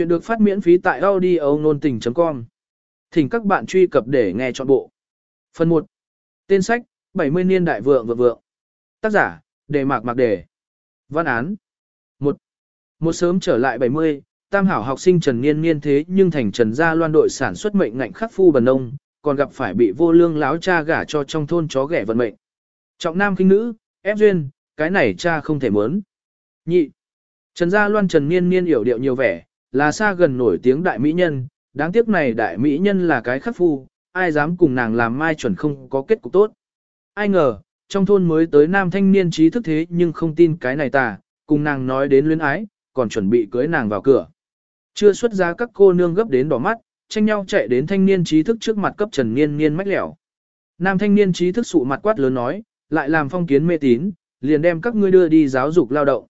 Chuyện được phát miễn phí tại audio nôn tình.com. Thỉnh các bạn truy cập để nghe trọn bộ. Phần 1. Tên sách, 70 niên đại vượng vượng vượng. Tác giả, đề mạc mạc đề. Văn án. 1. Một sớm trở lại 70, tam hảo học sinh Trần Niên Niên thế nhưng thành Trần Gia loan đội sản xuất mệnh ngạnh khắc phu bần ông, còn gặp phải bị vô lương láo cha gả cho trong thôn chó ghẻ vận mệnh. Trọng nam kinh nữ, ép duyên, cái này cha không thể muốn. Nhị. Trần Gia Loan Trần Niên Niên hiểu điệu nhiều vẻ, là xa gần nổi tiếng đại mỹ nhân, đáng tiếc này đại mỹ nhân là cái khắc phu, ai dám cùng nàng làm mai chuẩn không có kết cục tốt. Ai ngờ, trong thôn mới tới nam thanh niên trí thức thế nhưng không tin cái này tà, cùng nàng nói đến luyến ái, còn chuẩn bị cưới nàng vào cửa. Chưa xuất ra các cô nương gấp đến đỏ mắt, tranh nhau chạy đến thanh niên trí thức trước mặt cấp Trần Niên Niên mách lẻo. Nam thanh niên trí thức sụ mặt quát lớn nói, lại làm phong kiến mê tín, liền đem các ngươi đưa đi giáo dục lao động.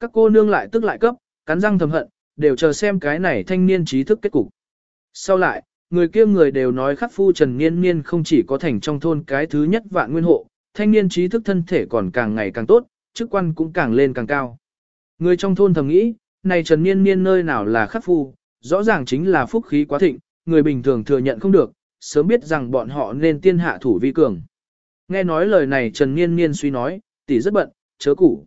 Các cô nương lại tức lại cấp, cắn răng thầm hận, đều chờ xem cái này thanh niên trí thức kết cục. Sau lại, người kia người đều nói khắc phu Trần Niên Niên không chỉ có thành trong thôn cái thứ nhất vạn nguyên hộ, thanh niên trí thức thân thể còn càng ngày càng tốt, chức quan cũng càng lên càng cao. Người trong thôn thầm nghĩ, này Trần Niên Niên nơi nào là khắc phu, rõ ràng chính là phúc khí quá thịnh, người bình thường thừa nhận không được, sớm biết rằng bọn họ nên tiên hạ thủ vi cường. Nghe nói lời này Trần Niên Niên suy nói, tỷ rất bận, chớ củ.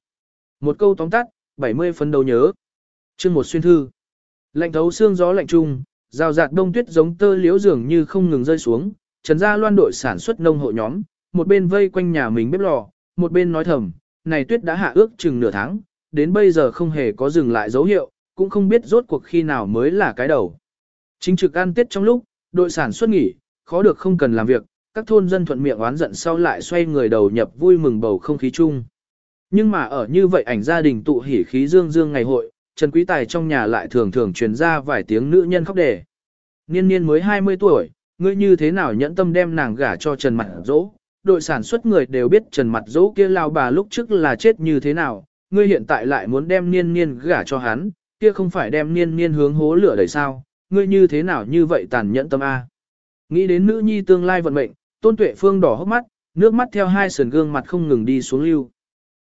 Một câu tóm tắt, 70 phấn đầu nhớ. Chương một xuyên thư. Lạnh thấu xương gió lạnh trung, rào rạt đông tuyết giống tơ liễu dường như không ngừng rơi xuống, Trần gia loan đội sản xuất nông hộ nhóm, một bên vây quanh nhà mình bếp lò, một bên nói thầm, này tuyết đã hạ ước chừng nửa tháng, đến bây giờ không hề có dừng lại dấu hiệu, cũng không biết rốt cuộc khi nào mới là cái đầu. Chính trực ăn tết trong lúc, đội sản xuất nghỉ, khó được không cần làm việc, các thôn dân thuận miệng oán giận sau lại xoay người đầu nhập vui mừng bầu không khí chung. Nhưng mà ở như vậy ảnh gia đình tụ hỉ khí dương dương ngày hội, Trần Quý Tài trong nhà lại thường thường truyền ra vài tiếng nữ nhân khóc đề. Niên niên mới 20 tuổi, ngươi như thế nào nhẫn tâm đem nàng gả cho Trần Mặt Dỗ? Đội sản xuất người đều biết Trần Mặt Dỗ kia lao bà lúc trước là chết như thế nào, ngươi hiện tại lại muốn đem niên niên gả cho hắn, kia không phải đem niên niên hướng hố lửa đầy sao, ngươi như thế nào như vậy tàn nhẫn tâm A. Nghĩ đến nữ nhi tương lai vận mệnh, tôn tuệ phương đỏ hốc mắt, nước mắt theo hai sườn gương mặt không ngừng đi xuống lưu.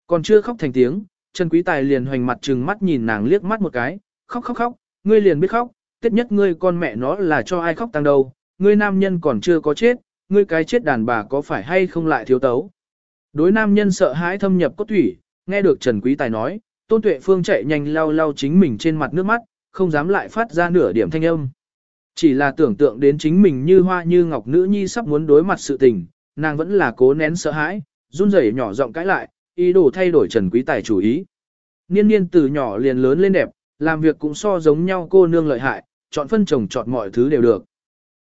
Còn chưa khóc thành tiếng, Trần Quý Tài liền hoành mặt trừng mắt nhìn nàng liếc mắt một cái, khóc khóc khóc, ngươi liền biết khóc, tiết nhất ngươi con mẹ nó là cho ai khóc tăng đâu, ngươi nam nhân còn chưa có chết, ngươi cái chết đàn bà có phải hay không lại thiếu tấu. Đối nam nhân sợ hãi thâm nhập cốt thủy, nghe được Trần Quý Tài nói, Tôn Tuệ Phương chạy nhanh lau lau chính mình trên mặt nước mắt, không dám lại phát ra nửa điểm thanh âm. Chỉ là tưởng tượng đến chính mình như hoa như ngọc nữ nhi sắp muốn đối mặt sự tình, nàng vẫn là cố nén sợ hãi, run rẩy nhỏ giọng cãi lại, ý đồ thay đổi Trần Quý Tài chủ ý. Niên niên từ nhỏ liền lớn lên đẹp, làm việc cũng so giống nhau cô nương lợi hại, chọn phân chồng chọn mọi thứ đều được.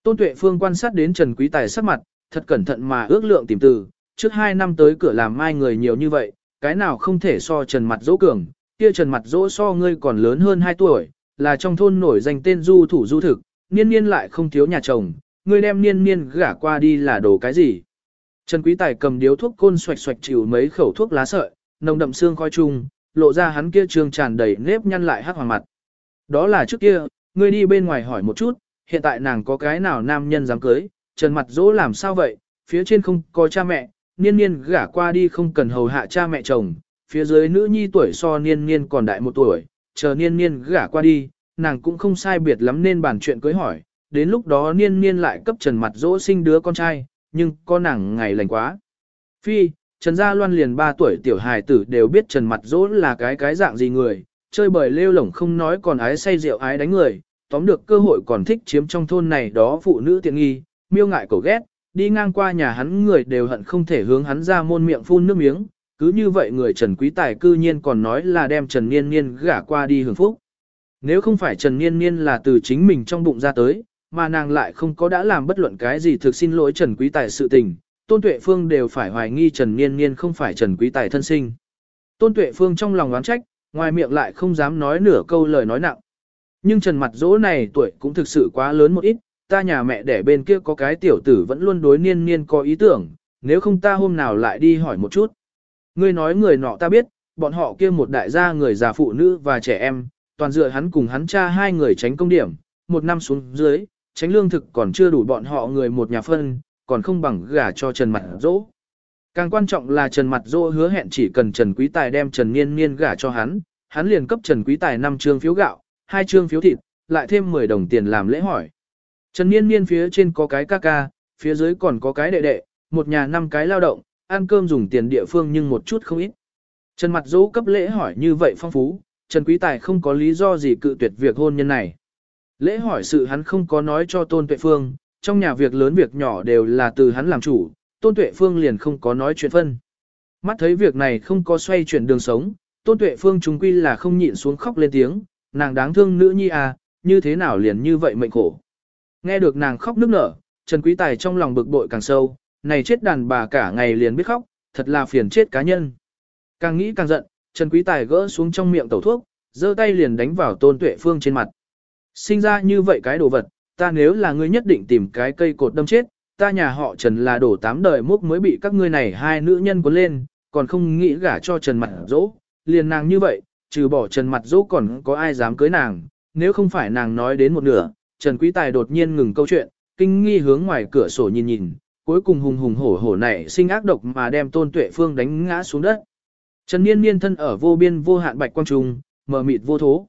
Tôn Tuệ Phương quan sát đến Trần Quý Tài sắc mặt, thật cẩn thận mà ước lượng tìm từ, trước hai năm tới cửa làm mai người nhiều như vậy, cái nào không thể so Trần Mặt Dỗ cường, kia Trần Mặt Dỗ so ngươi còn lớn hơn 2 tuổi, là trong thôn nổi danh tên du thủ du thực, niên niên lại không thiếu nhà chồng, ngươi đem niên niên gả qua đi là đồ cái gì. Trần Quý Tài cầm điếu thuốc côn xoạch xoạch chịu mấy khẩu thuốc lá sợi, nồng đậm xương khói chung, lộ ra hắn kia trương tràn đầy nếp nhăn lại hắc hoàng mặt. Đó là trước kia, ngươi đi bên ngoài hỏi một chút, hiện tại nàng có cái nào nam nhân dám cưới, Trần Mặt Dỗ làm sao vậy, phía trên không có cha mẹ, niên niên gả qua đi không cần hầu hạ cha mẹ chồng, phía dưới nữ nhi tuổi so niên niên còn đại một tuổi, chờ niên niên gả qua đi, nàng cũng không sai biệt lắm nên bàn chuyện cưới hỏi, đến lúc đó niên niên lại cấp trần mặt dỗ sinh đứa con trai, nhưng con nàng ngày lành quá. Phi, Trần Gia Loan liền 3 tuổi tiểu hài tử đều biết Trần Mặt Dỗ là cái cái dạng gì người, chơi bời lêu lổng không nói còn ái say rượu ái đánh người, tóm được cơ hội còn thích chiếm trong thôn này đó phụ nữ tiện nghi, miêu ngại cầu ghét, đi ngang qua nhà hắn người đều hận không thể hướng hắn ra môn miệng phun nước miếng, cứ như vậy người Trần Quý Tài cư nhiên còn nói là đem Trần Niên Niên gả qua đi hưởng phúc. Nếu không phải Trần Niên Niên là từ chính mình trong bụng ra tới, mà nàng lại không có đã làm bất luận cái gì thực xin lỗi Trần Quý Tài sự tình, Tôn Tuệ Phương đều phải hoài nghi Trần Niên Niên không phải Trần Quý Tài thân sinh. Tôn Tuệ Phương trong lòng oán trách, ngoài miệng lại không dám nói nửa câu lời nói nặng. Nhưng Trần Mặt Dỗ này tuổi cũng thực sự quá lớn một ít, ta nhà mẹ đẻ bên kia có cái tiểu tử vẫn luôn đối niên niên có ý tưởng, nếu không ta hôm nào lại đi hỏi một chút. Ngươi nói người nọ ta biết, bọn họ kia một đại gia người già phụ nữ và trẻ em, toàn dựa hắn cùng hắn cha hai người tránh công điểm, một năm xuống dưới, tránh lương thực còn chưa đủ bọn họ người một nhà phân, còn không bằng gả cho Trần Mặt Dỗ. Càng quan trọng là Trần Mặt Dỗ hứa hẹn chỉ cần Trần Quý Tài đem Trần Niên Niên gả cho hắn, hắn liền cấp Trần Quý Tài 5 trương phiếu gạo, hai trương phiếu thịt, lại thêm 10 đồng tiền làm lễ hỏi. Trần Niên Niên phía trên có cái ca ca, phía dưới còn có cái đệ đệ, một nhà năm cái lao động, ăn cơm dùng tiền địa phương nhưng một chút không ít. Trần Mặt Dỗ cấp lễ hỏi như vậy phong phú, Trần Quý Tài không có lý do gì cự tuyệt việc hôn nhân này. Lễ hỏi sự hắn không có nói cho Tôn Tuệ Phương, trong nhà việc lớn việc nhỏ đều là từ hắn làm chủ, Tôn Tuệ Phương liền không có nói chuyện phân. Mắt thấy việc này không có xoay chuyển đường sống, Tôn Tuệ Phương chúng quy là không nhịn xuống khóc lên tiếng, nàng đáng thương nữ nhi à, như thế nào liền như vậy mệnh khổ. Nghe được nàng khóc nức nở, Trần Quý Tài trong lòng bực bội càng sâu, này chết đàn bà cả ngày liền biết khóc, thật là phiền chết cá nhân. Càng nghĩ càng giận, Trần Quý Tài gỡ xuống trong miệng tẩu thuốc, giơ tay liền đánh vào Tôn Tuệ Phương trên mặt. Sinh ra như vậy cái đồ vật, ta nếu là ngươi nhất định tìm cái cây cột đâm chết, ta nhà họ Trần là đổ tám đời múc mới bị các ngươi này hai nữ nhân cuốn lên, còn không nghĩ gả cho Trần Mặt Dỗ, liền nàng như vậy, trừ bỏ Trần Mặt Dỗ còn có ai dám cưới nàng, nếu không phải nàng nói đến một nửa, Trần Quý Tài đột nhiên ngừng câu chuyện, kinh nghi hướng ngoài cửa sổ nhìn nhìn, cuối cùng hùng hùng hổ hổ này sinh ác độc mà đem Tôn Tuệ Phương đánh ngã xuống đất. Trần Niên Niên thân ở vô biên vô hạn bạch quang trung, mờ mịt vô thố.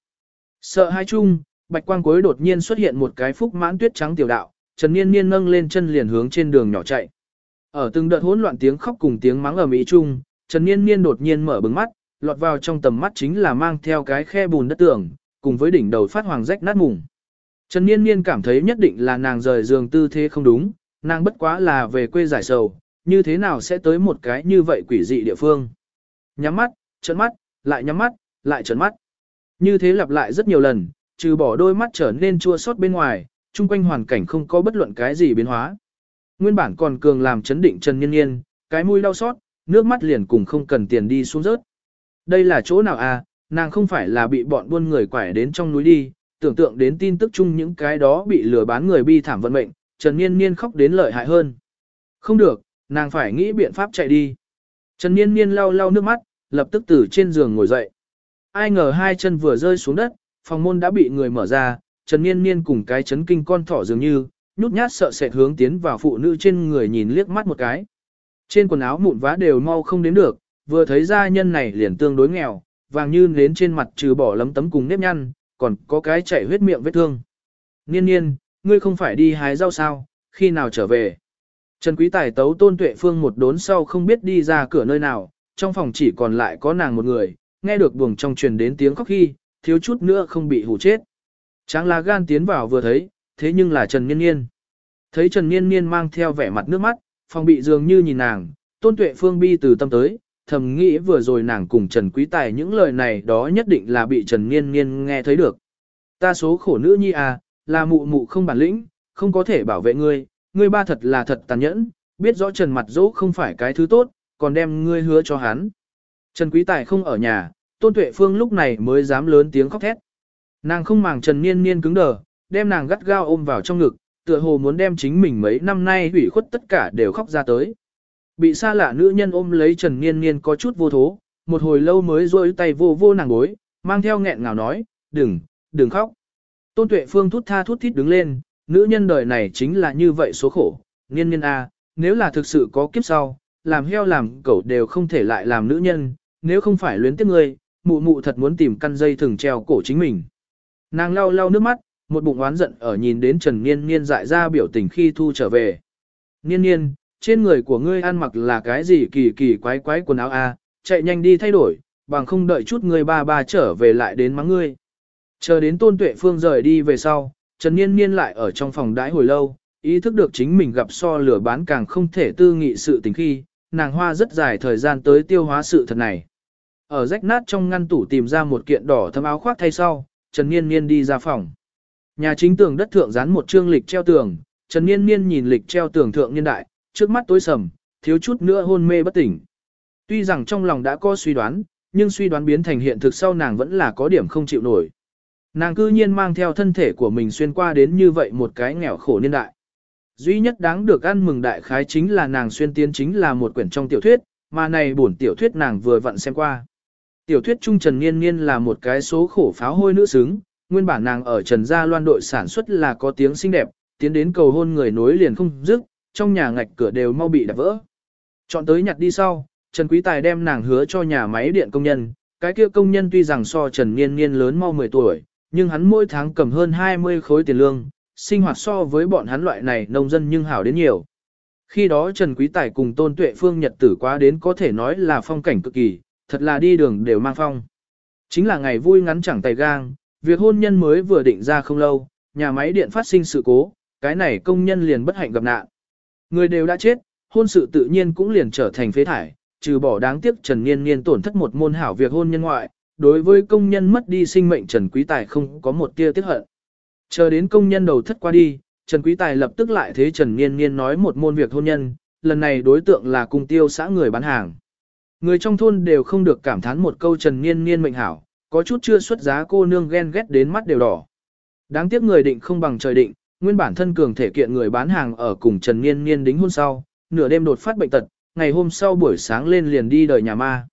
Sợ hai chung, bạch quang cuối đột nhiên xuất hiện một cái phúc mãn tuyết trắng tiểu đạo, Trần Niên Niên nâng lên chân liền hướng trên đường nhỏ chạy. Ở từng đợt hỗn loạn tiếng khóc cùng tiếng mắng ở mỹ chung, Trần Niên Niên đột nhiên mở bừng mắt, lọt vào trong tầm mắt chính là mang theo cái khe bùn đất tường, cùng với đỉnh đầu phát hoàng rách nát mùng. Trần Niên Niên cảm thấy nhất định là nàng rời giường tư thế không đúng, nàng bất quá là về quê giải sầu, như thế nào sẽ tới một cái như vậy quỷ dị địa phương. Nhắm mắt, trợn mắt, lại nhắm mắt, lại trợn mắt. Như thế lặp lại rất nhiều lần, trừ bỏ đôi mắt trở nên chua xót bên ngoài, chung quanh hoàn cảnh không có bất luận cái gì biến hóa. Nguyên bản còn cường làm chấn định Trần Nhiên Nhiên, cái mũi đau xót, nước mắt liền cùng không cần tiền đi xuống rớt. Đây là chỗ nào à, nàng không phải là bị bọn buôn người quải đến trong núi đi, tưởng tượng đến tin tức chung những cái đó bị lừa bán người bi thảm vận mệnh, Trần Nhiên Nhiên khóc đến lợi hại hơn. Không được, nàng phải nghĩ biện pháp chạy đi. Trần Nhiên Nhiên lau lau nước mắt, lập tức từ trên giường ngồi dậy. Ai ngờ hai chân vừa rơi xuống đất, phòng môn đã bị người mở ra, Trần Niên Niên cùng cái chấn kinh con thỏ dường như, nhút nhát sợ sệt hướng tiến vào phụ nữ trên người nhìn liếc mắt một cái. Trên quần áo mụn vá đều mau không đến được, vừa thấy ra nhân này liền tương đối nghèo, vàng như nến trên mặt trừ bỏ lấm tấm cùng nếp nhăn, còn có cái chảy huyết miệng vết thương. Niên niên, ngươi không phải đi hái rau sao, khi nào trở về? Trần Quý Tài tấu tôn tuệ phương một đốn sau không biết đi ra cửa nơi nào, trong phòng chỉ còn lại có nàng một người, nghe được buồng trong truyền đến tiếng khóc khi, thiếu chút nữa không bị hủ chết. Tráng lá gan tiến vào vừa thấy, thế nhưng là Trần Niên Niên. Thấy Trần Niên Niên mang theo vẻ mặt nước mắt, phòng bị dường như nhìn nàng, tôn tuệ phương bi từ tâm tới, thầm nghĩ vừa rồi nàng cùng Trần Quý Tài những lời này đó nhất định là bị Trần Niên Niên nghe thấy được. Ta số khổ nữ nhi à, là mụ mụ không bản lĩnh, không có thể bảo vệ ngươi, ngươi ba thật là thật tàn nhẫn, biết rõ Trần Mặt Dỗ không phải cái thứ tốt, còn đem ngươi hứa cho hắn. Trần Quý Tài không ở nhà, Tôn Tuệ Phương lúc này mới dám lớn tiếng khóc thét. Nàng không màng Trần Niên Niên cứng đờ, đem nàng gắt gao ôm vào trong ngực, tựa hồ muốn đem chính mình mấy năm nay hủy khuất tất cả đều khóc ra tới. Bị xa lạ nữ nhân ôm lấy Trần Niên Niên có chút vô thố, một hồi lâu mới rôi tay vô vô nàng gối, mang theo nghẹn ngào nói, đừng, đừng khóc. Tôn Tuệ Phương thút tha thút thít đứng lên, nữ nhân đời này chính là như vậy số khổ, Niên Niên A, nếu là thực sự có kiếp sau, làm heo làm cẩu đều không thể lại làm nữ nhân, nếu không phải luyến tiếc ngươi, mụ mụ thật muốn tìm căn dây thừng treo cổ chính mình. Nàng lau lau nước mắt, một bụng oán giận ở nhìn đến Trần Niên Niên dại ra biểu tình khi thu trở về. Niên Niên, trên người của ngươi ăn mặc là cái gì kỳ kỳ quái quái quần áo a, chạy nhanh đi thay đổi, bằng không đợi chút ngươi ba ba trở về lại đến mắng ngươi. Chờ đến Tôn Tuệ Phương rời đi về sau, Trần Niên Niên lại ở trong phòng đãi hồi lâu, ý thức được chính mình gặp so lửa bán càng không thể tư nghị sự tình khi, nàng hoa rất dài thời gian tới tiêu hóa sự thật này. Ở rách nát trong ngăn tủ tìm ra một kiện đỏ thâm áo khoác thay sau, Trần Niên Niên đi ra phòng. Nhà chính tường đất thượng dán một chương lịch treo tường, Trần Niên Niên nhìn lịch treo tường thượng niên đại, trước mắt tối sầm, thiếu chút nữa hôn mê bất tỉnh. Tuy rằng trong lòng đã có suy đoán, nhưng suy đoán biến thành hiện thực sau nàng vẫn là có điểm không chịu nổi. Nàng cư nhiên mang theo thân thể của mình xuyên qua đến như vậy một cái nghèo khổ niên đại. Duy nhất đáng được ăn mừng đại khái chính là nàng xuyên tiến chính là một quyển trong tiểu thuyết, mà này bổn tiểu thuyết nàng vừa vặn xem qua. Tiểu thuyết Trung Trần Niên Niên là một cái số khổ pháo hôi nữ xứng, nguyên bản nàng ở Trần Gia Loan đội sản xuất là có tiếng xinh đẹp, tiến đến cầu hôn người nối liền không dứt, trong nhà ngạch cửa đều mau bị đập vỡ. Chọn tới nhặt đi sau, Trần Quý Tài đem nàng hứa cho nhà máy điện công nhân, cái kia công nhân tuy rằng so Trần Niên Niên lớn mau 10 tuổi, nhưng hắn mỗi tháng cầm hơn 20 khối tiền lương, sinh hoạt so với bọn hắn loại này nông dân nhưng hảo đến nhiều. Khi đó Trần Quý Tài cùng Tôn Tuệ Phương nhật tử quá đến có thể nói là phong cảnh cực kỳ, thật là đi đường đều mang phong. Chính là ngày vui ngắn chẳng tay gang, việc hôn nhân mới vừa định ra không lâu, nhà máy điện phát sinh sự cố, cái này công nhân liền bất hạnh gặp nạn. Người đều đã chết, hôn sự tự nhiên cũng liền trở thành phế thải, trừ bỏ đáng tiếc Trần Niên Niên tổn thất một môn hảo việc hôn nhân ngoại, đối với công nhân mất đi sinh mệnh Trần Quý Tài không có một tia tiếc hận. Chờ đến công nhân đầu thất qua đi, Trần Quý Tài lập tức lại thế Trần Niên Niên nói một môn việc hôn nhân, lần này đối tượng là cung tiêu xã người bán hàng. Người trong thôn đều không được cảm thán một câu Trần Niên Niên mệnh hảo, có chút chưa xuất giá cô nương ghen ghét đến mắt đều đỏ. Đáng tiếc người định không bằng trời định, nguyên bản thân cường thể kiện người bán hàng ở cùng Trần Niên Niên đính hôn sau, nửa đêm đột phát bệnh tật, ngày hôm sau buổi sáng lên liền đi đời nhà ma.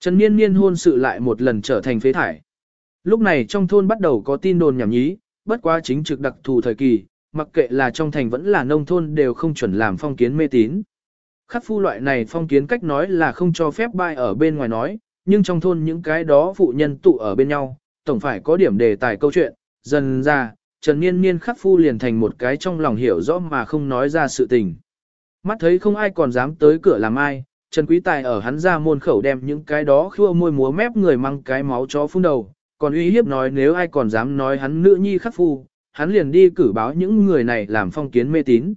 Trần Niên Niên hôn sự lại một lần trở thành phế thải. Lúc này trong thôn bắt đầu có tin đồn nhảm nhí, bất quá chính trực đặc thù thời kỳ, mặc kệ là trong thành vẫn là nông thôn đều không chuẩn làm phong kiến mê tín. Khắc phu loại này phong kiến cách nói là không cho phép bay ở bên ngoài nói, nhưng trong thôn những cái đó phụ nhân tụ ở bên nhau, tổng phải có điểm đề tài câu chuyện, dần ra, Trần Niên Niên khắc phu liền thành một cái trong lòng hiểu rõ mà không nói ra sự tình. Mắt thấy không ai còn dám tới cửa làm ai, Trần Quý Tài ở hắn ra môn khẩu đem những cái đó khua môi múa mép người mang cái máu chó phun đầu, còn uy hiếp nói nếu ai còn dám nói hắn nữ nhi khắc phu, hắn liền đi cử báo những người này làm phong kiến mê tín.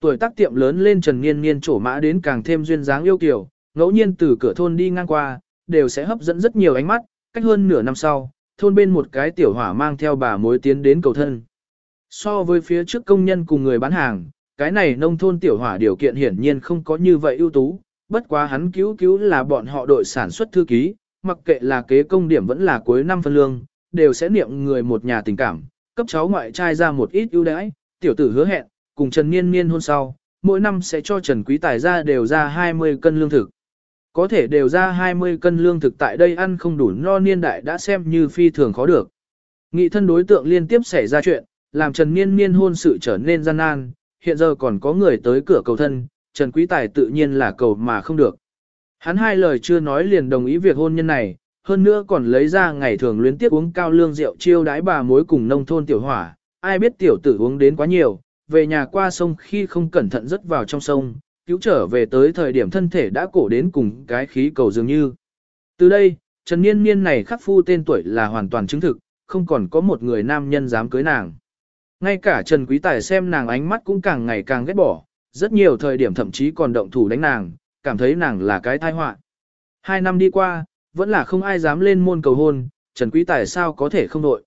Tuổi tác tiệm lớn lên Trần Niên Niên trổ mã đến càng thêm duyên dáng yêu kiều, ngẫu nhiên từ cửa thôn đi ngang qua, đều sẽ hấp dẫn rất nhiều ánh mắt, cách hơn nửa năm sau, thôn bên một cái tiểu hỏa mang theo bà mối tiến đến cầu thân. So với phía trước công nhân cùng người bán hàng, cái này nông thôn tiểu hỏa điều kiện hiển nhiên không có như vậy ưu tú, bất quá hắn cứu cứu là bọn họ đội sản xuất thư ký, mặc kệ là kế công điểm vẫn là cuối năm phân lương, đều sẽ niệm người một nhà tình cảm, cấp cháu ngoại trai ra một ít ưu đãi, tiểu tử hứa hẹn, cùng Trần Niên Niên hôn sau, mỗi năm sẽ cho Trần Quý Tài ra đều ra 20 cân lương thực. Có thể đều ra 20 cân lương thực tại đây ăn không đủ no niên đại đã xem như phi thường khó được. Nghị thân đối tượng liên tiếp xảy ra chuyện, làm Trần Niên Niên hôn sự trở nên gian nan, hiện giờ còn có người tới cửa cầu thân, Trần Quý Tài tự nhiên là cầu mà không được. Hắn hai lời chưa nói liền đồng ý việc hôn nhân này, hơn nữa còn lấy ra ngày thường luyến tiếp uống cao lương rượu chiêu đái bà mối cùng nông thôn tiểu hỏa, ai biết tiểu tử uống đến quá nhiều, về nhà qua sông khi không cẩn thận rớt vào trong sông, cứu trở về tới thời điểm thân thể đã cổ đến cùng cái khí cầu dường như. Từ đây, Trần Niên Niên này khắc phu tên tuổi là hoàn toàn chứng thực, không còn có một người nam nhân dám cưới nàng. Ngay cả Trần Quý Tài xem nàng ánh mắt cũng càng ngày càng ghét bỏ, rất nhiều thời điểm thậm chí còn động thủ đánh nàng, cảm thấy nàng là cái tai họa. Hai năm đi qua, vẫn là không ai dám lên môn cầu hôn, Trần Quý Tài sao có thể không đội.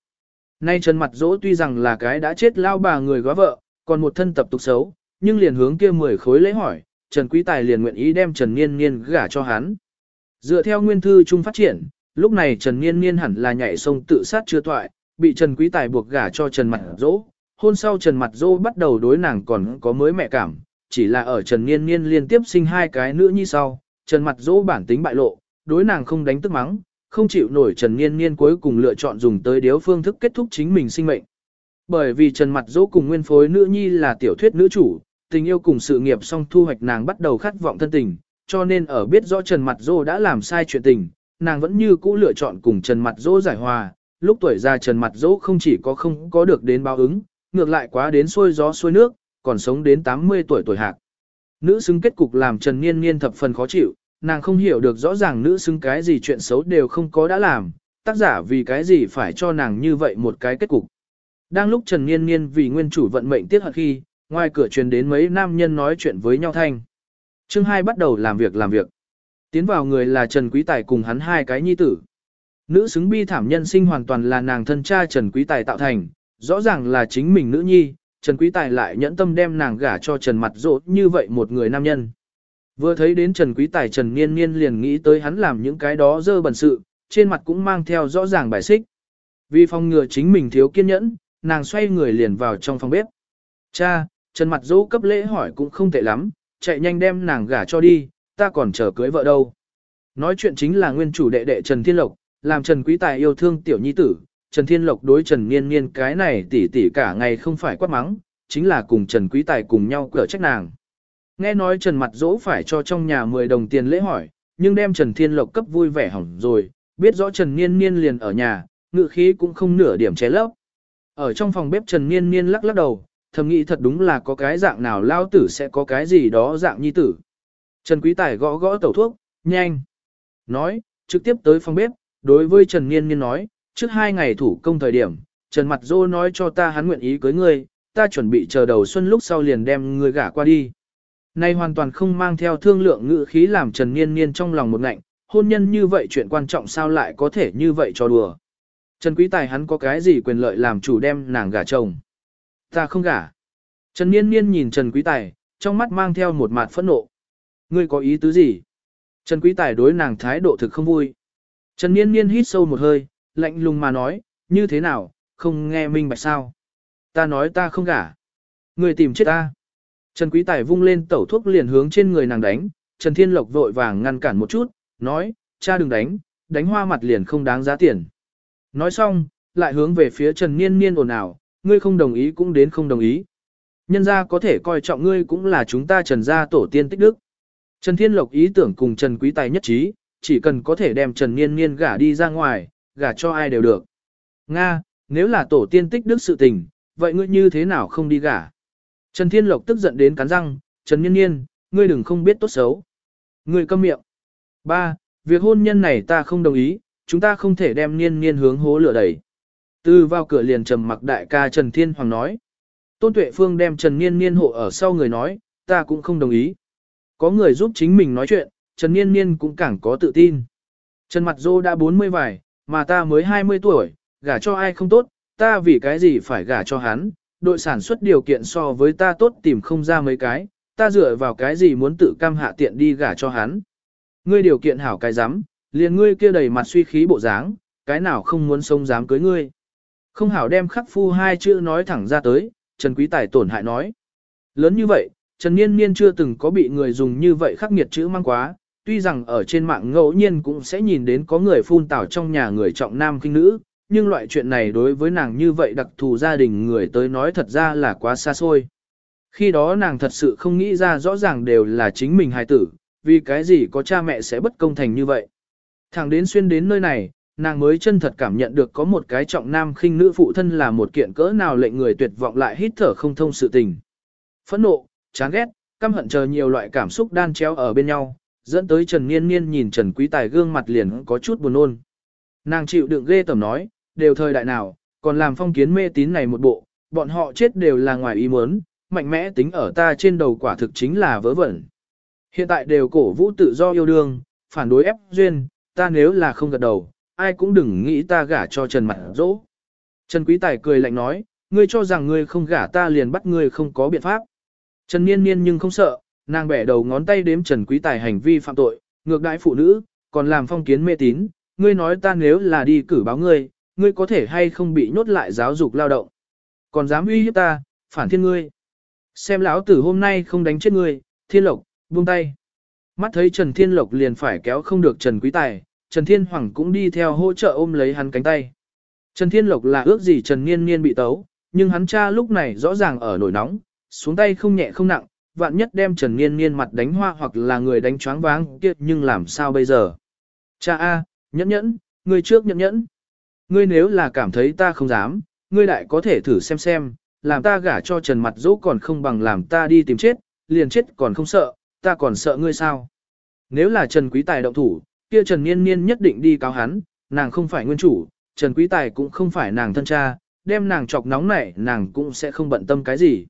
Nay Trần Mặt Dỗ tuy rằng là cái đã chết lao bà người góa vợ, còn một thân tập tục xấu, nhưng liền hướng kia mười khối lễ hỏi, Trần Quý Tài liền nguyện ý đem Trần Niên Niên gả cho hắn. Dựa theo nguyên thư chung phát triển, lúc này Trần Niên Niên hẳn là nhảy sông tự sát chưa toại, bị Trần Quý Tài buộc gả cho Trần Mặt Dỗ. Hôn sau Trần Mặt Dỗ bắt đầu đối nàng còn có mới mẹ cảm, chỉ là ở Trần Niên Niên liên tiếp sinh hai cái nữ như sau, Trần Mặt Dỗ bản tính bại lộ, đối nàng không đánh tức mắng, không chịu nổi Trần Niên Niên cuối cùng lựa chọn dùng tới điếu phương thức kết thúc chính mình sinh mệnh. Bởi vì Trần Mặt Dỗ cùng nguyên phối nữ nhi là tiểu thuyết nữ chủ, tình yêu cùng sự nghiệp song thu hoạch nàng bắt đầu khát vọng thân tình, cho nên ở biết rõ Trần Mặt Dỗ đã làm sai chuyện tình, nàng vẫn như cũ lựa chọn cùng Trần Mặt Dỗ giải hòa, lúc tuổi già Trần Mặt Dỗ không chỉ có không có được đến báo ứng, ngược lại quá đến xuôi gió xuôi nước, còn sống đến 80 tuổi tuổi hạc. Nữ xứng kết cục làm Trần Niên Niên thập phần khó chịu, nàng không hiểu được rõ ràng nữ xứng cái gì chuyện xấu đều không có đã làm, tác giả vì cái gì phải cho nàng như vậy một cái kết cục. Đang lúc Trần Niên Niên vì nguyên chủ vận mệnh tiết hận khi, ngoài cửa truyền đến mấy nam nhân nói chuyện với nhau thanh. Chương 2 bắt đầu làm việc làm việc. Tiến vào người là Trần Quý Tài cùng hắn hai cái nhi tử. Nữ xứng bi thảm nhân sinh hoàn toàn là nàng thân cha Trần Quý Tài tạo thành, rõ ràng là chính mình nữ nhi, Trần Quý Tài lại nhẫn tâm đem nàng gả cho Trần Mặt Dỗ như vậy một người nam nhân. Vừa thấy đến Trần Quý Tài Trần Niên Niên liền nghĩ tới hắn làm những cái đó dơ bẩn sự, trên mặt cũng mang theo rõ ràng bài xích. Vì phòng ngừa chính mình thiếu kiên nhẫn, nàng xoay người liền vào trong phòng bếp. Cha, Trần Mặt Dỗ cấp lễ hỏi cũng không tệ lắm, chạy nhanh đem nàng gả cho đi, ta còn chờ cưới vợ đâu. Nói chuyện chính là nguyên chủ đệ đệ Trần Thiên Lộc, làm Trần Quý Tài yêu thương tiểu nhi tử, Trần Thiên Lộc đối Trần Niên Niên cái này tỉ tỉ cả ngày không phải quát mắng, chính là cùng Trần Quý Tài cùng nhau cửa trách nàng. Nghe nói Trần Mặt Dỗ phải cho trong nhà 10 đồng tiền lễ hỏi, nhưng đem Trần Thiên Lộc cấp vui vẻ hỏng rồi, biết rõ Trần Niên Niên liền ở nhà, ngự khí cũng không nửa điểm ché lấp. Ở trong phòng bếp Trần Niên Niên lắc lắc đầu, thầm nghĩ thật đúng là có cái dạng nào lao tử sẽ có cái gì đó dạng nhi tử. Trần Quý Tài gõ gõ tẩu thuốc, nhanh. Nói, trực tiếp tới phòng bếp, đối với Trần Niên Niên nói, trước hai ngày thủ công thời điểm, Trần Mặt Dô nói cho ta hắn nguyện ý cưới ngươi, ta chuẩn bị chờ đầu xuân lúc sau liền đem ngươi gả qua đi. Nay hoàn toàn không mang theo thương lượng ngữ khí làm Trần Niên Niên trong lòng một ngạnh, hôn nhân như vậy chuyện quan trọng sao lại có thể như vậy cho đùa. Trần Quý Tài hắn có cái gì quyền lợi làm chủ đem nàng gả chồng. Ta không gả. Trần Niên Niên nhìn Trần Quý Tài, trong mắt mang theo một mặt phẫn nộ. Ngươi có ý tứ gì? Trần Quý Tài đối nàng thái độ thực không vui. Trần Niên Niên hít sâu một hơi, lạnh lùng mà nói, như thế nào, không nghe minh bạch sao? Ta nói ta không gả. Ngươi tìm chết ta. Trần Quý Tài vung lên tẩu thuốc liền hướng trên người nàng đánh, Trần Thiên Lộc vội vàng ngăn cản một chút, nói, cha đừng đánh, đánh hoa mặt liền không đáng giá tiền. Nói xong, lại hướng về phía Trần Niên Niên ồn ào, ngươi không đồng ý cũng đến không đồng ý. Nhân gia có thể coi trọng ngươi cũng là chúng ta Trần gia tổ tiên tích đức. Trần Thiên Lộc ý tưởng cùng Trần Quý Tài nhất trí, chỉ cần có thể đem Trần Niên Niên gả đi ra ngoài, gả cho ai đều được. Nga, nếu là tổ tiên tích đức sự tình, vậy ngươi như thế nào không đi gả? Trần Thiên Lộc tức giận đến cắn răng, Trần Niên Niên, ngươi đừng không biết tốt xấu. Ngươi câm miệng. Ba, việc hôn nhân này ta không đồng ý, chúng ta không thể đem Niên Niên hướng hố lửa đẩy. Từ vào cửa liền trầm mặc đại ca Trần Thiên Hoàng nói. Tôn Tuệ Phương đem Trần Niên Niên hộ ở sau người nói, ta cũng không đồng ý. Có người giúp chính mình nói chuyện, Trần Niên Niên cũng càng có tự tin. Trần Mặt Dô đã 40 vài, mà ta mới 20 tuổi, gả cho ai không tốt, ta vì cái gì phải gả cho hắn, đội sản xuất điều kiện so với ta tốt tìm không ra mấy cái, ta dựa vào cái gì muốn tự cam hạ tiện đi gả cho hắn. Ngươi điều kiện hảo cái dám, liền ngươi kia đầy mặt suy khí bộ dáng, cái nào không muốn sống dám cưới ngươi. Không hảo đem khắc phu hai chữ nói thẳng ra tới, Trần Quý Tài tổn hại nói. Lớn như vậy, Trần Niên Niên chưa từng có bị người dùng như vậy khắc nghiệt chữ mang quá, tuy rằng ở trên mạng ngẫu nhiên cũng sẽ nhìn đến có người phun tảo trong nhà người trọng nam kinh nữ, nhưng loại chuyện này đối với nàng như vậy đặc thù gia đình người tới nói thật ra là quá xa xôi. Khi đó nàng thật sự không nghĩ ra rõ ràng đều là chính mình hài tử, vì cái gì có cha mẹ sẽ bất công thành như vậy. Thẳng đến xuyên đến nơi này, nàng mới chân thật cảm nhận được có một cái trọng nam khinh nữ phụ thân là một kiện cỡ nào lệnh người tuyệt vọng lại hít thở không thông sự tình. Phẫn nộ, chán ghét, căm hận chờ nhiều loại cảm xúc đan chéo ở bên nhau, dẫn tới Trần Niên Niên nhìn Trần Quý Tài gương mặt liền có chút buồn nôn. Nàng chịu đựng ghê tầm nói, đều thời đại nào, còn làm phong kiến mê tín này một bộ, bọn họ chết đều là ngoài ý muốn, mạnh mẽ tính ở ta trên đầu quả thực chính là vớ vẩn. Hiện tại đều cổ vũ tự do yêu đương, phản đối ép duyên, ta nếu là không gật đầu, ai cũng đừng nghĩ ta gả cho Trần Mặt Dỗ. Trần Quý Tài cười lạnh nói, ngươi cho rằng ngươi không gả ta liền bắt ngươi không có biện pháp. Trần Niên Niên nhưng không sợ, nàng bẻ đầu ngón tay đếm Trần Quý Tài hành vi phạm tội, ngược đãi phụ nữ, còn làm phong kiến mê tín, ngươi nói ta nếu là đi cử báo ngươi, ngươi có thể hay không bị nhốt lại giáo dục lao động. Còn dám uy hiếp ta, phản thiên ngươi. Xem lão tử hôm nay không đánh chết ngươi, thiên lộc, buông tay. Mắt thấy Trần Thiên Lộc liền phải kéo không được Trần Quý Tài, Trần Thiên Hoàng cũng đi theo hỗ trợ ôm lấy hắn cánh tay. Trần Thiên Lộc là ước gì Trần Niên Niên bị tấu, nhưng hắn cha lúc này rõ ràng ở nổi nóng, xuống tay không nhẹ không nặng, vạn nhất đem Trần Niên Niên mặt đánh hoa hoặc là người đánh choáng váng kia nhưng làm sao bây giờ. Cha A, nhẫn nhẫn, người trước nhẫn nhẫn. Ngươi nếu là cảm thấy ta không dám, ngươi đại có thể thử xem xem, làm ta gả cho Trần mặt dỗ còn không bằng làm ta đi tìm chết, liền chết còn không sợ, ta còn sợ ngươi sao. Nếu là Trần Quý Tài động thủ, kia Trần Niên Niên nhất định đi cáo hắn, nàng không phải nguyên chủ, Trần Quý Tài cũng không phải nàng thân cha, đem nàng chọc nóng này nàng cũng sẽ không bận tâm cái gì.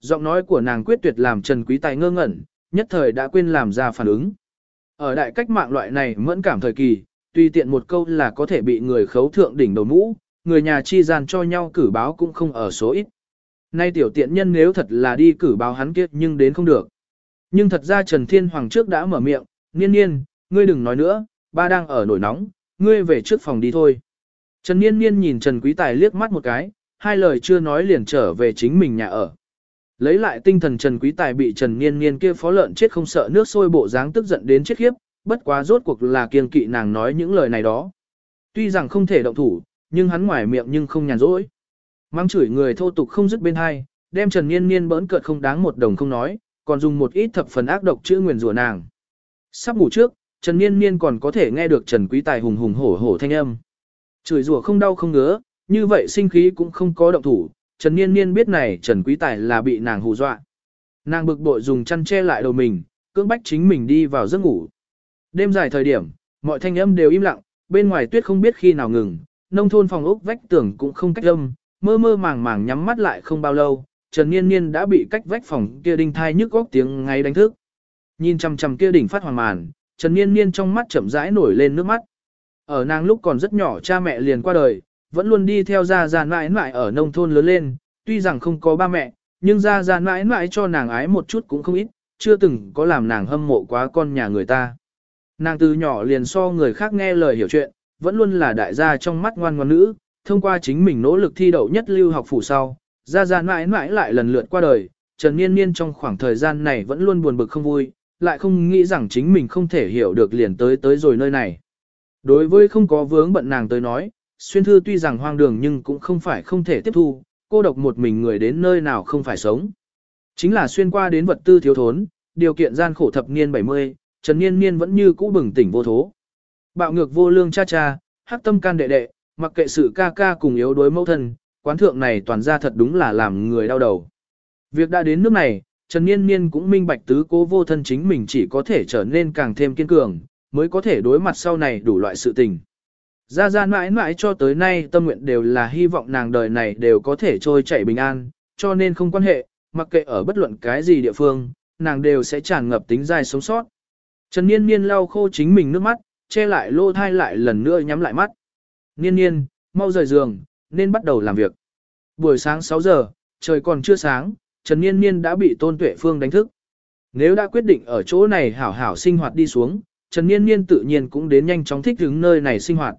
Giọng nói của nàng quyết tuyệt làm Trần Quý Tài ngơ ngẩn, nhất thời đã quên làm ra phản ứng. Ở đại cách mạng loại này mẫn cảm thời kỳ, tùy tiện một câu là có thể bị người khấu thượng đỉnh đầu mũ, người nhà chi gian cho nhau cử báo cũng không ở số ít. Nay tiểu tiện nhân nếu thật là đi cử báo hắn kiếp nhưng đến không được. Nhưng thật ra Trần Thiên Hoàng trước đã mở miệng, niên niên, ngươi đừng nói nữa, ba đang ở nổi nóng, ngươi về trước phòng đi thôi. Trần Niên Niên nhìn Trần Quý Tài liếc mắt một cái, hai lời chưa nói liền trở về chính mình nhà ở. Lấy lại tinh thần Trần Quý Tài bị Trần Niên Niên kia phó lợn chết không sợ nước sôi bộ dáng tức giận đến chết khiếp, bất quá rốt cuộc là kiêng kỵ nàng nói những lời này đó. Tuy rằng không thể động thủ, nhưng hắn ngoài miệng nhưng không nhàn rỗi. Mang chửi người thô tục không dứt bên hai, đem Trần Niên Niên bỡn cợt không đáng một đồng không nói, còn dùng một ít thập phần ác độc chữ nguyền rủa nàng. Sắp ngủ trước, Trần Niên Niên còn có thể nghe được Trần Quý Tài hùng hùng hổ hổ thanh âm. Chửi rủa không đau không ngứa, như vậy sinh khí cũng không có động thủ, Trần Niên Niên biết này Trần Quý Tài là bị nàng hù dọa. Nàng bực bội dùng chăn che lại đầu mình, cưỡng bách chính mình đi vào giấc ngủ. Đêm dài thời điểm, mọi thanh âm đều im lặng, bên ngoài tuyết không biết khi nào ngừng, nông thôn phòng ốc vách tường cũng không cách âm, mơ mơ màng màng nhắm mắt lại không bao lâu, Trần Niên Niên đã bị cách vách phòng kia đinh thai nhức góc tiếng ngay đánh thức. Nhìn chằm chằm kia đỉnh phát hoàng màn, Trần Niên Niên trong mắt chậm rãi nổi lên nước mắt. Ở nàng lúc còn rất nhỏ cha mẹ liền qua đời, vẫn luôn đi theo gia gia mãi mãi ở nông thôn lớn lên, tuy rằng không có ba mẹ, nhưng gia gia mãi mãi cho nàng ái một chút cũng không ít, chưa từng có làm nàng hâm mộ quá con nhà người ta. Nàng từ nhỏ liền so người khác nghe lời hiểu chuyện, vẫn luôn là đại gia trong mắt ngoan ngoãn nữ, thông qua chính mình nỗ lực thi đậu nhất lưu học phủ sau, gia gia mãi mãi lại lần lượt qua đời, Trần Niên Niên trong khoảng thời gian này vẫn luôn buồn bực không vui, lại không nghĩ rằng chính mình không thể hiểu được liền tới tới rồi nơi này. Đối với không có vướng bận nàng tới nói, xuyên thư tuy rằng hoang đường nhưng cũng không phải không thể tiếp thu, cô độc một mình người đến nơi nào không phải sống. Chính là xuyên qua đến vật tư thiếu thốn, điều kiện gian khổ thập niên 70, Trần Niên Niên vẫn như cũ bừng tỉnh vô thố. Bạo ngược vô lương cha cha, hắc tâm can đệ đệ, mặc kệ sự ca ca cùng yếu đối mẫu thân, quán thượng này toàn ra thật đúng là làm người đau đầu. Việc đã đến nước này, Trần Niên Niên cũng minh bạch tứ cố vô thân chính mình chỉ có thể trở nên càng thêm kiên cường, mới có thể đối mặt sau này đủ loại sự tình. Gia Gia mãi mãi cho tới nay tâm nguyện đều là hy vọng nàng đời này đều có thể trôi chảy bình an, cho nên không quan hệ, mặc kệ ở bất luận cái gì địa phương, nàng đều sẽ tràn ngập tính dai sống sót. Trần Niên Niên lau khô chính mình nước mắt, che lại lô thai lại lần nữa nhắm lại mắt. Niên Niên, mau rời giường, nên bắt đầu làm việc. Buổi sáng 6 giờ, trời còn chưa sáng, Trần Niên Niên đã bị Tôn Tuệ Phương đánh thức. Nếu đã quyết định ở chỗ này hảo hảo sinh hoạt đi xuống, Trần Niên Niên tự nhiên cũng đến nhanh chóng thích ứng nơi này sinh hoạt.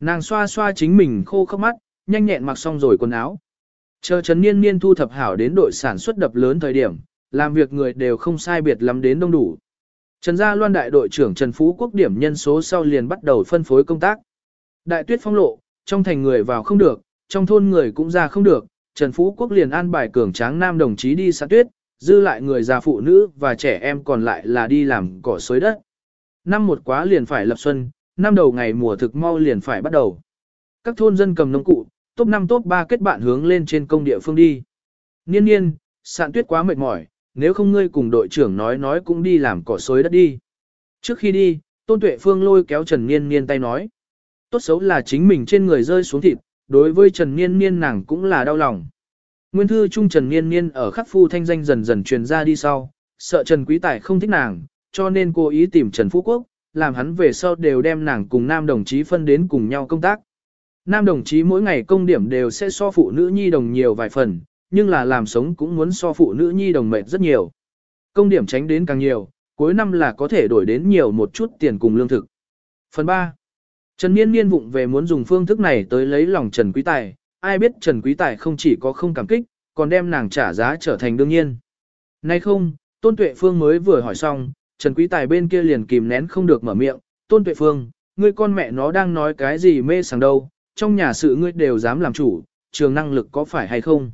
Nàng xoa xoa chính mình khô khóc mắt, nhanh nhẹn mặc xong rồi quần áo. Chờ Trần Niên Niên thu thập hảo đến đội sản xuất đập lớn thời điểm, làm việc người đều không sai biệt lắm đến đông đủ. Trần Gia Loan đại đội trưởng Trần Phú Quốc điểm nhân số sau liền bắt đầu phân phối công tác. Đại tuyết phong lộ, trong thành người vào không được, trong thôn người cũng ra không được, Trần Phú Quốc liền an bài cường tráng nam đồng chí đi sát tuyết, dư lại người già phụ nữ và trẻ em còn lại là đi làm cỏ xới đất. Năm một quá liền phải lập xuân, năm đầu ngày mùa thực mau liền phải bắt đầu. Các thôn dân cầm nông cụ, top 5 top 3 kết bạn hướng lên trên công địa phương đi. Niên niên, sạn tuyết quá mệt mỏi, nếu không ngươi cùng đội trưởng nói nói cũng đi làm cỏ xới đất đi. Trước khi đi, Tôn Tuệ Phương lôi kéo Trần Niên Niên tay nói. Tốt xấu là chính mình trên người rơi xuống thịt, đối với Trần Niên Niên nàng cũng là đau lòng. Nguyên thư trung Trần Niên Niên ở khắc phu thanh danh dần dần truyền ra đi sau, sợ Trần Quý Tài không thích nàng, cho nên cố ý tìm Trần Phú Quốc, làm hắn về sau đều đem nàng cùng nam đồng chí phân đến cùng nhau công tác. Nam đồng chí mỗi ngày công điểm đều sẽ so phụ nữ nhi đồng nhiều vài phần, nhưng là làm sống cũng muốn so phụ nữ nhi đồng mệt rất nhiều. Công điểm tránh đến càng nhiều, cuối năm là có thể đổi đến nhiều một chút tiền cùng lương thực. Phần 3. Trần Niên Niên vụng về muốn dùng phương thức này tới lấy lòng Trần Quý Tài, ai biết Trần Quý Tài không chỉ có không cảm kích, còn đem nàng trả giá trở thành đương nhiên. Nay không, Tôn Tuệ Phương mới vừa hỏi xong, Trần Quý Tài bên kia liền kìm nén không được mở miệng, Tôn Tuệ Phương, ngươi con mẹ nó đang nói cái gì mê sảng đâu, trong nhà sự ngươi đều dám làm chủ, trường năng lực có phải hay không.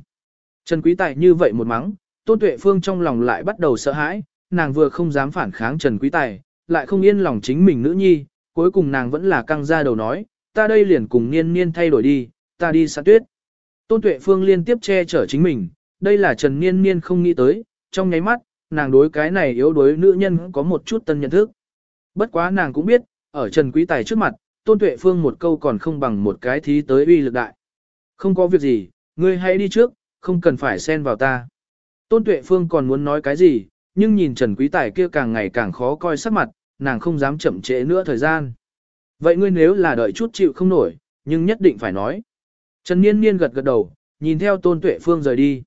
Trần Quý Tài như vậy một mắng, Tôn Tuệ Phương trong lòng lại bắt đầu sợ hãi, nàng vừa không dám phản kháng Trần Quý Tài, lại không yên lòng chính mình nữ nhi, cuối cùng nàng vẫn là căng ra đầu nói, ta đây liền cùng niên niên thay đổi đi, ta đi sát tuyết. Tôn Tuệ Phương liên tiếp che chở chính mình, đây là Trần Niên Niên không nghĩ tới, trong nháy mắt, nàng đối cái này yếu đối nữ nhân có một chút tân nhận thức. Bất quá nàng cũng biết, ở Trần Quý Tài trước mặt, Tôn Tuệ Phương một câu còn không bằng một cái thí tới uy lực đại. Không có việc gì, ngươi hãy đi trước, không cần phải xen vào ta. Tôn Tuệ Phương còn muốn nói cái gì, nhưng nhìn Trần Quý Tài kia càng ngày càng khó coi sắc mặt, nàng không dám chậm trễ nữa thời gian. Vậy ngươi nếu là đợi chút chịu không nổi, nhưng nhất định phải nói. Trần Niên Niên gật gật đầu, nhìn theo Tôn Tuệ Phương rời đi.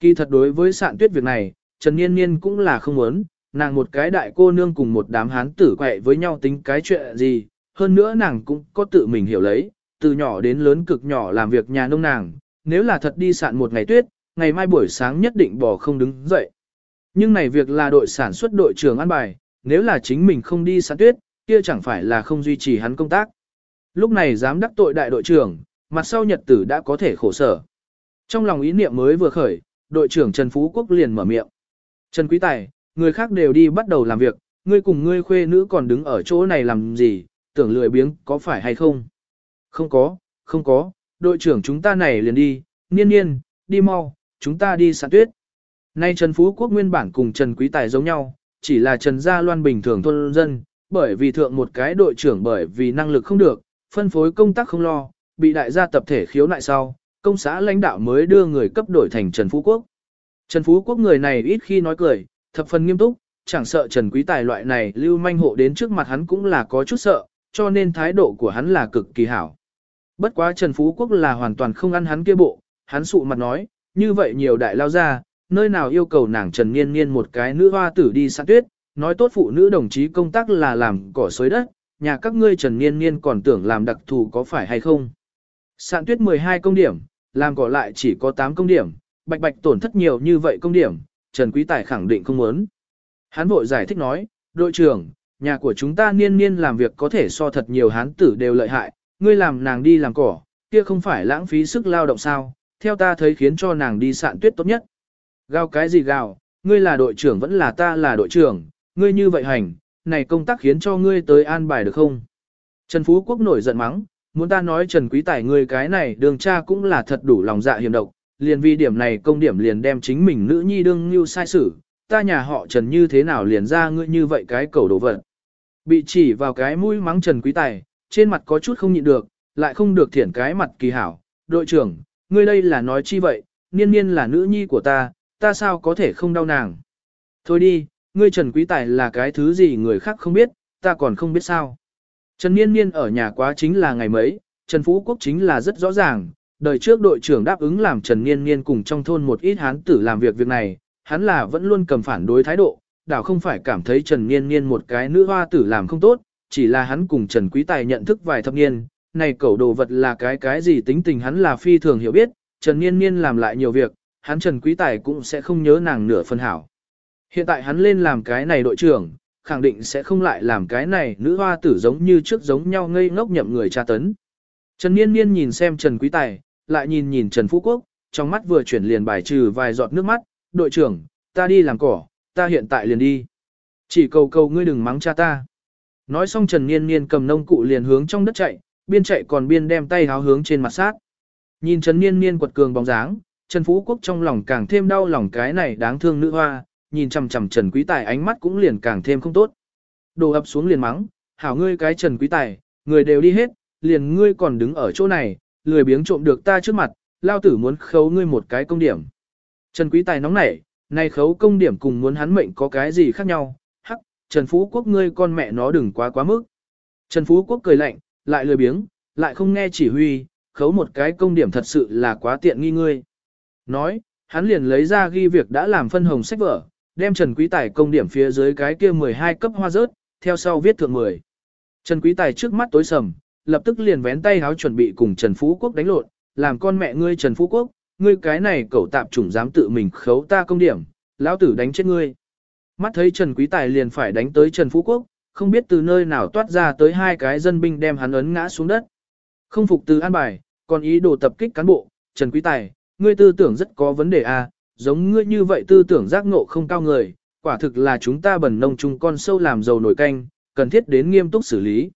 Kỳ thật đối với sạn tuyết việc này, Trần Niên Niên cũng là không muốn, nàng một cái đại cô nương cùng một đám hán tử quậy với nhau tính cái chuyện gì, hơn nữa nàng cũng có tự mình hiểu lấy, từ nhỏ đến lớn cực nhỏ làm việc nhà nông nàng, nếu là thật đi sạn một ngày tuyết, ngày mai buổi sáng nhất định bỏ không đứng dậy. Nhưng này việc là đội sản xuất đội trưởng ăn bài, nếu là chính mình không đi săn tuyết, kia chẳng phải là không duy trì hắn công tác. Lúc này dám đắc tội đại đội trưởng, mặt sau nhật tử đã có thể khổ sở. Trong lòng ý niệm mới vừa khởi, đội trưởng Trần Phú Quốc liền mở miệng. Trần Quý Tài, người khác đều đi bắt đầu làm việc, ngươi cùng ngươi khuê nữ còn đứng ở chỗ này làm gì, tưởng lười biếng có phải hay không? Không có, không có, đội trưởng chúng ta này liền đi, niên niên, đi mau, chúng ta đi sạn tuyết. Nay Trần Phú Quốc nguyên bản cùng Trần Quý Tài giống nhau, chỉ là Trần Gia Loan bình thường thôn dân, bởi vì thượng một cái đội trưởng bởi vì năng lực không được, phân phối công tác không lo, bị đại gia tập thể khiếu nại sau, công xã lãnh đạo mới đưa người cấp đổi thành Trần Phú Quốc. Trần Phú Quốc người này ít khi nói cười, thập phần nghiêm túc, chẳng sợ Trần Quý Tài loại này lưu manh hộ đến trước mặt hắn cũng là có chút sợ, cho nên thái độ của hắn là cực kỳ hảo. Bất quá Trần Phú Quốc là hoàn toàn không ăn hắn kia bộ, hắn sụ mặt nói, như vậy nhiều đại lao ra, nơi nào yêu cầu nàng Trần Niên Niên một cái nữ hoa tử đi săn tuyết, nói tốt phụ nữ đồng chí công tác là làm cỏ xới đất, nhà các ngươi Trần Niên Niên còn tưởng làm đặc thù có phải hay không. Sạn tuyết 12 công điểm, làm cỏ lại chỉ có 8 công điểm, bạch bạch tổn thất nhiều như vậy công điểm, Trần Quý Tài khẳng định không muốn. Hán vội giải thích nói, đội trưởng, nhà của chúng ta niên niên làm việc có thể so thật nhiều hán tử đều lợi hại, ngươi làm nàng đi làm cỏ, kia không phải lãng phí sức lao động sao, theo ta thấy khiến cho nàng đi sạn tuyết tốt nhất. Gào cái gì gào, ngươi là đội trưởng vẫn là ta là đội trưởng, ngươi như vậy hành, này công tác khiến cho ngươi tới an bài được không? Trần Phú Quốc nổi giận mắng, muốn ta nói Trần Quý Tài ngươi cái này đường cha cũng là thật đủ lòng dạ hiểm độc, liền vì điểm này công điểm liền đem chính mình nữ nhi đương như sai sử, ta nhà họ Trần như thế nào liền ra ngươi như vậy cái cầu đồ vật. Bị chỉ vào cái mũi mắng Trần Quý Tài, trên mặt có chút không nhịn được, lại không được thiển cái mặt kỳ hảo, đội trưởng, ngươi đây là nói chi vậy, niên niên là nữ nhi của ta, ta sao có thể không đau nàng. Thôi đi, ngươi Trần Quý Tài là cái thứ gì người khác không biết, ta còn không biết sao. Trần Niên Niên ở nhà quá chính là ngày mấy, Trần Phú Quốc chính là rất rõ ràng, đời trước đội trưởng đáp ứng làm Trần Niên Niên cùng trong thôn một ít hán tử làm việc việc này, hắn là vẫn luôn cầm phản đối thái độ, đảo không phải cảm thấy Trần Niên Niên một cái nữ hoa tử làm không tốt, chỉ là hắn cùng Trần Quý Tài nhận thức vài thập niên, này cẩu đồ vật là cái cái gì tính tình hắn là phi thường hiểu biết, Trần Niên Niên làm lại nhiều việc, hắn Trần Quý Tài cũng sẽ không nhớ nàng nửa phân hảo. Hiện tại hắn lên làm cái này đội trưởng, khẳng định sẽ không lại làm cái này nữ hoa tử giống như trước giống nhau ngây ngốc nhậm người tra tấn. Trần Niên Niên nhìn xem Trần Quý Tài, lại nhìn nhìn Trần Phú Quốc, trong mắt vừa chuyển liền bài trừ vài giọt nước mắt, đội trưởng, ta đi làm cỏ, ta hiện tại liền đi. Chỉ cầu cầu ngươi đừng mắng cha ta. Nói xong Trần Niên Niên cầm nông cụ liền hướng trong đất chạy, biên chạy còn biên đem tay háo hướng trên mặt sát. Nhìn Trần Niên Niên quật cường bóng dáng, Trần Phú Quốc trong lòng càng thêm đau lòng cái này đáng thương nữ hoa, nhìn chằm chằm Trần Quý Tài ánh mắt cũng liền càng thêm không tốt. Đồ ập xuống liền mắng, hảo ngươi cái Trần Quý Tài, người đều đi hết, liền ngươi còn đứng ở chỗ này, lười biếng trộm được ta trước mặt, lao tử muốn khấu ngươi một cái công điểm. Trần Quý Tài nóng nảy, nay khấu công điểm cùng muốn hắn mệnh có cái gì khác nhau, hắc, Trần Phú Quốc ngươi con mẹ nó đừng quá quá mức. Trần Phú Quốc cười lạnh, lại lười biếng, lại không nghe chỉ huy, khấu một cái công điểm thật sự là quá tiện nghi ngươi. Nói, hắn liền lấy ra ghi việc đã làm phân hồng sách vở, đem Trần Quý Tài công điểm phía dưới cái kia 12 cấp hoa rớt, theo sau viết thượng 10. Trần Quý Tài trước mắt tối sầm, lập tức liền vén tay háo chuẩn bị cùng Trần Phú Quốc đánh lộn, làm con mẹ ngươi Trần Phú Quốc, ngươi cái này cẩu tạp chủng dám tự mình khấu ta công điểm, lão tử đánh chết ngươi. Mắt thấy Trần Quý Tài liền phải đánh tới Trần Phú Quốc, không biết từ nơi nào toát ra tới hai cái dân binh đem hắn ấn ngã xuống đất. Không phục từ an bài, còn ý đồ tập kích cán bộ, Trần Quý Tài, ngươi tư tưởng rất có vấn đề à, giống ngươi như vậy tư tưởng giác ngộ không cao người, quả thực là chúng ta bẩn nông chung con sâu làm dầu nổi canh, cần thiết đến nghiêm túc xử lý.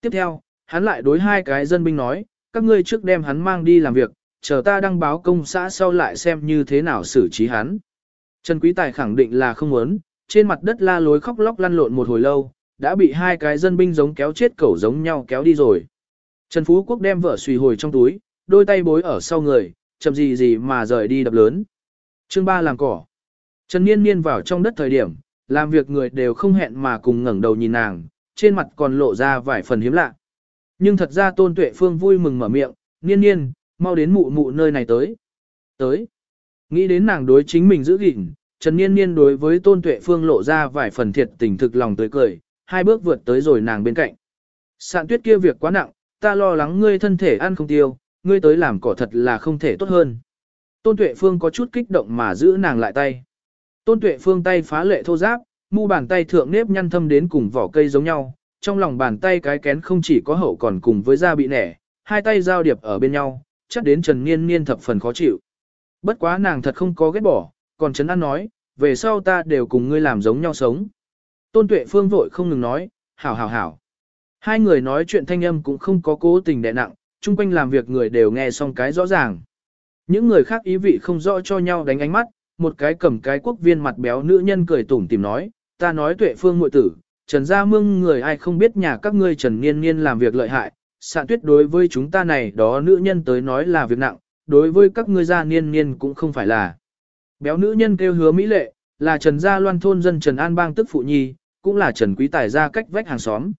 Tiếp theo, hắn lại đối hai cái dân binh nói, các ngươi trước đem hắn mang đi làm việc, chờ ta đăng báo công xã sau lại xem như thế nào xử trí hắn. Trần Quý Tài khẳng định là không muốn, trên mặt đất la lối khóc lóc lăn lộn một hồi lâu, đã bị hai cái dân binh giống kéo chết cẩu giống nhau kéo đi rồi. Trần Phú Quốc đem vợ xùy hồi trong túi, đôi tay bối ở sau người, chậm gì gì mà rời đi đập lớn. Chương 3 làm cỏ. Trần Niên Niên vào trong đất thời điểm, làm việc người đều không hẹn mà cùng ngẩng đầu nhìn nàng, trên mặt còn lộ ra vài phần hiếm lạ. Nhưng thật ra Tôn Tuệ Phương vui mừng mở miệng, Niên Niên, mau đến mụ mụ nơi này tới. Tới. Nghĩ đến nàng đối chính mình giữ gìn, Trần Niên Niên đối với Tôn Tuệ Phương lộ ra vài phần thiệt tình thực lòng tươi cười, hai bước vượt tới rồi nàng bên cạnh. Sạn tuyết kia việc quá nặng, ta lo lắng ngươi thân thể ăn không tiêu, ngươi tới làm cỏ thật là không thể tốt hơn. Tôn Tuệ Phương có chút kích động mà giữ nàng lại tay. Tôn Tuệ Phương tay phá lệ thô giáp, mu bàn tay thượng nếp nhăn thâm đến cùng vỏ cây giống nhau, trong lòng bàn tay cái kén không chỉ có hậu còn cùng với da bị nẻ, hai tay giao điệp ở bên nhau, chắc đến Trần Niên Niên thập phần khó chịu. Bất quá nàng thật không có ghét bỏ, còn Trấn An nói, về sau ta đều cùng ngươi làm giống nhau sống. Tôn Tuệ Phương vội không ngừng nói, hảo hảo hảo. Hai người nói chuyện thanh âm cũng không có cố tình đè nặng, chung quanh làm việc người đều nghe xong cái rõ ràng. Những người khác ý vị không rõ cho nhau đánh ánh mắt, một cái cầm cái quốc viên mặt béo nữ nhân cười tủm tìm nói, ta nói tuệ phương ngụy tử, Trần Gia Mương người ai không biết nhà các ngươi Trần Niên Niên làm việc lợi hại, sạn tuyết đối với chúng ta này đó nữ nhân tới nói là việc nặng, đối với các ngươi gia Niên Niên cũng không phải là. Béo nữ nhân kêu hứa Mỹ Lệ, là Trần Gia Loan thôn dân Trần An Bang tức phụ nhi, cũng là Trần Quý Tài gia cách vách hàng xóm.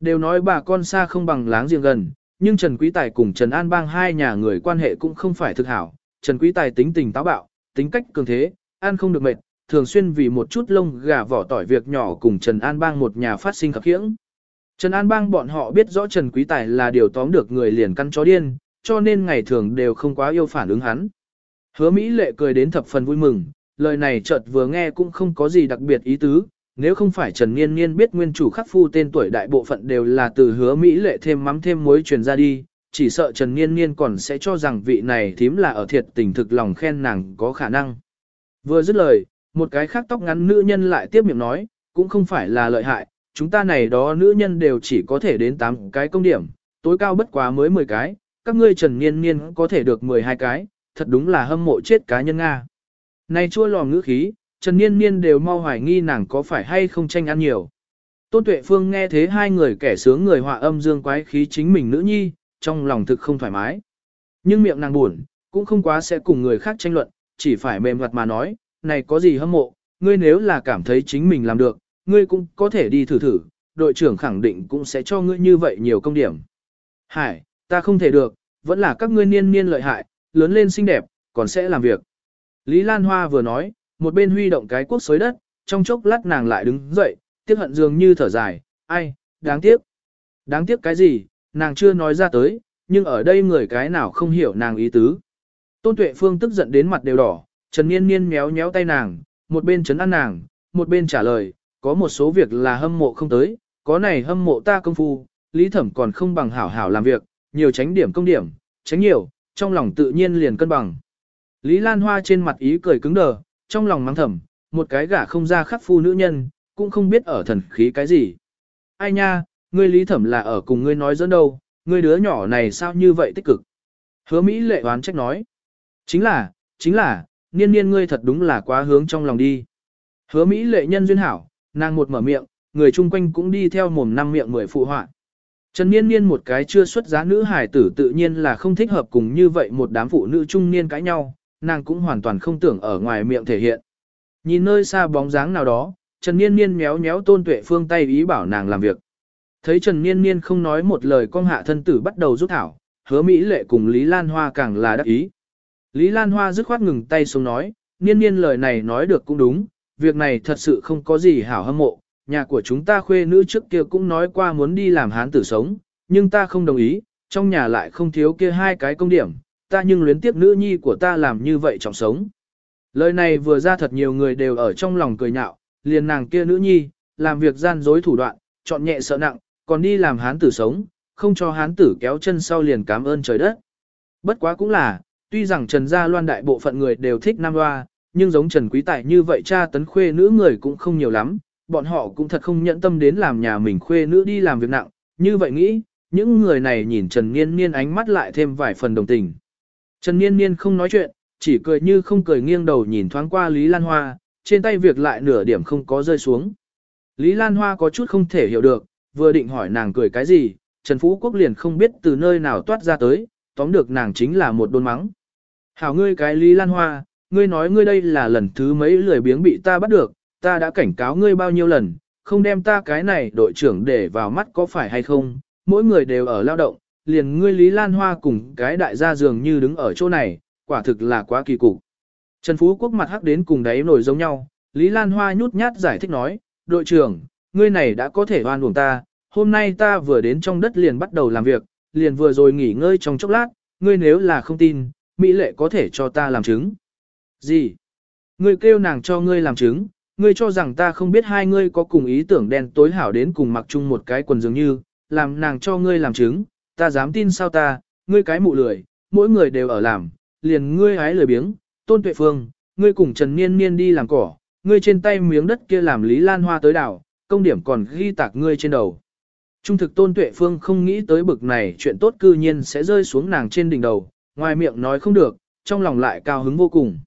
Đều nói bà con xa không bằng láng giềng gần, nhưng Trần Quý Tài cùng Trần An Bang hai nhà người quan hệ cũng không phải thực hảo. Trần Quý Tài tính tình táo bạo, tính cách cường thế, ăn không được mệt, thường xuyên vì một chút lông gà vỏ tỏi việc nhỏ cùng Trần An Bang một nhà phát sinh khập khiễng. Trần An Bang bọn họ biết rõ Trần Quý Tài là điều tóm được người liền căn chó điên, cho nên ngày thường đều không quá yêu phản ứng hắn. Hứa Mỹ lệ cười đến thập phần vui mừng, lời này chợt vừa nghe cũng không có gì đặc biệt ý tứ, nếu không phải Trần Niên Niên biết nguyên chủ khắc phu tên tuổi đại bộ phận đều là từ hứa Mỹ lệ thêm mắm thêm muối truyền ra đi, chỉ sợ Trần Niên Niên còn sẽ cho rằng vị này thím là ở thiệt tình thực lòng khen nàng có khả năng. Vừa dứt lời, một cái khác tóc ngắn nữ nhân lại tiếp miệng nói, cũng không phải là lợi hại, chúng ta này đó nữ nhân đều chỉ có thể đến 8 cái công điểm, tối cao bất quá mới 10 cái, các ngươi Trần Niên Niên có thể được 12 cái, thật đúng là hâm mộ chết cá nhân Nga. Này chua lò ngữ khí, Trần Niên Niên đều mau hoài nghi nàng có phải hay không tranh ăn nhiều. Tôn Tuệ Phương nghe thế hai người kẻ sướng người họa âm dương quái khí chính mình nữ nhi, trong lòng thực không thoải mái. Nhưng miệng nàng buồn, cũng không quá sẽ cùng người khác tranh luận, chỉ phải mềm mặt mà nói, này có gì hâm mộ, ngươi nếu là cảm thấy chính mình làm được, ngươi cũng có thể đi thử thử, đội trưởng khẳng định cũng sẽ cho ngươi như vậy nhiều công điểm. Hải, ta không thể được, vẫn là các ngươi niên niên lợi hại, lớn lên xinh đẹp, còn sẽ làm việc. Lý Lan Hoa vừa nói, một bên huy động cái quốc xối đất, trong chốc lát nàng lại đứng dậy, tiếc hận dường như thở dài, ai, đáng tiếc. Đáng tiếc cái gì, nàng chưa nói ra tới, nhưng ở đây người cái nào không hiểu nàng ý tứ. Tôn Tuệ Phương tức giận đến mặt đều đỏ, Trần Niên Niên méo méo tay nàng, một bên chấn an nàng, một bên trả lời, có một số việc là hâm mộ không tới, có này hâm mộ ta công phu, lý thẩm còn không bằng hảo hảo làm việc, nhiều tránh điểm công điểm, tránh nhiều, trong lòng tự nhiên liền cân bằng. Lý Lan Hoa trên mặt ý cười cứng đờ, trong lòng mắng thầm, một cái gả không ra khắc phu nữ nhân, cũng không biết ở thần khí cái gì. Ai nha, ngươi lý thẩm là ở cùng ngươi nói dẫn đâu, ngươi đứa nhỏ này sao như vậy tích cực. Hứa Mỹ lệ oán trách nói. Chính là, chính là, niên niên ngươi thật đúng là quá hướng trong lòng đi. Hứa Mỹ lệ nhân duyên hảo, nàng một mở miệng, người chung quanh cũng đi theo mồm năm miệng mười phụ họa. Trần Niên Niên một cái chưa xuất giá nữ hải tử tự nhiên là không thích hợp cùng như vậy một đám phụ nữ trung niên cãi nhau, nàng cũng hoàn toàn không tưởng ở ngoài miệng thể hiện. Nhìn nơi xa bóng dáng nào đó, Trần Niên Niên méo méo Tôn Tuệ Phương tay ý bảo nàng làm việc. Thấy Trần Niên Niên không nói một lời con hạ thân tử bắt đầu rút thảo, hứa Mỹ lệ cùng Lý Lan Hoa càng là đắc ý. Lý Lan Hoa dứt khoát ngừng tay xuống nói, Niên Niên lời này nói được cũng đúng, việc này thật sự không có gì hảo hâm mộ, nhà của chúng ta khuê nữ trước kia cũng nói qua muốn đi làm hán tử sống, nhưng ta không đồng ý, trong nhà lại không thiếu kia hai cái công điểm, ta nhưng luyến tiếc nữ nhi của ta làm như vậy trọng sống. Lời này vừa ra thật nhiều người đều ở trong lòng cười nhạo, liền nàng kia nữ nhi, làm việc gian dối thủ đoạn, chọn nhẹ sợ nặng, còn đi làm hán tử sống, không cho hán tử kéo chân sau liền cảm ơn trời đất. Bất quá cũng là, tuy rằng Trần Gia Loan đại bộ phận người đều thích Nam Loa, nhưng giống Trần Quý Tài như vậy cha tấn khuê nữ người cũng không nhiều lắm, bọn họ cũng thật không nhẫn tâm đến làm nhà mình khuê nữ đi làm việc nặng, như vậy nghĩ, những người này nhìn Trần Niên Niên ánh mắt lại thêm vài phần đồng tình. Trần Niên Niên không nói chuyện, chỉ cười như không cười nghiêng đầu nhìn thoáng qua Lý Lan Hoa, trên tay việc lại nửa điểm không có rơi xuống. Lý Lan Hoa có chút không thể hiểu được, vừa định hỏi nàng cười cái gì, Trần Phú Quốc liền không biết từ nơi nào toát ra tới, tóm được nàng chính là một đôn mắng. Hảo ngươi cái Lý Lan Hoa, ngươi nói ngươi đây là lần thứ mấy lười biếng bị ta bắt được, ta đã cảnh cáo ngươi bao nhiêu lần, không đem ta cái này đội trưởng để vào mắt có phải hay không, mỗi người đều ở lao động, liền ngươi Lý Lan Hoa cùng cái đại gia dường như đứng ở chỗ này, quả thực là quá kỳ cục. Trần Phú Quốc mặt hắc đến cùng đáy nổi giống nhau, Lý Lan Hoa nhút nhát giải thích nói, đội trưởng, ngươi này đã có thể oan uổng ta, hôm nay ta vừa đến trong đất liền bắt đầu làm việc, liền vừa rồi nghỉ ngơi trong chốc lát, ngươi nếu là không tin, Mỹ lệ có thể cho ta làm chứng. Gì? Ngươi kêu nàng cho ngươi làm chứng, ngươi cho rằng ta không biết hai ngươi có cùng ý tưởng đen tối hảo đến cùng mặc chung một cái quần dường như, làm nàng cho ngươi làm chứng, ta dám tin sao ta, ngươi cái mụ lười, mỗi người đều ở làm, liền ngươi hái lười biếng, tôn tuệ phương, ngươi cùng Trần Niên Niên đi làm cỏ, ngươi trên tay miếng đất kia làm Lý Lan Hoa tới đảo, công điểm còn ghi tạc ngươi trên đầu. Trung thực tôn tuệ phương không nghĩ tới bực này chuyện tốt cư nhiên sẽ rơi xuống nàng trên đỉnh đầu, ngoài miệng nói không được, trong lòng lại cao hứng vô cùng.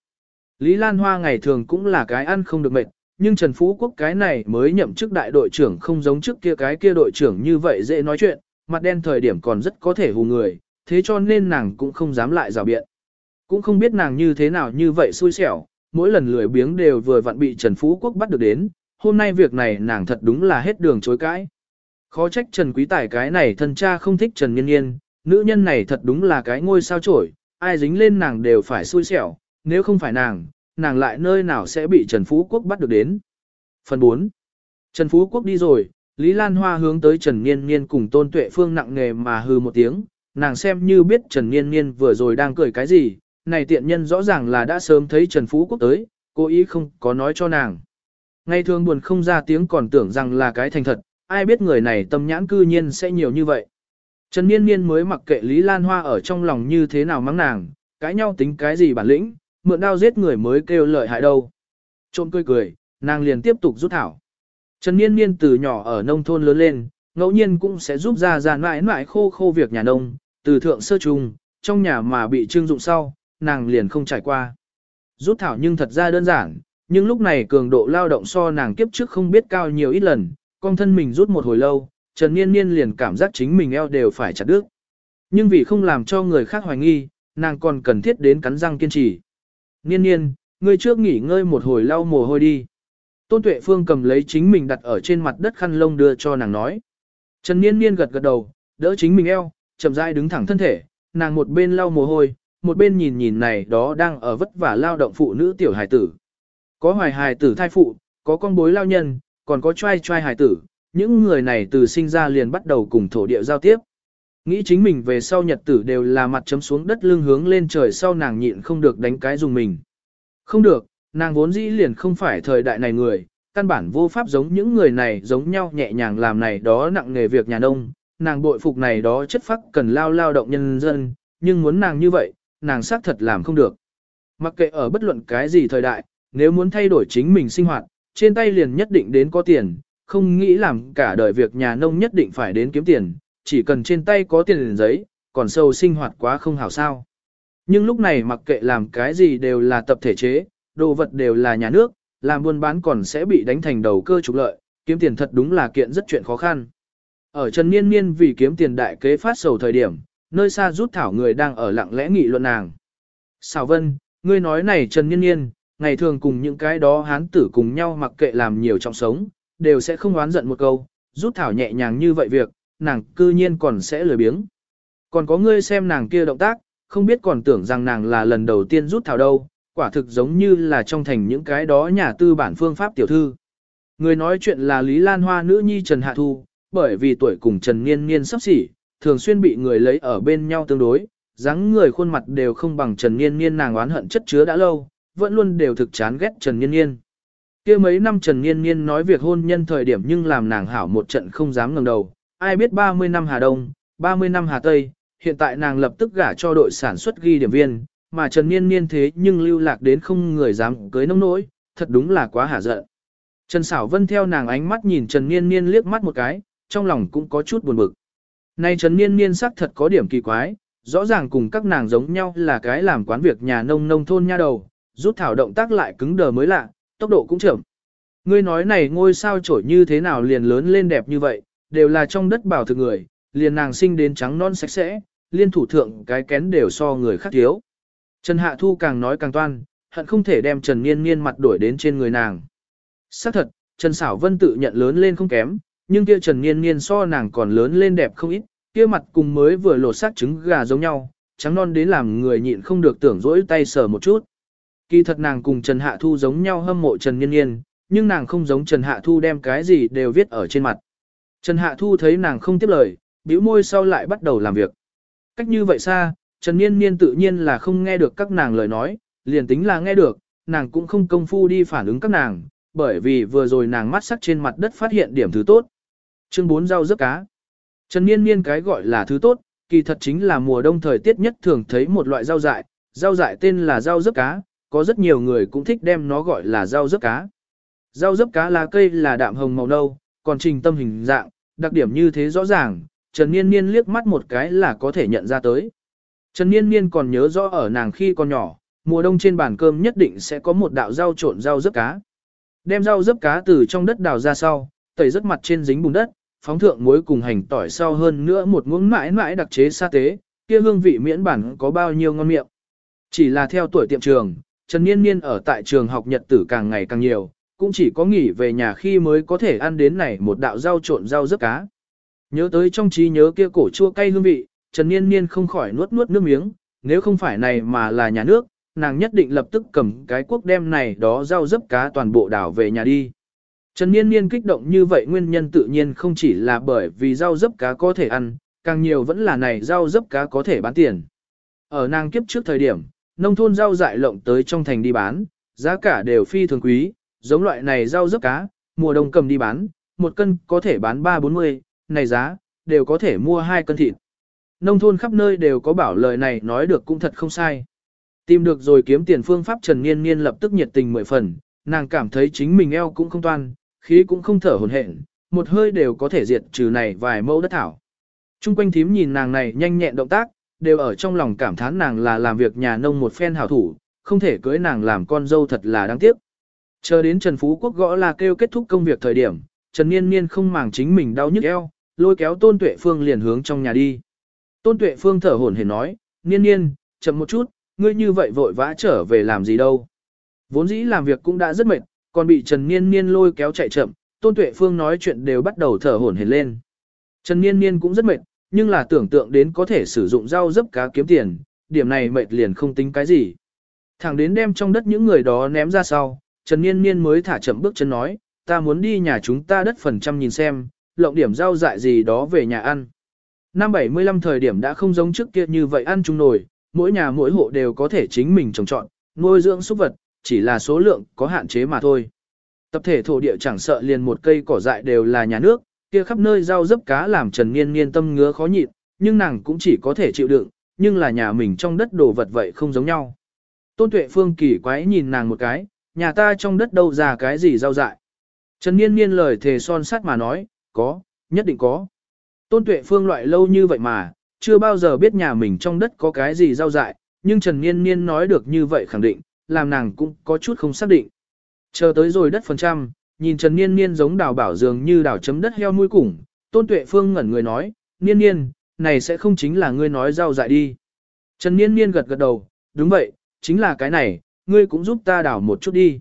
Lý Lan Hoa ngày thường cũng là cái ăn không được mệt, nhưng Trần Phú Quốc cái này mới nhậm chức đại đội trưởng không giống trước kia cái kia đội trưởng như vậy dễ nói chuyện, mặt đen thời điểm còn rất có thể hù người, thế cho nên nàng cũng không dám lại rào biện. Cũng không biết nàng như thế nào như vậy xui xẻo, mỗi lần lười biếng đều vừa vặn bị Trần Phú Quốc bắt được đến, hôm nay việc này nàng thật đúng là hết đường chối cãi. Khó trách Trần Quý Tài cái này thân cha không thích Trần Nhiên Nhiên, nữ nhân này thật đúng là cái ngôi sao trổi, ai dính lên nàng đều phải xui xẻo, nếu không phải nàng, nàng lại nơi nào sẽ bị Trần Phú Quốc bắt được đến. Phần 4. Trần Phú Quốc đi rồi, Lý Lan Hoa hướng tới Trần Niên Niên cùng Tôn Tuệ Phương nặng nghề mà hư một tiếng, nàng xem như biết Trần Niên Niên vừa rồi đang cười cái gì, này tiện nhân rõ ràng là đã sớm thấy Trần Phú Quốc tới, cố ý không có nói cho nàng. Ngày thường buồn không ra tiếng còn tưởng rằng là cái thành thật, ai biết người này tâm nhãn cư nhiên sẽ nhiều như vậy. Trần Niên Niên mới mặc kệ Lý Lan Hoa ở trong lòng như thế nào mắng nàng, cãi nhau tính cái gì bản lĩnh, mượn đao giết người mới kêu lợi hại đâu. Trộm cười cười, nàng liền tiếp tục rút thảo. Trần Niên Niên từ nhỏ ở nông thôn lớn lên, ngẫu nhiên cũng sẽ giúp ra ra mãi mãi khô khô việc nhà nông, từ thượng sơ trùng, trong nhà mà bị trưng dụng sau, nàng liền không trải qua. Rút thảo nhưng thật ra đơn giản, nhưng lúc này cường độ lao động so nàng kiếp trước không biết cao nhiều ít lần, con thân mình rút một hồi lâu, Trần Niên Niên liền cảm giác chính mình eo đều phải chặt đứt. Nhưng vì không làm cho người khác hoài nghi, nàng còn cần thiết đến cắn răng kiên trì. Niên Niên, ngươi trước nghỉ ngơi một hồi lau mồ hôi đi. Tôn Tuệ Phương cầm lấy chính mình đặt ở trên mặt đất khăn lông đưa cho nàng nói. Trần Niên Niên gật gật đầu, đỡ chính mình eo, chậm rãi đứng thẳng thân thể, nàng một bên lau mồ hôi, một bên nhìn nhìn này đó đang ở vất vả lao động phụ nữ tiểu hài tử. Có hoài hài tử thai phụ, có con bối lao nhân, còn có trai trai hài tử, những người này từ sinh ra liền bắt đầu cùng thổ địa giao tiếp. Nghĩ chính mình về sau nhật tử đều là mặt chấm xuống đất lưng hướng lên trời sau nàng nhịn không được đánh cái dùng mình. Không được, nàng vốn dĩ liền không phải thời đại này người, căn bản vô pháp giống những người này giống nhau nhẹ nhàng làm này đó nặng nghề việc nhà nông, nàng bội phục này đó chất phác cần lao lao động nhân dân, nhưng muốn nàng như vậy, nàng xác thật làm không được. Mặc kệ ở bất luận cái gì thời đại, nếu muốn thay đổi chính mình sinh hoạt, trên tay liền nhất định đến có tiền, không nghĩ làm cả đời việc nhà nông nhất định phải đến kiếm tiền, chỉ cần trên tay có tiền liền giấy, còn sâu sinh hoạt quá không hảo sao. Nhưng lúc này mặc kệ làm cái gì đều là tập thể chế, đồ vật đều là nhà nước, làm buôn bán còn sẽ bị đánh thành đầu cơ trục lợi, kiếm tiền thật đúng là kiện rất chuyện khó khăn. Ở Trần Niên Niên vì kiếm tiền đại kế phát sầu thời điểm, nơi xa rút thảo người đang ở lặng lẽ nghị luận nàng. Xào Vân, ngươi nói này Trần Niên Niên, ngày thường cùng những cái đó hán tử cùng nhau mặc kệ làm nhiều trong sống, đều sẽ không oán giận một câu, rút thảo nhẹ nhàng như vậy việc, nàng cư nhiên còn sẽ lười biếng. Còn có ngươi xem nàng kia động tác, không biết còn tưởng rằng nàng là lần đầu tiên rút thảo đâu, quả thực giống như là trong thành những cái đó nhà tư bản phương pháp tiểu thư. Người nói chuyện là Lý Lan Hoa nữ nhi Trần Hạ Thu, bởi vì tuổi cùng Trần Niên Niên sắp xỉ, thường xuyên bị người lấy ở bên nhau tương đối, dáng người khuôn mặt đều không bằng Trần Niên Niên nàng oán hận chất chứa đã lâu, vẫn luôn đều thực chán ghét Trần Niên Niên. kia mấy năm Trần Niên Niên nói việc hôn nhân thời điểm nhưng làm nàng hảo một trận không dám ngẩng đầu, ai biết 30 năm Hà Đông, 30 năm Hà Tây, hiện tại nàng lập tức gả cho đội sản xuất ghi điểm viên, mà Trần Niên Niên thế nhưng lưu lạc đến không người dám cưới nông nỗi, thật đúng là quá hả giận. Trần Sảo Vân theo nàng ánh mắt nhìn Trần Niên Niên liếc mắt một cái, trong lòng cũng có chút buồn bực. Nay Trần Niên Niên sắc thật có điểm kỳ quái, rõ ràng cùng các nàng giống nhau là cái làm quán việc nhà nông nông thôn nha đầu, rút thảo động tác lại cứng đờ mới lạ, tốc độ cũng chậm. Ngươi nói này ngôi sao trổi như thế nào liền lớn lên đẹp như vậy, đều là trong đất bảo thực người, liền nàng sinh đến trắng non sạch sẽ, liên thủ thượng cái kén đều so người khác thiếu. Trần Hạ Thu càng nói càng toan, hận không thể đem Trần Niên Niên mặt đổi đến trên người nàng. Xác thật, Trần Sảo Vân tự nhận lớn lên không kém, nhưng kia Trần Niên Niên so nàng còn lớn lên đẹp không ít, kia mặt cùng mới vừa lột xác trứng gà giống nhau, trắng non đến làm người nhịn không được tưởng dỗi tay sờ một chút. Kỳ thật nàng cùng Trần Hạ Thu giống nhau hâm mộ Trần Niên Niên, nhưng nàng không giống Trần Hạ Thu đem cái gì đều viết ở trên mặt. Trần Hạ Thu thấy nàng không tiếp lời, bĩu môi sau lại bắt đầu làm việc. Cách như vậy xa, Trần Niên Niên tự nhiên là không nghe được các nàng lời nói, liền tính là nghe được, nàng cũng không công phu đi phản ứng các nàng, bởi vì vừa rồi nàng mắt sắc trên mặt đất phát hiện điểm thứ tốt. Chương 4 rau rớt cá. Trần Niên Niên cái gọi là thứ tốt, kỳ thật chính là mùa đông thời tiết nhất thường thấy một loại rau dại, rau dại tên là rau rớt cá, có rất nhiều người cũng thích đem nó gọi là rau rớt cá. Rau rớt cá lá cây là đạm hồng màu nâu, còn trình tâm hình dạng, đặc điểm như thế rõ ràng, Trần Niên Niên liếc mắt một cái là có thể nhận ra tới. Trần Niên Niên còn nhớ rõ ở nàng khi còn nhỏ, mùa đông trên bàn cơm nhất định sẽ có một đạo rau trộn rau dấp cá. Đem rau dấp cá từ trong đất đào ra sau, tẩy rất mặt trên dính bùn đất, phóng thượng muối cùng hành tỏi sau hơn nữa một muỗng mãi mãi đặc chế sa tế, kia hương vị miễn bản có bao nhiêu ngon miệng. Chỉ là theo tuổi tiệm trường, Trần Niên Niên ở tại trường học nhật tử càng ngày càng nhiều, cũng chỉ có nghỉ về nhà khi mới có thể ăn đến này một đạo rau trộn rau dấp cá. Nhớ tới trong trí nhớ kia cổ chua cay hương vị, Trần Niên Niên không khỏi nuốt nuốt nước miếng, nếu không phải này mà là nhà nước, nàng nhất định lập tức cầm cái quốc đem này đó rau dấp cá toàn bộ đảo về nhà đi. Trần Niên Niên kích động như vậy nguyên nhân tự nhiên không chỉ là bởi vì rau dấp cá có thể ăn, càng nhiều vẫn là này rau dấp cá có thể bán tiền. Ở nàng kiếp trước thời điểm, nông thôn rau dại lộng tới trong thành đi bán, giá cả đều phi thường quý, giống loại này rau dấp cá, mùa đông cầm đi bán, một cân có thể bán 3-40, này giá, đều có thể mua hai cân thịt. Nông thôn khắp nơi đều có bảo lời này nói được cũng thật không sai. Tìm được rồi kiếm tiền phương pháp Trần Niên Niên lập tức nhiệt tình mười phần, nàng cảm thấy chính mình eo cũng không toan, khí cũng không thở hồn hển, một hơi đều có thể diệt trừ này vài mẫu đất thảo. Trung quanh thím nhìn nàng này nhanh nhẹn động tác, đều ở trong lòng cảm thán nàng là làm việc nhà nông một phen hảo thủ, không thể cưới nàng làm con dâu thật là đáng tiếc. Chờ đến Trần Phú Quốc gõ là kêu kết thúc công việc thời điểm, Trần Niên Niên không màng chính mình đau nhức eo, lôi kéo Tôn Tuệ Phương liền hướng trong nhà đi. Tôn Tuệ Phương thở hổn hển nói, Niên Niên, chậm một chút, ngươi như vậy vội vã trở về làm gì đâu. Vốn dĩ làm việc cũng đã rất mệt, còn bị Trần Niên Niên lôi kéo chạy chậm, Tôn Tuệ Phương nói chuyện đều bắt đầu thở hổn hển lên. Trần Niên Niên cũng rất mệt, nhưng là tưởng tượng đến có thể sử dụng rau dấp cá kiếm tiền, điểm này mệt liền không tính cái gì. Thẳng đến đem trong đất những người đó ném ra sau, Trần Niên Niên mới thả chậm bước chân nói, ta muốn đi nhà chúng ta đất phần trăm nhìn xem, lộng điểm rau dại gì đó về nhà ăn. Năm 75 thời điểm đã không giống trước kia như vậy ăn chung nổi, mỗi nhà mỗi hộ đều có thể chính mình trồng trọn, nuôi dưỡng súc vật, chỉ là số lượng có hạn chế mà thôi. Tập thể thổ địa chẳng sợ liền một cây cỏ dại đều là nhà nước, kia khắp nơi rau dấp cá làm Trần Niên Niên tâm ngứa khó nhịn, nhưng nàng cũng chỉ có thể chịu đựng, nhưng là nhà mình trong đất đồ vật vậy không giống nhau. Tôn Tuệ Phương kỳ quái nhìn nàng một cái, nhà ta trong đất đâu ra cái gì rau dại. Trần Niên Niên lời thề son sắt mà nói, có, nhất định có. Tôn Tuệ Phương loại lâu như vậy mà, chưa bao giờ biết nhà mình trong đất có cái gì rau dại, nhưng Trần Niên Niên nói được như vậy khẳng định, làm nàng cũng có chút không xác định. Chờ tới rồi đất phần trăm, nhìn Trần Niên Niên giống đào bảo dường như đào chấm đất heo mũi củng, Tôn Tuệ Phương ngẩn người nói, Niên Niên, này sẽ không chính là ngươi nói rau dại đi. Trần Niên Niên gật gật đầu, đúng vậy, chính là cái này, ngươi cũng giúp ta đào một chút đi.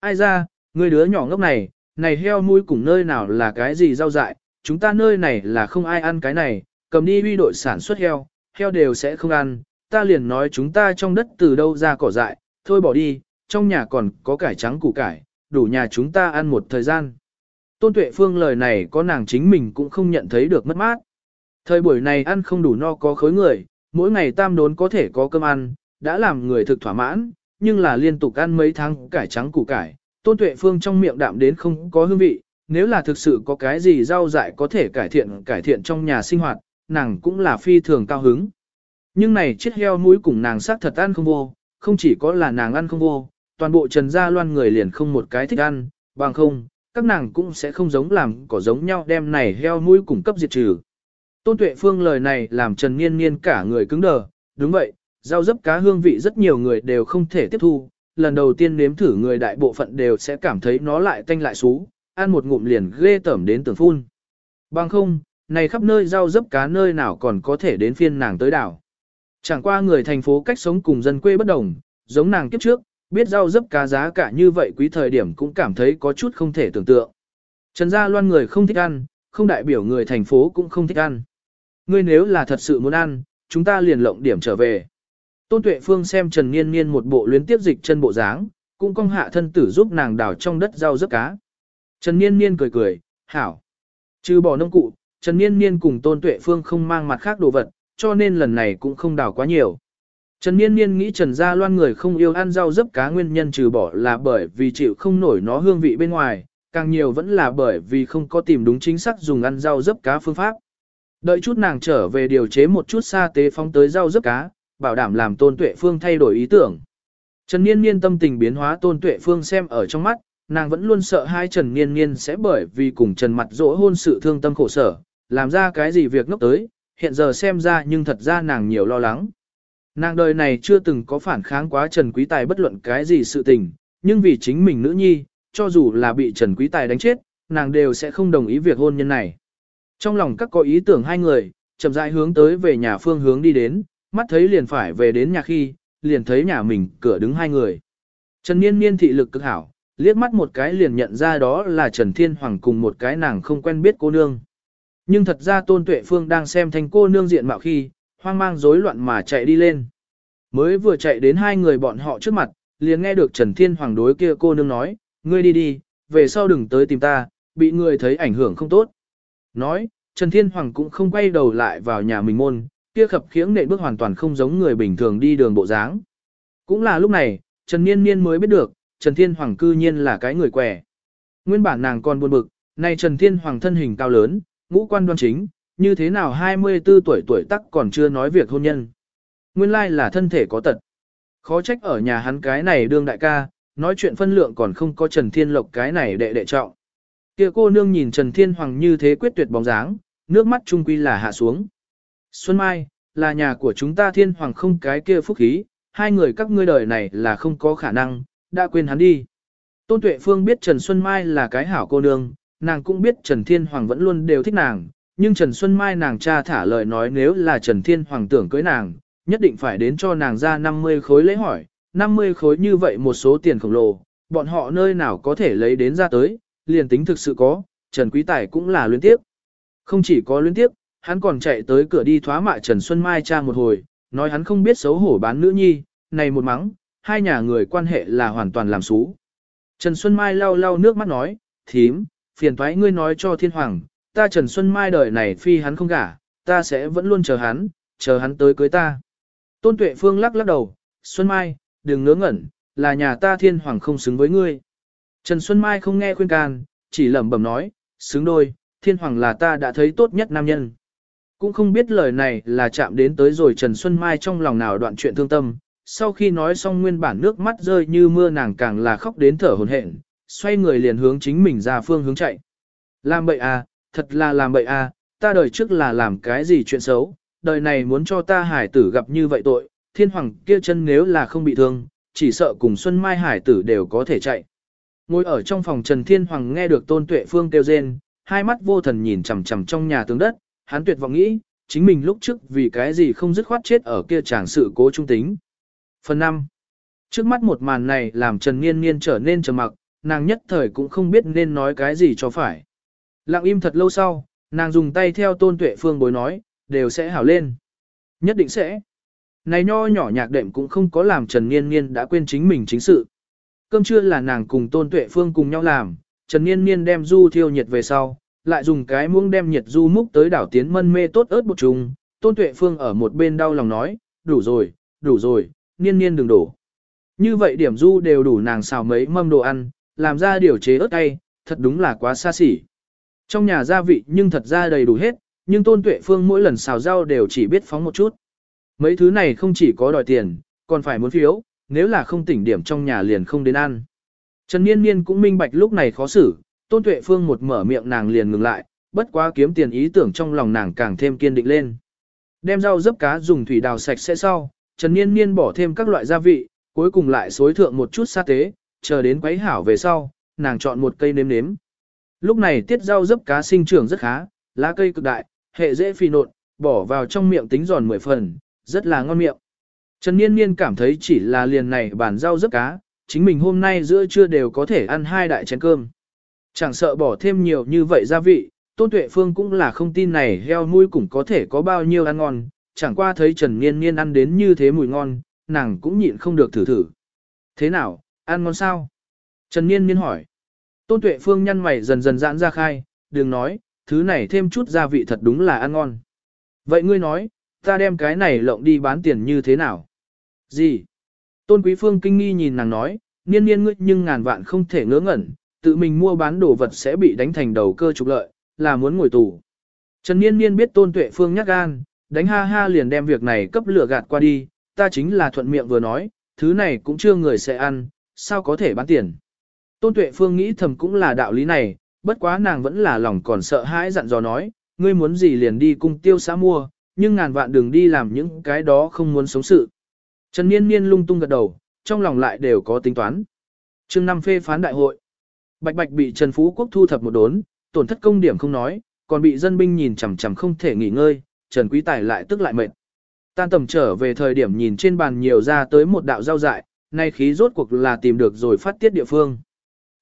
Ai ra, ngươi đứa nhỏ ngốc này, này heo mũi củng nơi nào là cái gì rau dại, chúng ta nơi này là không ai ăn cái này, cầm đi huy đội sản xuất heo, heo đều sẽ không ăn, ta liền nói chúng ta trong đất từ đâu ra cỏ dại, thôi bỏ đi, trong nhà còn có cải trắng củ cải, đủ nhà chúng ta ăn một thời gian. Tôn Tuệ Phương lời này có nàng chính mình cũng không nhận thấy được mất mát. Thời buổi này ăn không đủ no có khối người, mỗi ngày tam đốn có thể có cơm ăn, đã làm người thực thỏa mãn, nhưng là liên tục ăn mấy tháng cải trắng củ cải, Tôn Tuệ Phương trong miệng đạm đến không có hương vị, nếu là thực sự có cái gì rau dại có thể cải thiện cải thiện trong nhà sinh hoạt, nàng cũng là phi thường cao hứng. Nhưng này chiếc heo mũi cùng nàng sát thật ăn không vô, không chỉ có là nàng ăn không vô, toàn bộ trần gia loan người liền không một cái thích ăn, bằng không, các nàng cũng sẽ không giống làm có giống nhau đem này heo mũi cùng cấp diệt trừ. Tôn Tuệ Phương lời này làm Trần Niên Niên cả người cứng đờ, đúng vậy, rau dấp cá hương vị rất nhiều người đều không thể tiếp thu, lần đầu tiên nếm thử người đại bộ phận đều sẽ cảm thấy nó lại tanh lại xú, ăn một ngụm liền ghê tởm đến tưởng phun. Bằng không, này khắp nơi rau dấp cá nơi nào còn có thể đến phiên nàng tới đảo. Chẳng qua người thành phố cách sống cùng dân quê bất đồng, giống nàng kiếp trước, biết rau dấp cá giá cả như vậy quý thời điểm cũng cảm thấy có chút không thể tưởng tượng. Trần gia loan người không thích ăn, không đại biểu người thành phố cũng không thích ăn. Ngươi nếu là thật sự muốn ăn, chúng ta liền lộng điểm trở về. Tôn Tuệ Phương xem Trần Niên Niên một bộ luyến tiếp dịch chân bộ dáng, cũng cong hạ thân tử giúp nàng đào trong đất rau dấp cá. Trần Niên Niên cười cười, hảo. Trừ bỏ nông cụ, Trần Niên Niên cùng Tôn Tuệ Phương không mang mặt khác đồ vật, cho nên lần này cũng không đào quá nhiều. Trần Niên Niên nghĩ Trần Gia Loan người không yêu ăn rau dấp cá nguyên nhân trừ bỏ là bởi vì chịu không nổi nó hương vị bên ngoài, càng nhiều vẫn là bởi vì không có tìm đúng chính xác dùng ăn rau dấp cá phương pháp. Đợi chút nàng trở về điều chế một chút sa tế phóng tới rau dấp cá, bảo đảm làm Tôn Tuệ Phương thay đổi ý tưởng. Trần Niên Niên tâm tình biến hóa Tôn Tuệ Phương xem ở trong mắt, nàng vẫn luôn sợ hai Trần Niên Niên sẽ bởi vì cùng Trần mặt dỗ hôn sự thương tâm khổ sở, làm ra cái gì việc ngốc tới, hiện giờ xem ra nhưng thật ra nàng nhiều lo lắng. Nàng đời này chưa từng có phản kháng quá Trần Quý Tài bất luận cái gì sự tình, nhưng vì chính mình nữ nhi, cho dù là bị Trần Quý Tài đánh chết, nàng đều sẽ không đồng ý việc hôn nhân này. Trong lòng các có ý tưởng hai người, chậm rãi hướng tới về nhà phương hướng đi đến, mắt thấy liền phải về đến nhà khi, liền thấy nhà mình cửa đứng hai người. Trần Niên Niên thị lực cực hảo, liếc mắt một cái liền nhận ra đó là Trần Thiên Hoàng cùng một cái nàng không quen biết cô nương. Nhưng thật ra Tôn Tuệ Phương đang xem thanh cô nương diện mạo khi, hoang mang rối loạn mà chạy đi lên. Mới vừa chạy đến hai người bọn họ trước mặt, liền nghe được Trần Thiên Hoàng đối kia cô nương nói, ngươi đi đi, về sau đừng tới tìm ta, bị người thấy ảnh hưởng không tốt. Nói, Trần Thiên Hoàng cũng không quay đầu lại vào nhà mình môn, kia khập khiễng nệ bước hoàn toàn không giống người bình thường đi đường bộ dáng. Cũng là lúc này, Trần Niên Niên mới biết được, Trần Thiên Hoàng cư nhiên là cái người quẻ. Nguyên bản nàng còn buồn bực, nay Trần Thiên Hoàng thân hình cao lớn, ngũ quan đoan chính, như thế nào 24 tuổi tuổi tắc còn chưa nói việc hôn nhân. Nguyên lai là thân thể có tật. Khó trách ở nhà hắn cái này đương đại ca, nói chuyện phân lượng còn không có Trần Thiên Lộc cái này đệ đệ trọng. Kia cô nương nhìn Trần Thiên Hoàng như thế quyết tuyệt bóng dáng, nước mắt trung quy là hạ xuống. Xuân Mai, là nhà của chúng ta Thiên Hoàng không cái kia phúc khí, hai người các ngươi đời này là không có khả năng, đã quên hắn đi. Tôn Tuệ Phương biết Trần Xuân Mai là cái hảo cô nương, nàng cũng biết Trần Thiên Hoàng vẫn luôn đều thích nàng, nhưng Trần Xuân Mai nàng cha thả lời nói nếu là Trần Thiên Hoàng tưởng cưới nàng, nhất định phải đến cho nàng ra 50 khối lễ hỏi, 50 khối như vậy một số tiền khổng lồ, bọn họ nơi nào có thể lấy đến ra tới, liền tính thực sự có, Trần Quý Tài cũng là luyến tiếp. Không chỉ có luyến tiếp, hắn còn chạy tới cửa đi thoá mạ Trần Xuân Mai cha một hồi, nói hắn không biết xấu hổ bán nữ nhi, này một mắng, hai nhà người quan hệ là hoàn toàn làm xú. Trần Xuân Mai lau lau nước mắt nói, thím, phiền thoái ngươi nói cho thiên hoàng, ta Trần Xuân Mai đời này phi hắn không gả, ta sẽ vẫn luôn chờ hắn, chờ hắn tới cưới ta. Tôn Tuệ Phương lắc lắc đầu, Xuân Mai, đừng ngớ ngẩn, là nhà ta thiên hoàng không xứng với ngươi. Trần Xuân Mai không nghe khuyên can, chỉ lẩm bẩm nói, xứng đôi, thiên hoàng là ta đã thấy tốt nhất nam nhân. Cũng không biết lời này là chạm đến tới rồi Trần Xuân Mai trong lòng nào đoạn chuyện thương tâm. Sau khi nói xong nguyên bản nước mắt rơi như mưa nàng càng là khóc đến thở hồn hển, xoay người liền hướng chính mình ra phương hướng chạy. Làm bậy à, thật là làm bậy à, ta đời trước là làm cái gì chuyện xấu, đời này muốn cho ta hải tử gặp như vậy tội, thiên hoàng kia chân nếu là không bị thương, chỉ sợ cùng Xuân Mai hải tử đều có thể chạy. Ngồi ở trong phòng Trần Thiên Hoàng nghe được Tôn Tuệ Phương kêu rên, hai mắt vô thần nhìn chằm chằm trong nhà tướng đất, hắn tuyệt vọng nghĩ, chính mình lúc trước vì cái gì không dứt khoát chết ở kia chàng sự cố trung tính. Phần 5. Trước mắt một màn này làm Trần Niên Niên trở nên trầm mặc, nàng nhất thời cũng không biết nên nói cái gì cho phải. Lặng im thật lâu sau, nàng dùng tay theo Tôn Tuệ Phương bối nói, đều sẽ hảo lên. Nhất định sẽ. Này nho nhỏ nhạc đệm cũng không có làm Trần Niên Niên đã quên chính mình chính sự. Cơm trưa là nàng cùng Tôn Tuệ Phương cùng nhau làm, Trần Niên Niên đem du thiêu nhiệt về sau, lại dùng cái muỗng đem nhiệt du múc tới đảo tiến mân mê tốt ớt bột trùng. Tôn Tuệ Phương ở một bên đau lòng nói, đủ rồi, đủ rồi, Niên Niên đừng đổ. Như vậy điểm du đều đủ nàng xào mấy mâm đồ ăn, làm ra điều chế ớt cay, thật đúng là quá xa xỉ. Trong nhà gia vị nhưng thật ra đầy đủ hết, nhưng Tôn Tuệ Phương mỗi lần xào rau đều chỉ biết phóng một chút. Mấy thứ này không chỉ có đòi tiền, còn phải muốn phiếu, nếu là không tỉnh điểm trong nhà liền không đến ăn. Trần Niên Niên cũng minh bạch lúc này khó xử, Tôn Tuệ Phương một mở miệng nàng liền ngừng lại, bất quá kiếm tiền ý tưởng trong lòng nàng càng thêm kiên định lên. Đem rau dấp cá dùng thủy đào sạch sẽ sau, Trần Niên Niên bỏ thêm các loại gia vị, cuối cùng lại xối thượng một chút sa tế, chờ đến quấy hảo về sau, nàng chọn một cây nếm nếm. Lúc này tiết rau dấp cá sinh trưởng rất khá, lá cây cực đại, hệ dễ phi nộn, bỏ vào trong miệng tính giòn mười phần, rất là ngon miệng. Trần Niên Niên cảm thấy chỉ là liền này bản rau dấp cá, chính mình hôm nay giữa trưa đều có thể ăn hai đại chén cơm. Chẳng sợ bỏ thêm nhiều như vậy gia vị, Tôn Tuệ Phương cũng là không tin này heo nuôi cũng có thể có bao nhiêu ăn ngon, chẳng qua thấy Trần Niên Niên ăn đến như thế mùi ngon, nàng cũng nhịn không được thử thử. Thế nào, ăn ngon sao? Trần Niên Niên hỏi. Tôn Tuệ Phương nhăn mày dần dần giãn ra khai, đừng nói, thứ này thêm chút gia vị thật đúng là ăn ngon. Vậy ngươi nói, ta đem cái này lộng đi bán tiền như thế nào? Gì? Tôn Quý Phương kinh nghi nhìn nàng nói, niên niên ngươi nhưng ngàn vạn không thể ngớ ngẩn, tự mình mua bán đồ vật sẽ bị đánh thành đầu cơ trục lợi, là muốn ngồi tù. Trần Niên Niên biết Tôn Tuệ Phương nhắc gan, đánh ha ha liền đem việc này cấp lửa gạt qua đi, ta chính là thuận miệng vừa nói, thứ này cũng chưa người sẽ ăn, sao có thể bán tiền. Tôn Tuệ Phương nghĩ thầm cũng là đạo lý này, bất quá nàng vẫn là lòng còn sợ hãi dặn dò nói, ngươi muốn gì liền đi cung tiêu xã mua, nhưng ngàn vạn đừng đi làm những cái đó không muốn sống sự. Trần Niên Niên lung tung gật đầu, trong lòng lại đều có tính toán. chương năm phê phán đại hội. Bạch Bạch bị Trần Phú Quốc thu thập một đốn, tổn thất công điểm không nói, còn bị dân binh nhìn chằm chằm không thể nghỉ ngơi, Trần Quý Tài lại tức lại mệt. Tan tầm trở về thời điểm nhìn trên bàn nhiều ra tới một đạo rau dại, nay khí rốt cuộc là tìm được rồi phát tiết địa phương.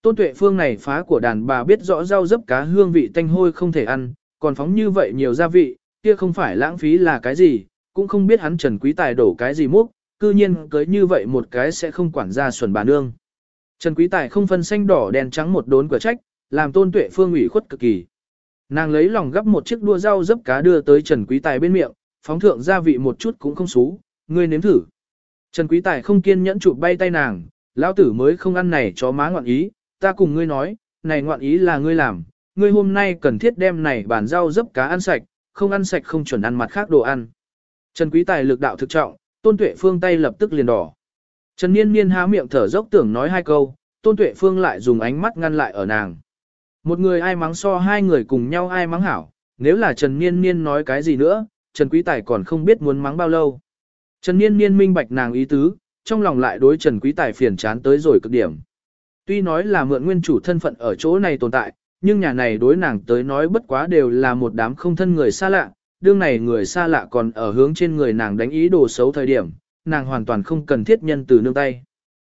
Tôn tuệ phương này phá của đàn bà biết rõ rau dấp cá hương vị tanh hôi không thể ăn, còn phóng như vậy nhiều gia vị, kia không phải lãng phí là cái gì, cũng không biết hắn Trần Quý Tài đổ cái gì múc, cư nhiên cưới như vậy một cái sẽ không quản gia xuẩn bà nương. Trần Quý Tài không phân xanh đỏ đen trắng một đốn quả trách, làm tôn tuệ phương ủy khuất cực kỳ. Nàng lấy lòng gấp một chiếc đua rau dấp cá đưa tới Trần Quý Tài bên miệng, phóng thượng gia vị một chút cũng không xú, ngươi nếm thử. Trần Quý Tài không kiên nhẫn chụp bay tay nàng, lão tử mới không ăn này chó má ngoạn ý, ta cùng ngươi nói, này ngoạn ý là ngươi làm, ngươi hôm nay cần thiết đem này bàn rau dấp cá ăn sạch, không ăn sạch không chuẩn ăn mặt khác đồ ăn. Trần Quý Tài lực đạo thực trọng, Tôn Tuệ Phương tay lập tức liền đỏ. Trần Niên Niên há miệng thở dốc tưởng nói hai câu, Tôn Tuệ Phương lại dùng ánh mắt ngăn lại ở nàng. Một người ai mắng so hai người cùng nhau ai mắng hảo, nếu là Trần Niên Niên nói cái gì nữa, Trần Quý Tài còn không biết muốn mắng bao lâu. Trần Niên Niên minh bạch nàng ý tứ, trong lòng lại đối Trần Quý Tài phiền chán tới rồi cực điểm. Tuy nói là mượn nguyên chủ thân phận ở chỗ này tồn tại, nhưng nhà này đối nàng tới nói bất quá đều là một đám không thân người xa lạ, đương này người xa lạ còn ở hướng trên người nàng đánh ý đồ xấu thời điểm, nàng hoàn toàn không cần thiết nhân từ nương tay.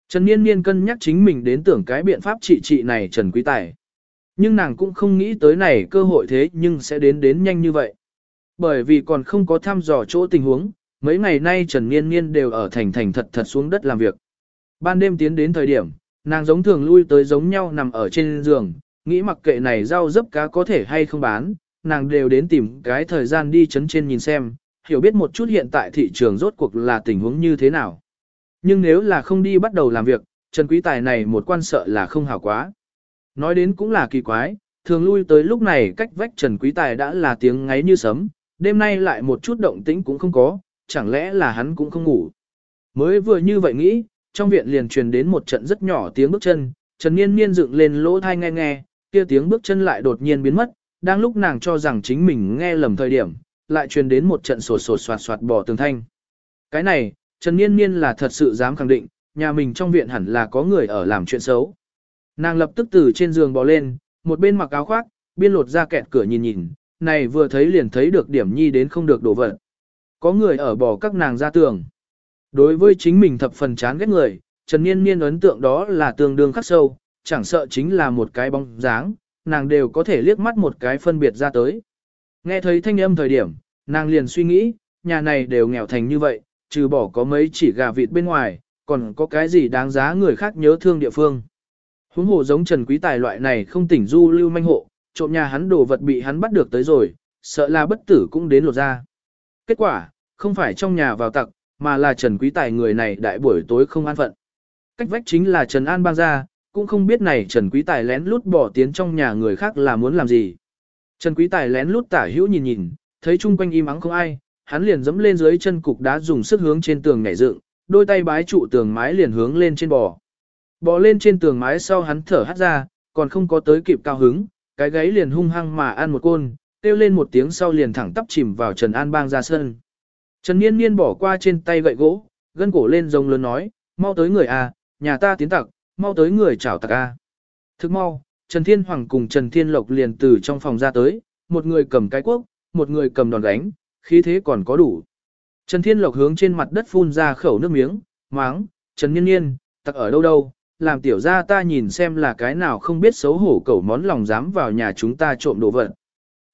Trần Niên Niên cân nhắc chính mình đến tưởng cái biện pháp trị trị này Trần Quý Tài. Nhưng nàng cũng không nghĩ tới này cơ hội thế nhưng sẽ đến đến nhanh như vậy. Bởi vì còn không có thăm dò chỗ tình huống, mấy ngày nay Trần Niên Niên đều ở thành thành thật thật xuống đất làm việc. Ban đêm tiến đến thời điểm, nàng giống thường lui tới giống nhau nằm ở trên giường, nghĩ mặc kệ này rau dấp cá có thể hay không bán, nàng đều đến tìm cái thời gian đi chấn trên nhìn xem, hiểu biết một chút hiện tại thị trường rốt cuộc là tình huống như thế nào. Nhưng nếu là không đi bắt đầu làm việc, Trần Quý Tài này một quan sợ là không hảo quá. Nói đến cũng là kỳ quái, thường lui tới lúc này cách vách Trần Quý Tài đã là tiếng ngáy như sấm, đêm nay lại một chút động tĩnh cũng không có, chẳng lẽ là hắn cũng không ngủ. Mới vừa như vậy nghĩ, trong viện liền truyền đến một trận rất nhỏ tiếng bước chân, Trần Niên Niên dựng lên lỗ thai nghe nghe, kia tiếng bước chân lại đột nhiên biến mất, đang lúc nàng cho rằng chính mình nghe lầm thời điểm, lại truyền đến một trận sột sột soạt soạt bỏ tường thanh. Cái này, Trần Niên Niên là thật sự dám khẳng định, nhà mình trong viện hẳn là có người ở làm chuyện xấu. Nàng lập tức từ trên giường bò lên, một bên mặc áo khoác, biên lột ra kẹt cửa nhìn nhìn, này vừa thấy liền thấy được điểm nhi đến không được đổ vật. Có người ở bỏ các nàng ra tường. Đối với chính mình thập phần chán ghét người, Trần Niên Niên ấn tượng đó là tương đương khắc sâu, chẳng sợ chính là một cái bóng dáng, nàng đều có thể liếc mắt một cái phân biệt ra tới. Nghe thấy thanh âm thời điểm, nàng liền suy nghĩ, nhà này đều nghèo thành như vậy, trừ bỏ có mấy chỉ gà vịt bên ngoài, còn có cái gì đáng giá người khác nhớ thương địa phương. Huống hồ giống Trần Quý Tài loại này không tỉnh du lưu manh hộ, trộm nhà hắn đồ vật bị hắn bắt được tới rồi, sợ là bất tử cũng đến lột ra. Kết quả, không phải trong nhà vào tặc, mà là Trần Quý Tài người này đại buổi tối không an phận. Cách vách chính là Trần An bang gia, cũng không biết này Trần Quý Tài lén lút bỏ tiến trong nhà người khác là muốn làm gì. Trần Quý Tài lén lút tả hữu nhìn nhìn, thấy chung quanh im ắng không ai, hắn liền dẫm lên dưới chân cục đá dùng sức hướng trên tường nhảy dựng, đôi tay bái trụ tường mái liền hướng lên trên bò. Bò lên trên tường mái sau hắn thở hắt ra, còn không có tới kịp cao hứng, cái gáy liền hung hăng mà ăn một côn, kêu lên một tiếng sau liền thẳng tắp chìm vào Trần An Bang ra sân. Trần Niên Niên bỏ qua trên tay gậy gỗ, gân cổ lên rồng lớn nói, mau tới người à, nhà ta tiến tặc, mau tới người chảo tặc à. Thức mau, Trần Thiên Hoàng cùng Trần Thiên Lộc liền từ trong phòng ra tới, một người cầm cái cuốc một người cầm đòn đánh, khí thế còn có đủ. Trần Thiên Lộc hướng trên mặt đất phun ra khẩu nước miếng, máng, Trần Niên Niên, tặc ở đâu đâu, làm tiểu gia ta nhìn xem là cái nào không biết xấu hổ cẩu món lòng dám vào nhà chúng ta trộm đồ vật.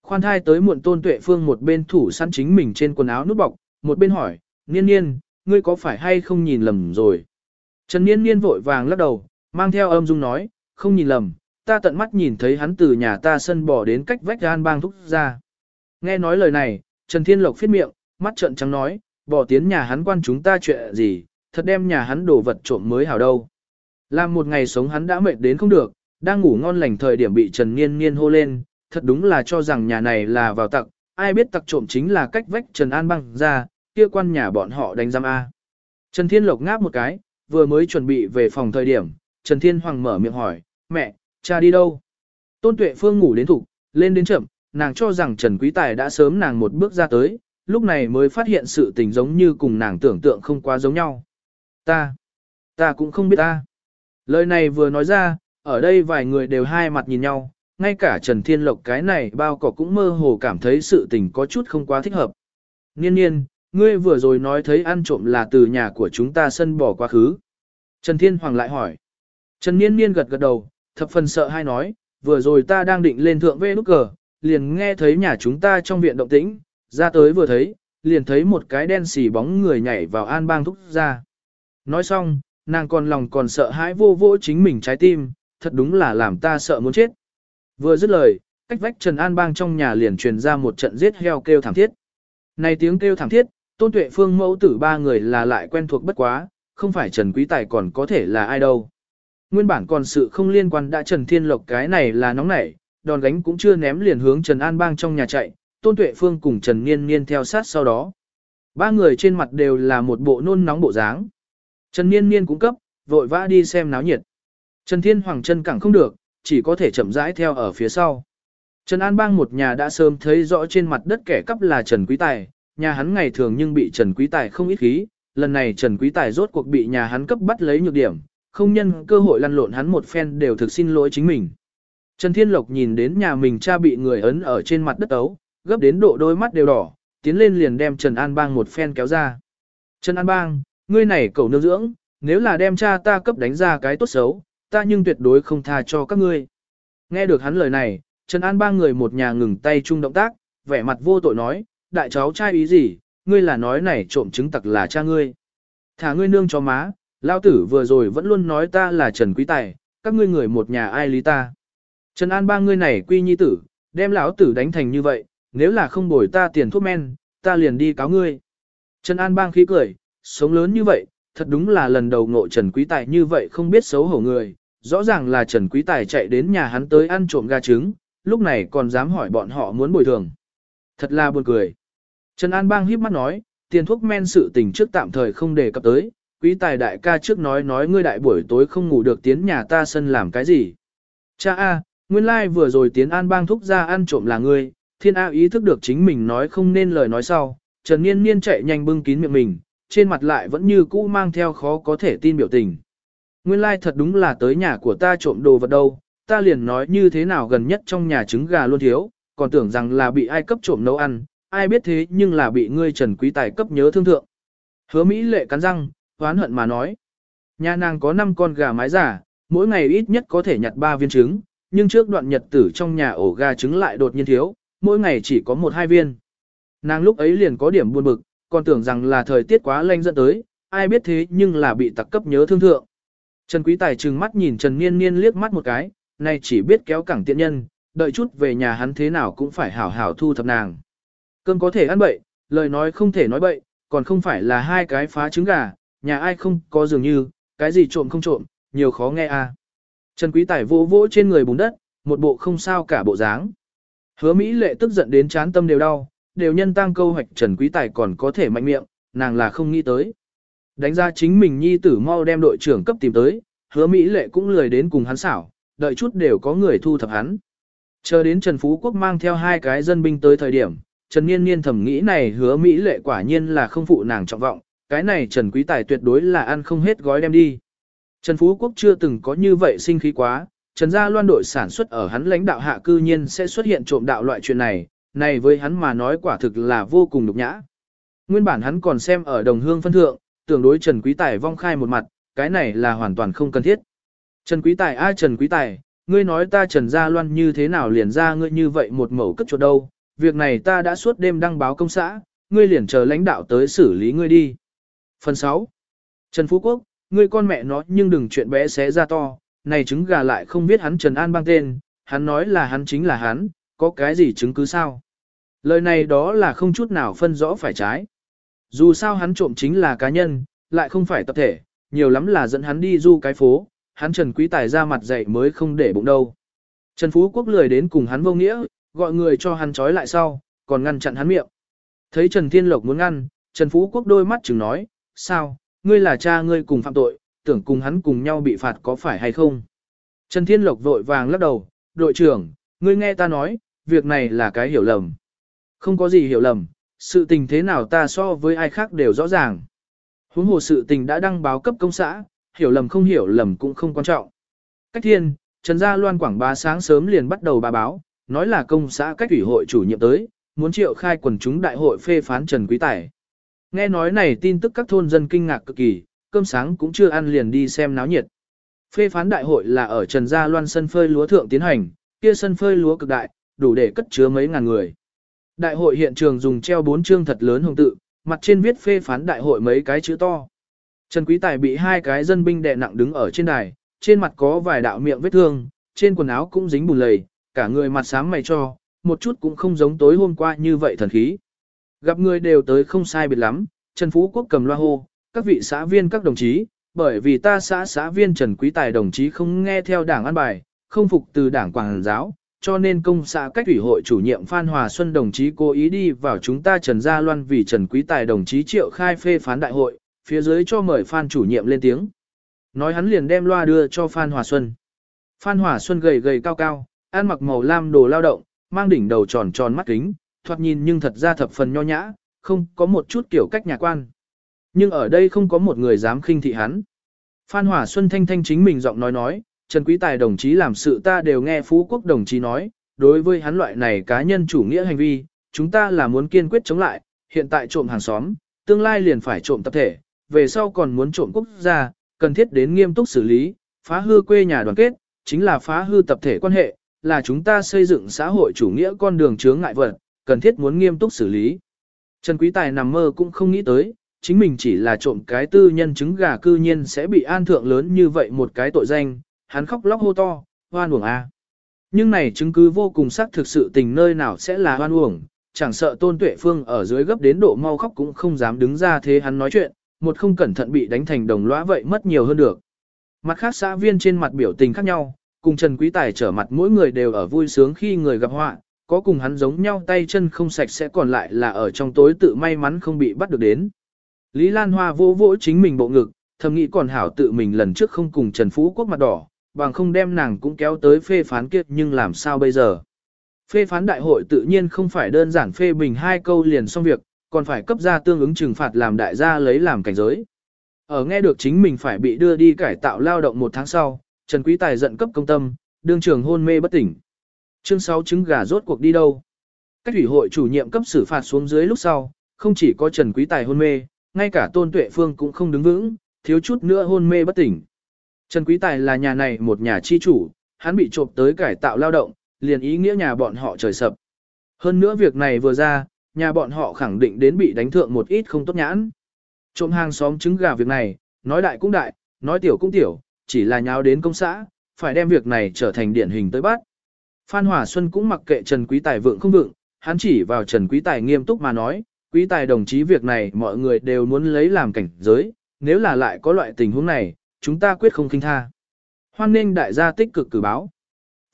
Khoan thai tới muộn tôn tuệ phương một bên thủ săn chính mình trên quần áo nút bọc, một bên hỏi, Niên Niên, ngươi có phải hay không nhìn lầm rồi? Trần Niên Niên vội vàng lắc đầu, mang theo âm dung nói, không nhìn lầm, ta tận mắt nhìn thấy hắn từ nhà ta sân bỏ đến cách vách gan bang thúc ra. Nghe nói lời này, Trần Thiên Lộc phiết miệng, mắt trợn trắng nói, bỏ tiến nhà hắn quan chúng ta chuyện gì, thật đem nhà hắn đồ vật trộm mới hảo đâu. Làm một ngày sống hắn đã mệt đến không được, đang ngủ ngon lành thời điểm bị Trần Niên Niên hô lên, thật đúng là cho rằng nhà này là vào tặc, ai biết tặc trộm chính là cách vách Trần An băng ra, kia quan nhà bọn họ đánh giam A. Trần Thiên Lộc ngáp một cái, vừa mới chuẩn bị về phòng thời điểm, Trần Thiên Hoàng mở miệng hỏi, mẹ, cha đi đâu? Tôn Tuệ Phương ngủ đến thục, lên đến chậm, nàng cho rằng Trần Quý Tài đã sớm nàng một bước ra tới, lúc này mới phát hiện sự tình giống như cùng nàng tưởng tượng không quá giống nhau. Ta, ta cũng không biết ta. Lời này vừa nói ra, ở đây vài người đều hai mặt nhìn nhau, ngay cả Trần Thiên Lộc cái này bao cỏ cũng mơ hồ cảm thấy sự tình có chút không quá thích hợp. Niên niên, ngươi vừa rồi nói thấy ăn trộm là từ nhà của chúng ta sân bỏ quá khứ. Trần Thiên Hoàng lại hỏi. Trần Niên niên gật gật đầu, thập phần sợ hai nói, vừa rồi ta đang định lên thượng vê nút cờ, liền nghe thấy nhà chúng ta trong viện động tĩnh, ra tới vừa thấy, liền thấy một cái đen xì bóng người nhảy vào an bang thúc ra. Nói xong, nàng còn lòng còn sợ hãi vô vô chính mình trái tim, thật đúng là làm ta sợ muốn chết. Vừa dứt lời, cách vách Trần An bang trong nhà liền truyền ra một trận giết heo kêu thảm thiết. Này tiếng kêu thảm thiết, tôn tuệ phương mẫu tử ba người là lại quen thuộc bất quá, không phải Trần Quý Tài còn có thể là ai đâu. Nguyên bản còn sự không liên quan đã Trần Thiên Lộc cái này là nóng nảy, đòn gánh cũng chưa ném liền hướng Trần An Bang trong nhà chạy, Tôn Tuệ Phương cùng Trần Niên Niên theo sát sau đó. Ba người trên mặt đều là một bộ nôn nóng bộ dáng. Trần Niên Niên cũng cấp, vội vã đi xem náo nhiệt. Trần Thiên Hoàng chân cẳng không được, chỉ có thể chậm rãi theo ở phía sau. Trần An Bang một nhà đã sớm thấy rõ trên mặt đất kẻ cắp là Trần Quý Tài, nhà hắn ngày thường nhưng bị Trần Quý Tài không ít khí, lần này Trần Quý Tài rốt cuộc bị nhà hắn cấp bắt lấy nhược điểm, không nhân cơ hội lăn lộn hắn một phen đều thực xin lỗi chính mình. Trần Thiên Lộc nhìn đến nhà mình cha bị người ấn ở trên mặt đất ấu, gấp đến độ đôi mắt đều đỏ, tiến lên liền đem Trần An Bang một phen kéo ra. Trần An Bang, ngươi này cầu nương dưỡng, nếu là đem cha ta cấp đánh ra cái tốt xấu, ta nhưng tuyệt đối không tha cho các ngươi. Nghe được hắn lời này, Trần An ba người một nhà ngừng tay chung động tác, vẻ mặt vô tội nói, đại cháu trai ý gì, ngươi là nói này trộm chứng tặc là cha ngươi. Thả ngươi nương cho má, lao tử vừa rồi vẫn luôn nói ta là Trần Quý Tài, các ngươi người một nhà ai lý ta. Trần An ba ngươi này quy nhi tử, đem lão tử đánh thành như vậy, nếu là không bồi ta tiền thuốc men, ta liền đi cáo ngươi. Trần An bang khí cười, sống lớn như vậy, thật đúng là lần đầu ngộ Trần Quý Tài như vậy không biết xấu hổ người, rõ ràng là Trần Quý Tài chạy đến nhà hắn tới ăn trộm gà trứng, lúc này còn dám hỏi bọn họ muốn bồi thường. Thật là buồn cười. Trần An bang híp mắt nói, tiền thuốc men sự tình trước tạm thời không đề cập tới, Quý Tài đại ca trước nói nói ngươi đại buổi tối không ngủ được tiến nhà ta sân làm cái gì. Cha A, Nguyên lai like vừa rồi tiến an bang thúc ra ăn trộm là ngươi, thiên A ý thức được chính mình nói không nên lời nói sau, Trần Niên Niên chạy nhanh bưng kín miệng mình, trên mặt lại vẫn như cũ mang theo khó có thể tin biểu tình. Nguyên lai like thật đúng là tới nhà của ta trộm đồ vật đâu, ta liền nói như thế nào gần nhất trong nhà trứng gà luôn thiếu, còn tưởng rằng là bị ai cấp trộm nấu ăn, ai biết thế nhưng là bị ngươi Trần Quý Tài cấp nhớ thương thượng. Hứa Mỹ lệ cắn răng, hoán hận mà nói. Nhà nàng có 5 con gà mái giả, mỗi ngày ít nhất có thể nhặt 3 viên trứng, nhưng trước đoạn nhật tử trong nhà ổ gà trứng lại đột nhiên thiếu, mỗi ngày chỉ có một hai viên. Nàng lúc ấy liền có điểm buồn bực, còn tưởng rằng là thời tiết quá lạnh dẫn tới, ai biết thế nhưng là bị tặc cấp nhớ thương thượng. Trần Quý Tài trừng mắt nhìn Trần Niên Niên liếc mắt một cái, này chỉ biết kéo cẳng tiện nhân, đợi chút về nhà hắn thế nào cũng phải hảo hảo thu thập nàng. Cơm có thể ăn bậy, lời nói không thể nói bậy, còn không phải là hai cái phá trứng gà, nhà ai không có dường như, cái gì trộm không trộm, nhiều khó nghe à. Trần Quý Tài vỗ vỗ trên người bùn đất, một bộ không sao cả bộ dáng. Hứa Mỹ lệ tức giận đến chán tâm đều đau, đều nhân tăng câu hoạch Trần Quý Tài còn có thể mạnh miệng, nàng là không nghĩ tới. Đánh ra chính mình nhi tử mau đem đội trưởng cấp tìm tới, hứa Mỹ lệ cũng lười đến cùng hắn xảo, đợi chút đều có người thu thập hắn. Chờ đến Trần Phú Quốc mang theo hai cái dân binh tới thời điểm, Trần Niên Niên thầm nghĩ này hứa Mỹ lệ quả nhiên là không phụ nàng trọng vọng, cái này Trần Quý Tài tuyệt đối là ăn không hết gói đem đi. Trần Phú Quốc chưa từng có như vậy sinh khí quá, Trần Gia Loan đội sản xuất ở hắn lãnh đạo hạ cư nhiên sẽ xuất hiện trộm đạo loại chuyện này, này với hắn mà nói quả thực là vô cùng nhục nhã. Nguyên bản hắn còn xem ở đồng hương phân thượng, tưởng đối Trần Quý Tài vong khai một mặt, cái này là hoàn toàn không cần thiết. Trần Quý Tài ai Trần Quý Tài, ngươi nói ta Trần Gia Loan như thế nào liền ra ngươi như vậy một mẩu cất chuột đâu, việc này ta đã suốt đêm đăng báo công xã, ngươi liền chờ lãnh đạo tới xử lý ngươi đi. Phần 6. Trần Phú Quốc, ngươi con mẹ nó nhưng đừng chuyện bé xé ra to, này trứng gà lại không biết hắn Trần An bang tên, hắn nói là hắn chính là hắn, có cái gì chứng cứ sao? Lời này đó là không chút nào phân rõ phải trái. Dù sao hắn trộm chính là cá nhân, lại không phải tập thể, nhiều lắm là dẫn hắn đi du cái phố, hắn Trần Quý Tài ra mặt dậy mới không để bụng đâu. Trần Phú Quốc lười đến cùng hắn vô nghĩa, gọi người cho hắn trói lại sau, còn ngăn chặn hắn miệng. Thấy Trần Thiên Lộc muốn ngăn, Trần Phú Quốc đôi mắt chừng nói, sao, ngươi là cha ngươi cùng phạm tội, tưởng cùng hắn cùng nhau bị phạt có phải hay không? Trần Thiên Lộc vội vàng lắc đầu, đội trưởng, ngươi nghe ta nói, việc này là cái hiểu lầm. Không có gì hiểu lầm, sự tình thế nào ta so với ai khác đều rõ ràng. Huống hồ sự tình đã đăng báo cấp công xã, hiểu lầm không hiểu lầm cũng không quan trọng. Cách thiên, Trần Gia Loan quảng bá sáng sớm liền bắt đầu bà báo, nói là công xã cách ủy hội chủ nhiệm tới, muốn triệu khai quần chúng đại hội phê phán Trần Quý Tài. Nghe nói này tin tức các thôn dân kinh ngạc cực kỳ, cơm sáng cũng chưa ăn liền đi xem náo nhiệt. Phê phán đại hội là ở Trần Gia Loan sân phơi lúa thượng tiến hành, kia sân phơi lúa cực đại, đủ để cất chứa mấy ngàn người. Đại hội hiện trường dùng treo bốn chương thật lớn hồng tự, mặt trên viết phê phán đại hội mấy cái chữ to. Trần Quý Tài bị hai cái dân binh đè nặng đứng ở trên đài, trên mặt có vài đạo miệng vết thương, trên quần áo cũng dính bùn lầy, cả người mặt sáng mày cho, một chút cũng không giống tối hôm qua như vậy thần khí. Gặp người đều tới không sai biệt lắm, Trần Phú Quốc cầm loa hô, các vị xã viên các đồng chí, bởi vì ta xã xã viên Trần Quý Tài đồng chí không nghe theo đảng an bài, không phục từ đảng quảng giáo, cho nên công xã cách ủy hội chủ nhiệm Phan Hòa Xuân đồng chí cố ý đi vào chúng ta Trần Gia Loan vì Trần Quý Tài đồng chí triệu khai phê phán đại hội, phía dưới cho mời Phan chủ nhiệm lên tiếng. Nói hắn liền đem loa đưa cho Phan Hòa Xuân. Phan Hòa Xuân gầy gầy cao cao, ăn mặc màu lam đồ lao động, mang đỉnh đầu tròn tròn mắt kính, thoạt nhìn nhưng thật ra thập phần nho nhã, không có một chút kiểu cách nhà quan. Nhưng ở đây không có một người dám khinh thị hắn. Phan Hòa Xuân thanh thanh chính mình giọng nói nói, Trần Quý Tài đồng chí làm sự ta đều nghe Phú Quốc đồng chí nói, đối với hắn loại này cá nhân chủ nghĩa hành vi, chúng ta là muốn kiên quyết chống lại, hiện tại trộm hàng xóm, tương lai liền phải trộm tập thể, về sau còn muốn trộm quốc gia, cần thiết đến nghiêm túc xử lý, phá hư quê nhà đoàn kết, chính là phá hư tập thể quan hệ, là chúng ta xây dựng xã hội chủ nghĩa con đường chướng ngại vật, cần thiết muốn nghiêm túc xử lý. Trần Quý Tài nằm mơ cũng không nghĩ tới, chính mình chỉ là trộm cái tư nhân trứng gà cư nhiên sẽ bị an thượng lớn như vậy một cái tội danh, hắn khóc lóc hô to, hoan uổng a. Nhưng này chứng cứ vô cùng xác thực sự tình nơi nào sẽ là hoan uổng, chẳng sợ tôn tuệ phương ở dưới gấp đến độ mau khóc cũng không dám đứng ra thế hắn nói chuyện, một không cẩn thận bị đánh thành đồng lõa vậy mất nhiều hơn được. Mặt khác xã viên trên mặt biểu tình khác nhau, cùng Trần Quý Tài trở mặt mỗi người đều ở vui sướng khi người gặp họa, có cùng hắn giống nhau tay chân không sạch sẽ còn lại là ở trong tối tự may mắn không bị bắt được đến. Lý Lan Hoa vô vỗ chính mình bộ ngực, thầm nghĩ còn hảo tự mình lần trước không cùng Trần Phú Quốc mặt đỏ, bằng không đem nàng cũng kéo tới phê phán kiệt nhưng làm sao bây giờ. Phê phán đại hội tự nhiên không phải đơn giản phê bình hai câu liền xong việc, còn phải cấp ra tương ứng trừng phạt làm đại gia lấy làm cảnh giới. Ở nghe được chính mình phải bị đưa đi cải tạo lao động một tháng sau, Trần Quý Tài giận cấp công tâm, đương trường hôn mê bất tỉnh. Chương 6 trứng gà rốt cuộc đi đâu? Cách ủy hội chủ nhiệm cấp xử phạt xuống dưới lúc sau, không chỉ có Trần Quý Tài hôn mê, ngay cả Tôn Tuệ Phương cũng không đứng vững, thiếu chút nữa hôn mê bất tỉnh. Trần Quý Tài là nhà này một nhà chi chủ, hắn bị trộm tới cải tạo lao động, liền ý nghĩa nhà bọn họ trời sập. Hơn nữa việc này vừa ra, nhà bọn họ khẳng định đến bị đánh thượng một ít không tốt nhãn. Trộm hàng xóm trứng gà việc này, nói đại cũng đại, nói tiểu cũng tiểu, chỉ là nháo đến công xã, phải đem việc này trở thành điển hình tới bắt. Phan Hòa Xuân cũng mặc kệ Trần Quý Tài vượng không vượng, hắn chỉ vào Trần Quý Tài nghiêm túc mà nói, Quý Tài đồng chí việc này mọi người đều muốn lấy làm cảnh giới, nếu là lại có loại tình huống này, chúng ta quyết không kinh tha. Hoan nghênh đại gia tích cực cử báo.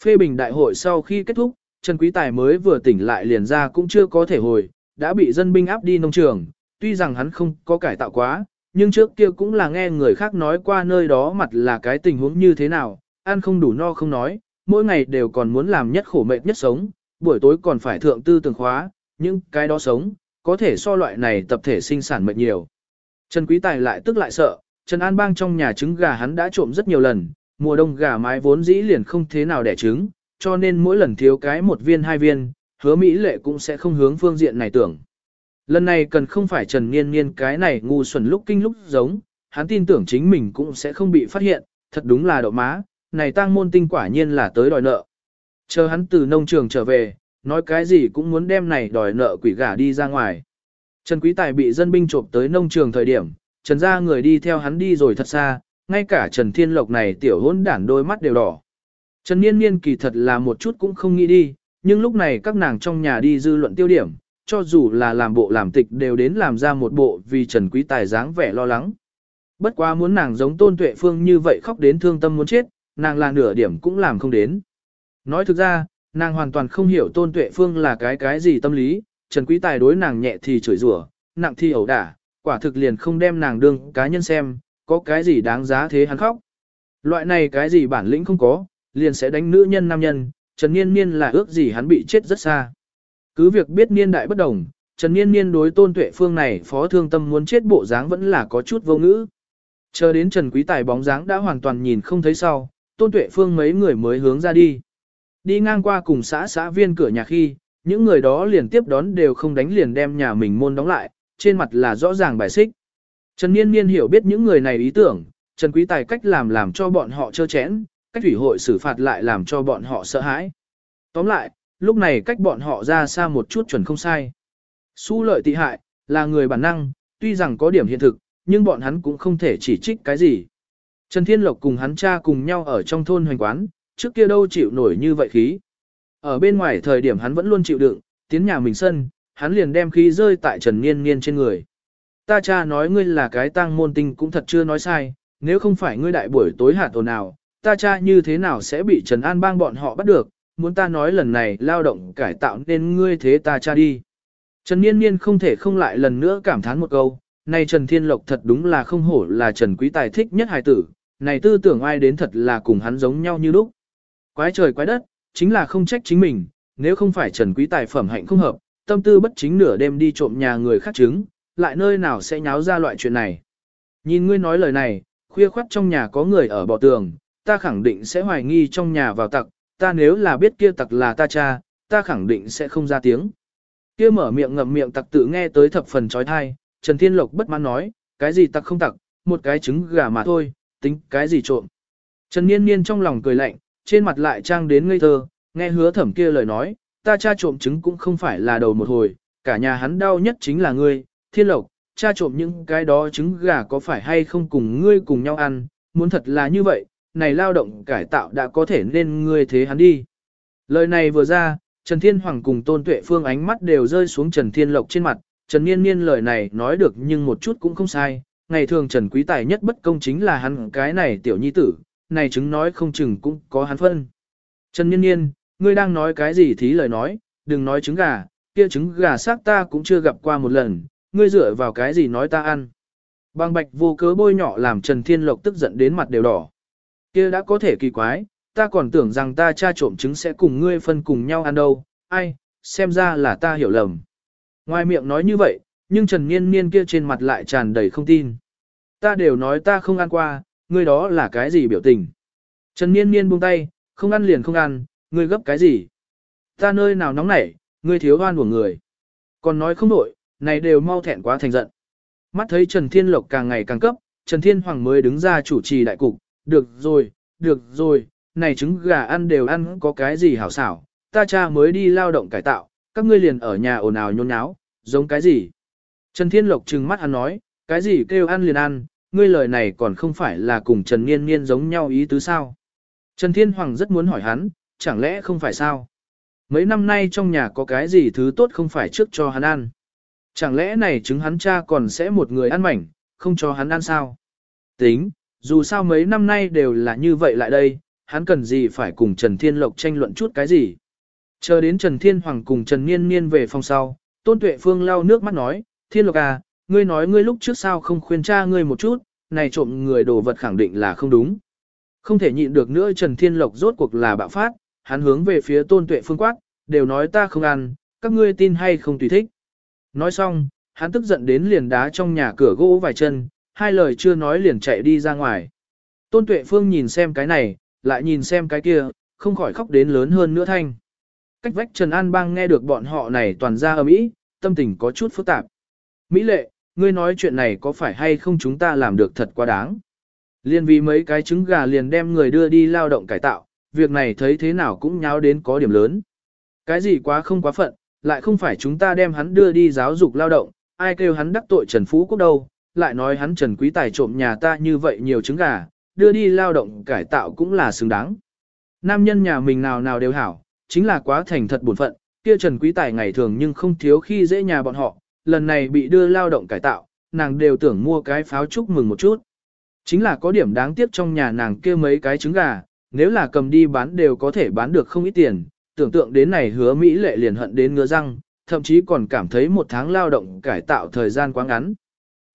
Phê bình đại hội sau khi kết thúc, Trần Quý Tài mới vừa tỉnh lại liền ra cũng chưa có thể hồi, đã bị dân binh áp đi nông trường, tuy rằng hắn không có cải tạo quá, nhưng trước kia cũng là nghe người khác nói qua nơi đó mặt là cái tình huống như thế nào, ăn không đủ no không nói, mỗi ngày đều còn muốn làm nhất khổ mệt nhất sống, buổi tối còn phải thượng tư tường khóa, nhưng cái đó sống, có thể so loại này tập thể sinh sản mệt nhiều. Trần Quý Tài lại tức lại sợ, Trần An Bang trong nhà trứng gà hắn đã trộm rất nhiều lần, mùa đông gà mái vốn dĩ liền không thế nào đẻ trứng, cho nên mỗi lần thiếu cái một viên hai viên, hứa Mỹ lệ cũng sẽ không hướng phương diện này tưởng. Lần này cần không phải Trần Niên Niên cái này ngu xuẩn lúc kinh lúc giống, hắn tin tưởng chính mình cũng sẽ không bị phát hiện, thật đúng là đậu má, này tang môn tinh quả nhiên là tới đòi nợ. Chờ hắn từ nông trường trở về, nói cái gì cũng muốn đem này đòi nợ quỷ gà đi ra ngoài. Trần Quý Tài bị dân binh trộm tới nông trường thời điểm, Trần gia người đi theo hắn đi rồi thật xa, ngay cả Trần Thiên Lộc này tiểu hỗn đản đôi mắt đều đỏ. Trần Niên Niên kỳ thật là một chút cũng không nghĩ đi, nhưng lúc này các nàng trong nhà đi dư luận tiêu điểm, cho dù là làm bộ làm tịch đều đến làm ra một bộ vì Trần Quý Tài dáng vẻ lo lắng. Bất quá muốn nàng giống Tôn Tuệ Phương như vậy khóc đến thương tâm muốn chết, nàng là nửa điểm cũng làm không đến. Nói thực ra, nàng hoàn toàn không hiểu Tôn Tuệ Phương là cái cái gì tâm lý, Trần Quý Tài đối nàng nhẹ thì chửi rủa, nặng thì ẩu đả, quả thực liền không đem nàng đương cá nhân xem, có cái gì đáng giá thế hắn khóc. Loại này cái gì bản lĩnh không có, liền sẽ đánh nữ nhân nam nhân, Trần Niên Niên là ước gì hắn bị chết rất xa. Cứ việc biết niên đại bất đồng, Trần Niên Niên đối tôn tuệ phương này phó thương tâm muốn chết bộ dáng vẫn là có chút vô ngữ. Chờ đến Trần Quý Tài bóng dáng đã hoàn toàn nhìn không thấy sau, tôn tuệ phương mấy người mới hướng ra đi. Đi ngang qua cùng xã xã viên cửa nhà khi, những người đó liền tiếp đón đều không đánh liền đem nhà mình môn đóng lại, trên mặt là rõ ràng bài xích. Trần Niên Niên hiểu biết những người này ý tưởng, Trần Quý Tài cách làm làm cho bọn họ chơ chẽn, cách thủy hội xử phạt lại làm cho bọn họ sợ hãi. Tóm lại, lúc này cách bọn họ ra xa một chút chuẩn không sai. Su lợi tị hại, là người bản năng, tuy rằng có điểm hiện thực, nhưng bọn hắn cũng không thể chỉ trích cái gì. Trần Thiên Lộc cùng hắn cha cùng nhau ở trong thôn hoành quán, trước kia đâu chịu nổi như vậy khí. Ở bên ngoài thời điểm hắn vẫn luôn chịu đựng, tiến nhà mình sân, hắn liền đem khí rơi tại Trần Niên Niên trên người. Ta cha nói ngươi là cái tang môn tinh cũng thật chưa nói sai, nếu không phải ngươi đại buổi tối hạt ồn nào, ta cha như thế nào sẽ bị Trần An bang bọn họ bắt được, muốn ta nói lần này lao động cải tạo nên ngươi thế ta cha đi. Trần Niên Niên không thể không lại lần nữa cảm thán một câu, này Trần Thiên Lộc thật đúng là không hổ là Trần Quý Tài thích nhất hài tử, này tư tưởng ai đến thật là cùng hắn giống nhau như lúc. Quái trời quái đất, chính là không trách chính mình, nếu không phải Trần Quý Tài phẩm hạnh không hợp, tâm tư bất chính nửa đêm đi trộm nhà người khác trứng, lại nơi nào sẽ nháo ra loại chuyện này. Nhìn ngươi nói lời này, khuya khoắt trong nhà có người ở bò tường, ta khẳng định sẽ hoài nghi trong nhà vào tặc, ta nếu là biết kia tặc là ta cha, ta khẳng định sẽ không ra tiếng. Kia mở miệng ngậm miệng tặc tự nghe tới thập phần trói thai, Trần Thiên Lộc bất mãn nói, cái gì tặc không tặc, một cái trứng gà mà thôi, tính cái gì trộm. Trần Niên Niên trong lòng cười lạnh, trên mặt lại trang đến ngây thơ, nghe hứa thẩm kia lời nói, ta cha trộm trứng cũng không phải là đầu một hồi, cả nhà hắn đau nhất chính là ngươi, Thiên Lộc, cha trộm những cái đó trứng gà có phải hay không cùng ngươi cùng nhau ăn, muốn thật là như vậy, này lao động cải tạo đã có thể nên ngươi thế hắn đi. Lời này vừa ra, Trần Thiên Hoàng cùng Tôn Tuệ Phương ánh mắt đều rơi xuống Trần Thiên Lộc trên mặt, Trần Niên Niên lời này nói được nhưng một chút cũng không sai, ngày thường Trần Quý Tài nhất bất công chính là hắn cái này tiểu nhi tử, này chứng nói không chừng cũng có hắn phân. Trần Niên Niên, ngươi đang nói cái gì thí lời nói, đừng nói trứng gà, kia trứng gà xác ta cũng chưa gặp qua một lần, ngươi dựa vào cái gì nói ta ăn. Bang bạch vô cớ bôi nhỏ làm Trần Thiên Lộc tức giận đến mặt đều đỏ. Kia đã có thể kỳ quái, ta còn tưởng rằng ta cha trộm trứng sẽ cùng ngươi phân cùng nhau ăn đâu, ai, xem ra là ta hiểu lầm. Ngoài miệng nói như vậy, nhưng Trần Niên Niên kia trên mặt lại tràn đầy không tin. Ta đều nói ta không ăn qua, ngươi đó là cái gì biểu tình. Trần Niên Niên buông tay, không ăn liền không ăn, ngươi gấp cái gì. Ta nơi nào nóng nảy, ngươi thiếu hoan của người. Còn nói không nổi, này đều mau thẹn quá thành giận. Mắt thấy Trần Thiên Lộc càng ngày càng cấp, Trần Thiên Hoàng mới đứng ra chủ trì đại cục, được rồi, được rồi, này trứng gà ăn đều ăn có cái gì hảo xảo, ta cha mới đi lao động cải tạo, các ngươi liền ở nhà ồn ào nhôn nháo, giống cái gì. Trần Thiên Lộc trừng mắt hắn nói, cái gì kêu ăn liền ăn, ngươi lời này còn không phải là cùng Trần Niên Niên giống nhau ý tứ sao. Trần Thiên Hoàng rất muốn hỏi hắn, chẳng lẽ không phải sao? Mấy năm nay trong nhà có cái gì thứ tốt không phải trước cho hắn ăn? Chẳng lẽ này chứng hắn cha còn sẽ một người ăn mảnh, không cho hắn ăn sao? Tính, dù sao mấy năm nay đều là như vậy lại đây, hắn cần gì phải cùng Trần Thiên Lộc tranh luận chút cái gì. Chờ đến Trần Thiên Hoàng cùng Trần Niên Niên về phòng sau, Tôn Tuệ Phương lau nước mắt nói, Thiên Lộc à, ngươi nói ngươi lúc trước sao không khuyên cha ngươi một chút, này trộm người đồ vật khẳng định là không đúng. Không thể nhịn được nữa Trần Thiên Lộc rốt cuộc là bạo phát, hắn hướng về phía Tôn Tuệ Phương quát, đều nói ta không ăn, các ngươi tin hay không tùy thích. Nói xong, hắn tức giận đến liền đá trong nhà cửa gỗ vài chân, hai lời chưa nói liền chạy đi ra ngoài. Tôn Tuệ Phương nhìn xem cái này, lại nhìn xem cái kia, không khỏi khóc đến lớn hơn nữa thanh. Cách vách Trần An Bang nghe được bọn họ này toàn ra ầm ĩ, tâm tình có chút phức tạp. Mỹ lệ, ngươi nói chuyện này có phải hay không chúng ta làm được thật quá đáng. Liên vì mấy cái trứng gà liền đem người đưa đi lao động cải tạo, việc này thấy thế nào cũng nháo đến có điểm lớn. Cái gì quá không quá phận, lại không phải chúng ta đem hắn đưa đi giáo dục lao động, ai kêu hắn đắc tội Trần Phú Quốc đâu, lại nói hắn Trần Quý Tài trộm nhà ta như vậy nhiều trứng gà, đưa đi lao động cải tạo cũng là xứng đáng. Nam nhân nhà mình nào nào đều hảo, chính là quá thành thật buồn phận, kia Trần Quý Tài ngày thường nhưng không thiếu khi dễ nhà bọn họ, lần này bị đưa lao động cải tạo, nàng đều tưởng mua cái pháo chúc mừng một chút. Chính là có điểm đáng tiếc trong nhà nàng kia mấy cái trứng gà, nếu là cầm đi bán đều có thể bán được không ít tiền, tưởng tượng đến này hứa Mỹ lệ liền hận đến ngứa răng, thậm chí còn cảm thấy một tháng lao động cải tạo thời gian quá ngắn.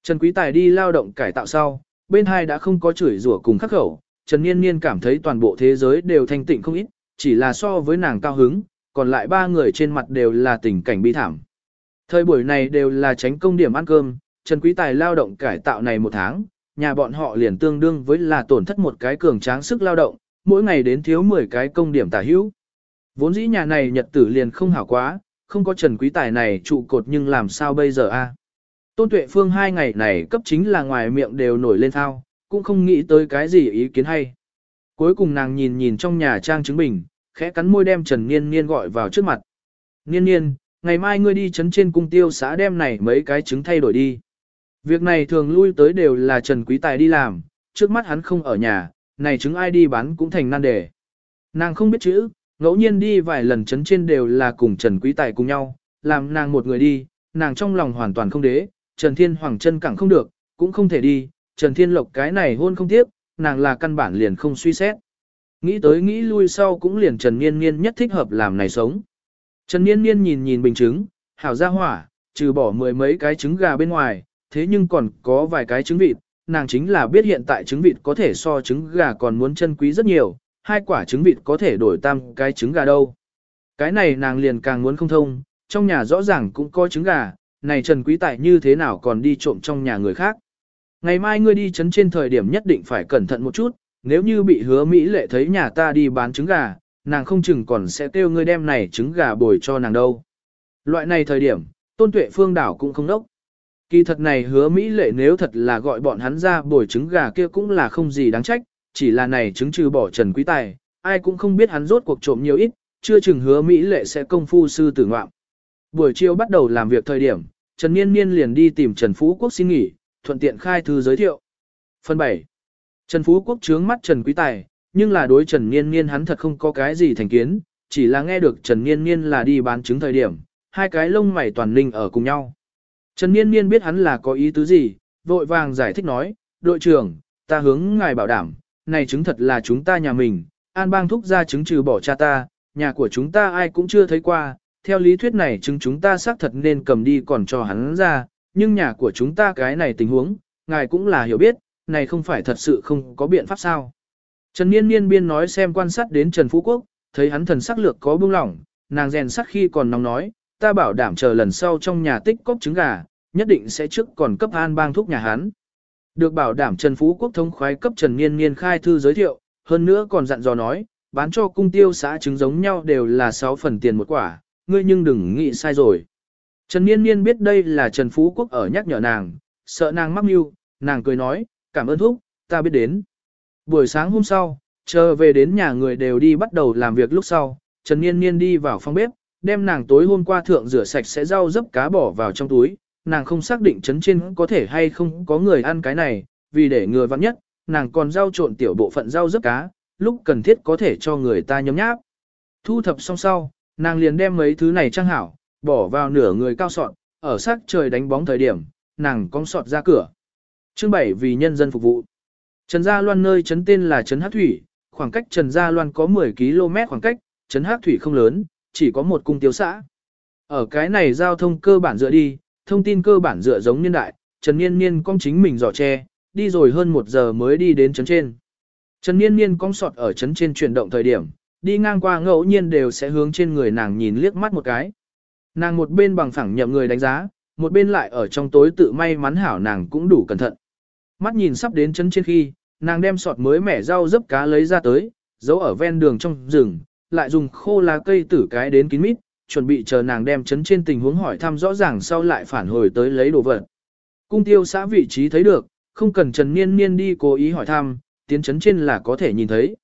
Trần Quý Tài đi lao động cải tạo sau, bên hai đã không có chửi rủa cùng khắc khẩu, Trần Niên Niên cảm thấy toàn bộ thế giới đều thanh tịnh không ít, chỉ là so với nàng cao hứng, còn lại ba người trên mặt đều là tình cảnh bi thảm. Thời buổi này đều là tránh công điểm ăn cơm, Trần Quý Tài lao động cải tạo này một tháng, nhà bọn họ liền tương đương với là tổn thất một cái cường tráng sức lao động, mỗi ngày đến thiếu 10 cái công điểm tả hữu. Vốn dĩ nhà này nhật tử liền không hảo quá, không có Trần Quý Tài này trụ cột nhưng làm sao bây giờ a? Tôn Tuệ Phương hai ngày này cấp chính là ngoài miệng đều nổi lên thao, cũng không nghĩ tới cái gì ý kiến hay. Cuối cùng nàng nhìn nhìn trong nhà trang chứng bình, khẽ cắn môi đem Trần Niên Niên gọi vào trước mặt. Niên Niên, ngày mai ngươi đi chấn trên cung tiêu xã đem này mấy cái trứng thay đổi đi. Việc này thường lui tới đều là Trần Quý Tài đi làm, trước mắt hắn không ở nhà, này trứng ai đi bán cũng thành nan đề. Nàng không biết chữ, ngẫu nhiên đi vài lần chấn trên đều là cùng Trần Quý Tài cùng nhau, làm nàng một người đi, nàng trong lòng hoàn toàn không đế, Trần Thiên Hoàng chân cẳng không được, cũng không thể đi, Trần Thiên Lộc cái này hôn không tiếp, nàng là căn bản liền không suy xét. Nghĩ tới nghĩ lui sau cũng liền Trần Niên Niên nhất thích hợp làm này sống. Trần Niên Niên nhìn nhìn bình trứng, hảo ra hỏa, trừ bỏ mười mấy cái trứng gà bên ngoài, thế nhưng còn có vài cái trứng vịt, nàng chính là biết hiện tại trứng vịt có thể so trứng gà còn muốn chân quý rất nhiều, hai quả trứng vịt có thể đổi tam cái trứng gà đâu. Cái này nàng liền càng muốn không thông, trong nhà rõ ràng cũng có trứng gà, này Trần Quý Tài như thế nào còn đi trộm trong nhà người khác. Ngày mai ngươi đi chấn trên thời điểm nhất định phải cẩn thận một chút, nếu như bị hứa Mỹ lệ thấy nhà ta đi bán trứng gà, nàng không chừng còn sẽ kêu ngươi đem này trứng gà bồi cho nàng đâu. Loại này thời điểm, tôn tuệ phương đảo cũng không đốc. Kỳ thật này hứa Mỹ lệ nếu thật là gọi bọn hắn ra bồi trứng gà kia cũng là không gì đáng trách, chỉ là này chứng trừ bỏ trần quý tài, ai cũng không biết hắn rốt cuộc trộm nhiều ít, chưa chừng hứa Mỹ lệ sẽ công phu sư tử ngoạm. Buổi chiều bắt đầu làm việc thời điểm, Trần Niên Niên liền đi tìm Trần Phú Quốc xin nghỉ, thuận tiện khai thư giới thiệu. Phần 7. Trần Phú Quốc trướng mắt Trần Quý Tài, nhưng là đối Trần Niên Niên hắn thật không có cái gì thành kiến, chỉ là nghe được Trần Niên Niên là đi bán trứng thời điểm, hai cái lông mày toàn ninh ở cùng nhau. Trần Niên Niên biết hắn là có ý tứ gì, vội vàng giải thích nói, đội trưởng, ta hướng ngài bảo đảm, này chứng thật là chúng ta nhà mình, an bang thúc ra chứng trừ bỏ cha ta, nhà của chúng ta ai cũng chưa thấy qua, theo lý thuyết này chứng chúng ta xác thật nên cầm đi còn cho hắn ra, nhưng nhà của chúng ta cái này tình huống, ngài cũng là hiểu biết, này không phải thật sự không có biện pháp sao. Trần Niên Niên biên nói xem quan sát đến Trần Phú Quốc, thấy hắn thần sắc lược có buông lỏng, nàng rèn sắc khi còn nóng nói, ta bảo đảm chờ lần sau trong nhà tích cốc trứng gà, nhất định sẽ trước còn cấp an bang thuốc nhà hắn. Được bảo đảm Trần Phú Quốc thống khoái cấp Trần Niên Niên khai thư giới thiệu, hơn nữa còn dặn dò nói, bán cho cung tiêu xã trứng giống nhau đều là 6 phần tiền một quả, ngươi nhưng đừng nghĩ sai rồi. Trần Niên Niên biết đây là Trần Phú Quốc ở nhắc nhở nàng, sợ nàng mắc mưu, nàng cười nói, cảm ơn thúc, ta biết đến. Buổi sáng hôm sau, chờ về đến nhà người đều đi bắt đầu làm việc lúc sau, Trần Niên Niên đi vào phòng bếp, đem nàng tối hôm qua thượng rửa sạch sẽ rau dấp cá bỏ vào trong túi, nàng không xác định chấn trên có thể hay không có người ăn cái này, vì để ngừa vắng nhất, nàng còn rau trộn tiểu bộ phận rau dấp cá, lúc cần thiết có thể cho người ta nhấm nháp. Thu thập xong sau, nàng liền đem mấy thứ này trang hảo, bỏ vào nửa người cao sọt, ở sắc trời đánh bóng thời điểm, nàng cong sọt ra cửa. Chương 7 vì nhân dân phục vụ. Trần Gia Loan nơi trấn tên là trấn Hát Thủy, khoảng cách Trần Gia Loan có 10 km khoảng cách, trấn Hát Thủy không lớn, chỉ có một cung tiêu xã. Ở cái này giao thông cơ bản dựa đi, thông tin cơ bản dựa giống niên đại, Trần Niên Niên cong chính mình dò che, đi rồi hơn một giờ mới đi đến trấn trên. Trần Niên Niên cong sọt ở trấn trên chuyển động thời điểm, đi ngang qua ngẫu nhiên đều sẽ hướng trên người nàng nhìn liếc mắt một cái. Nàng một bên bằng phẳng nhậm người đánh giá, một bên lại ở trong tối tự may mắn hảo nàng cũng đủ cẩn thận. Mắt nhìn sắp đến trấn trên khi, nàng đem sọt mới mẻ rau dấp cá lấy ra tới, giấu ở ven đường trong rừng, lại dùng khô lá cây tử cái đến kín mít, chuẩn bị chờ nàng đem chấn trên tình huống hỏi thăm rõ ràng sau lại phản hồi tới lấy đồ vật. Cung tiêu xã vị trí thấy được, không cần Trần Niên Niên đi cố ý hỏi thăm, tiến chấn trên là có thể nhìn thấy.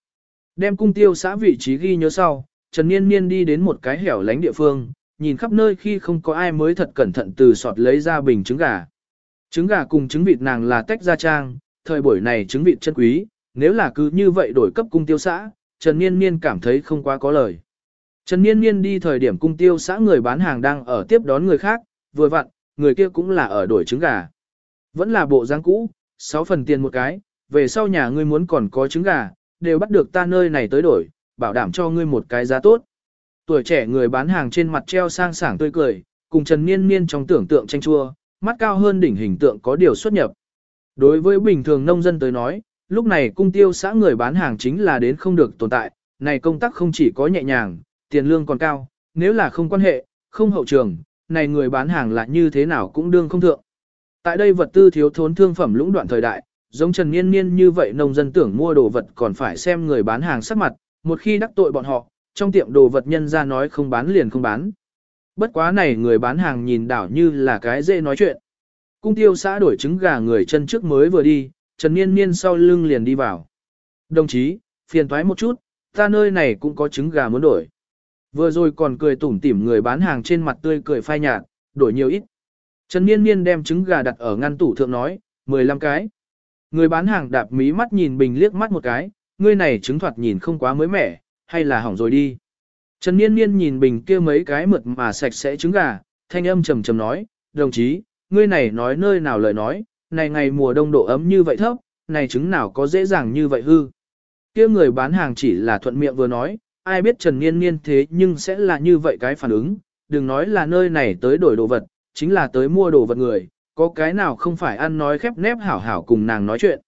Đem cung tiêu xã vị trí ghi nhớ sau, Trần Niên Niên đi đến một cái hẻo lánh địa phương, nhìn khắp nơi khi không có ai mới thật cẩn thận từ sọt lấy ra bình trứng gà. Trứng gà cùng trứng vịt nàng là tách ra trang, thời buổi này trứng vịt chân quý, nếu là cứ như vậy đổi cấp cung tiêu xã, Trần Niên Niên cảm thấy không quá có lời. Trần Niên Niên đi thời điểm cung tiêu xã người bán hàng đang ở tiếp đón người khác, vừa vặn, người kia cũng là ở đổi trứng gà. Vẫn là bộ dáng cũ, 6 phần tiền một cái, về sau nhà ngươi muốn còn có trứng gà, đều bắt được ta nơi này tới đổi, bảo đảm cho ngươi một cái giá tốt. Tuổi trẻ người bán hàng trên mặt treo sang sảng tươi cười, cùng Trần Niên Niên trong tưởng tượng tranh chua, mắt cao hơn đỉnh hình tượng có điều xuất nhập. Đối với bình thường nông dân tới nói, lúc này cung tiêu xã người bán hàng chính là đến không được tồn tại, này công tác không chỉ có nhẹ nhàng, tiền lương còn cao, nếu là không quan hệ, không hậu trường, này người bán hàng là như thế nào cũng đương không thượng. Tại đây vật tư thiếu thốn thương phẩm lũng đoạn thời đại, giống Trần Niên Niên như vậy nông dân tưởng mua đồ vật còn phải xem người bán hàng sắc mặt, một khi đắc tội bọn họ, trong tiệm đồ vật nhân ra nói không bán liền không bán. Bất quá này người bán hàng nhìn đảo như là cái dễ nói chuyện. Cung tiêu xã đổi trứng gà người chân trước mới vừa đi, Trần Niên Niên sau lưng liền đi vào. Đồng chí, phiền thoái một chút, ta nơi này cũng có trứng gà muốn đổi. Vừa rồi còn cười tủm tỉm người bán hàng trên mặt tươi cười phai nhạt, đổi nhiều ít. Trần Niên Niên đem trứng gà đặt ở ngăn tủ thượng nói, 15 cái. Người bán hàng đạp mí mắt nhìn bình liếc mắt một cái, ngươi này trứng thoạt nhìn không quá mới mẻ, hay là hỏng rồi đi. Trần Niên Niên nhìn bình kia mấy cái mượt mà sạch sẽ trứng gà, thanh âm trầm trầm nói, đồng chí, ngươi này nói nơi nào lời nói, này ngày mùa đông độ ấm như vậy thấp, này trứng nào có dễ dàng như vậy hư. Kia người bán hàng chỉ là thuận miệng vừa nói, ai biết Trần Niên Niên thế nhưng sẽ là như vậy cái phản ứng, đừng nói là nơi này tới đổi đồ vật, chính là tới mua đồ vật người, có cái nào không phải ăn nói khép nép hảo hảo cùng nàng nói chuyện.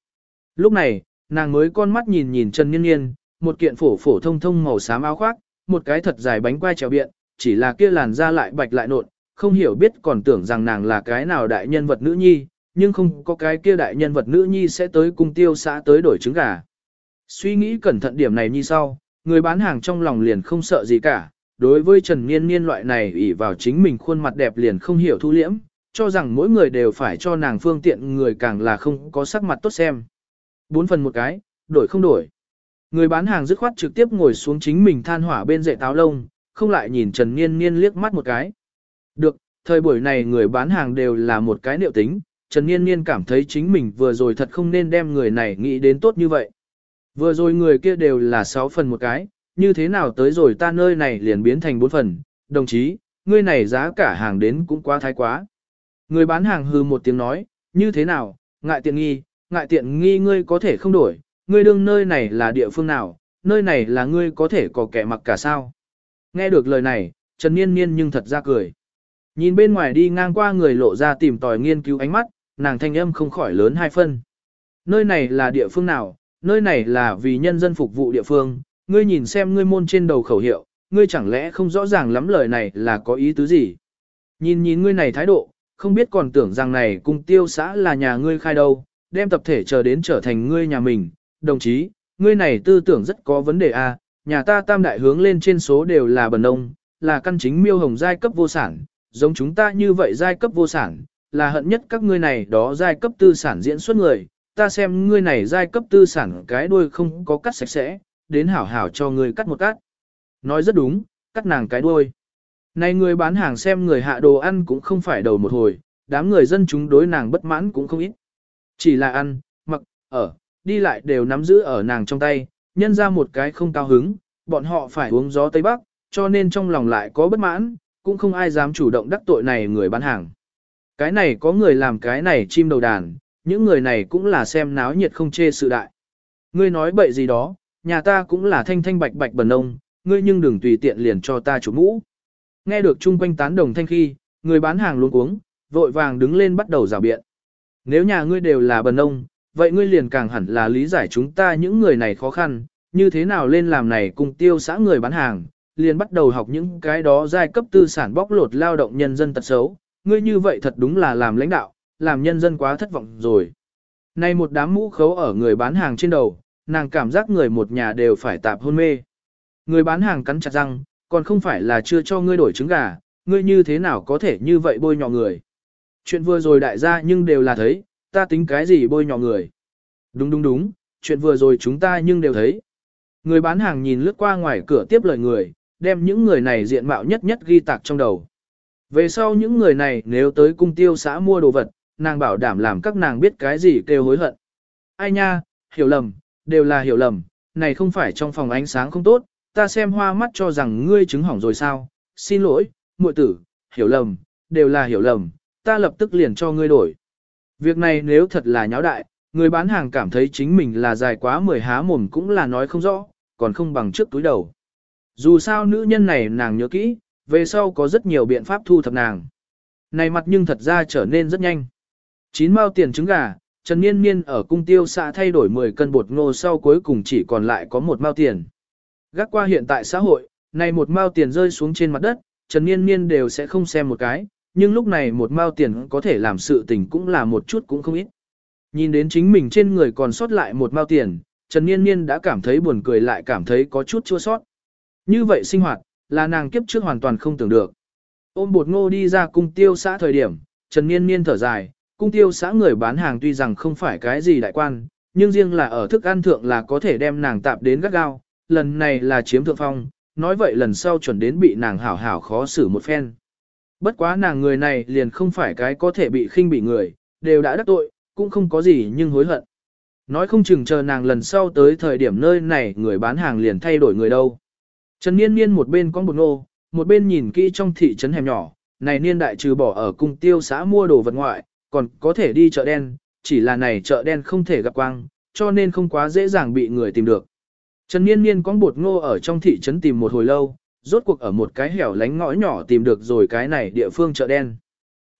Lúc này, nàng mới con mắt nhìn nhìn Trần Niên Niên, một kiện phổ phổ thông thông màu xám áo khoác, một cái thật dài bánh quai trèo biện, chỉ là kia làn da lại bạch lại nộn, không hiểu biết còn tưởng rằng nàng là cái nào đại nhân vật nữ nhi, nhưng không có cái kia đại nhân vật nữ nhi sẽ tới cung tiêu xã tới đổi trứng gà. Suy nghĩ cẩn thận điểm này như sau, người bán hàng trong lòng liền không sợ gì cả, đối với Trần Niên Niên loại này ỷ vào chính mình khuôn mặt đẹp liền không hiểu thu liễm, cho rằng mỗi người đều phải cho nàng phương tiện người càng là không có sắc mặt tốt xem. Bốn phần một cái, đổi không đổi. Người bán hàng dứt khoát trực tiếp ngồi xuống chính mình than hỏa bên dậy táo lông, không lại nhìn Trần Niên Niên liếc mắt một cái. Được, thời buổi này người bán hàng đều là một cái liệu tính, Trần Niên Niên cảm thấy chính mình vừa rồi thật không nên đem người này nghĩ đến tốt như vậy. Vừa rồi người kia đều là 6 phần một cái, như thế nào tới rồi ta nơi này liền biến thành 4 phần, đồng chí, ngươi này giá cả hàng đến cũng quá thái quá. Người bán hàng hư một tiếng nói, như thế nào, ngại tiện nghi, ngại tiện nghi ngươi có thể không đổi, ngươi đương nơi này là địa phương nào, nơi này là ngươi có thể có kẻ mặc cả sao. Nghe được lời này, Trần Niên Niên nhưng thật ra cười. Nhìn bên ngoài đi ngang qua người lộ ra tìm tòi nghiên cứu ánh mắt, nàng thanh âm không khỏi lớn hai phân. Nơi này là địa phương nào, nơi này là vì nhân dân phục vụ địa phương, ngươi nhìn xem ngươi môn trên đầu khẩu hiệu, ngươi chẳng lẽ không rõ ràng lắm lời này là có ý tứ gì. Nhìn nhìn ngươi này thái độ, không biết còn tưởng rằng này cung tiêu xã là nhà ngươi khai đâu, đem tập thể chờ đến trở thành ngươi nhà mình, đồng chí, ngươi này tư tưởng rất có vấn đề a. À, nhà ta tam đại hướng lên trên số đều là bần nông, là căn chính miêu hồng giai cấp vô sản, giống chúng ta như vậy giai cấp vô sản, là hận nhất các ngươi này đó giai cấp tư sản diễn xuất người, ta xem ngươi này giai cấp tư sản cái đuôi không có cắt sạch sẽ, đến hảo hảo cho ngươi cắt một cắt. Nói rất đúng, cắt nàng cái đuôi. Này người bán hàng xem người hạ đồ ăn cũng không phải đầu một hồi, đám người dân chúng đối nàng bất mãn cũng không ít. Chỉ là ăn, mặc, ở, đi lại đều nắm giữ ở nàng trong tay, nhân ra một cái không cao hứng, bọn họ phải uống gió Tây Bắc, cho nên trong lòng lại có bất mãn, cũng không ai dám chủ động đắc tội này người bán hàng. Cái này có người làm cái này chim đầu đàn, những người này cũng là xem náo nhiệt không chê sự đại. Ngươi nói bậy gì đó, nhà ta cũng là thanh thanh bạch bạch bần ông, ngươi nhưng đừng tùy tiện liền cho ta chủ mũ. Nghe được chung quanh tán đồng thanh khi, người bán hàng luôn uống, vội vàng đứng lên bắt đầu rào biện. Nếu nhà ngươi đều là bần ông, vậy ngươi liền càng hẳn là lý giải chúng ta những người này khó khăn, như thế nào lên làm này cùng tiêu xã người bán hàng, liền bắt đầu học những cái đó giai cấp tư sản bóc lột lao động nhân dân tật xấu, ngươi như vậy thật đúng là làm lãnh đạo, làm nhân dân quá thất vọng rồi. Nay một đám mũ khấu ở người bán hàng trên đầu, nàng cảm giác người một nhà đều phải tạp hôn mê. Người bán hàng cắn chặt răng, còn không phải là chưa cho ngươi đổi trứng gà, ngươi như thế nào có thể như vậy bôi nhọ người. Chuyện vừa rồi đại gia nhưng đều là thấy, ta tính cái gì bôi nhọ người. Đúng đúng đúng, chuyện vừa rồi chúng ta nhưng đều thấy. Người bán hàng nhìn lướt qua ngoài cửa tiếp lời người, đem những người này diện mạo nhất nhất ghi tạc trong đầu. Về sau những người này nếu tới cung tiêu xã mua đồ vật, nàng bảo đảm làm các nàng biết cái gì kêu hối hận. Ai nha, hiểu lầm, đều là hiểu lầm, này không phải trong phòng ánh sáng không tốt, ta xem hoa mắt cho rằng ngươi chứng hỏng rồi sao, xin lỗi, muội tử, hiểu lầm, đều là hiểu lầm, ta lập tức liền cho ngươi đổi. Việc này nếu thật là nháo đại, người bán hàng cảm thấy chính mình là dài quá mười há mồm cũng là nói không rõ, còn không bằng trước túi đầu. Dù sao nữ nhân này nàng nhớ kỹ, về sau có rất nhiều biện pháp thu thập nàng. Này mặt nhưng thật ra trở nên rất nhanh. Chín mao tiền trứng gà, Trần Niên Niên ở cung tiêu xã thay đổi 10 cân bột ngô sau cuối cùng chỉ còn lại có một mao tiền. Gác qua hiện tại xã hội, này một mao tiền rơi xuống trên mặt đất, Trần Niên Niên đều sẽ không xem một cái, nhưng lúc này một mao tiền có thể làm sự tình cũng là một chút cũng không ít. Nhìn đến chính mình trên người còn sót lại một mao tiền, Trần Niên Niên đã cảm thấy buồn cười lại cảm thấy có chút chua sót. Như vậy sinh hoạt, là nàng kiếp trước hoàn toàn không tưởng được. Ôm bột ngô đi ra cung tiêu xã thời điểm, Trần Niên Niên thở dài, cung tiêu xã người bán hàng tuy rằng không phải cái gì đại quan, nhưng riêng là ở thức ăn thượng là có thể đem nàng tạp đến gắt gao, lần này là chiếm thượng phong, nói vậy lần sau chuẩn đến bị nàng hảo hảo khó xử một phen. Bất quá nàng người này liền không phải cái có thể bị khinh bị người, đều đã đắc tội, cũng không có gì nhưng hối hận. Nói không chừng chờ nàng lần sau tới thời điểm nơi này người bán hàng liền thay đổi người đâu. Trần Niên Niên một bên con bột nô, một bên nhìn kỹ trong thị trấn hẻm nhỏ, này niên đại trừ bỏ ở cung tiêu xã mua đồ vật ngoại, còn có thể đi chợ đen, chỉ là này chợ đen không thể gặp quang, cho nên không quá dễ dàng bị người tìm được. Trần Niên Niên con bột ngô ở trong thị trấn tìm một hồi lâu, rốt cuộc ở một cái hẻo lánh ngõ nhỏ tìm được rồi cái này địa phương chợ đen.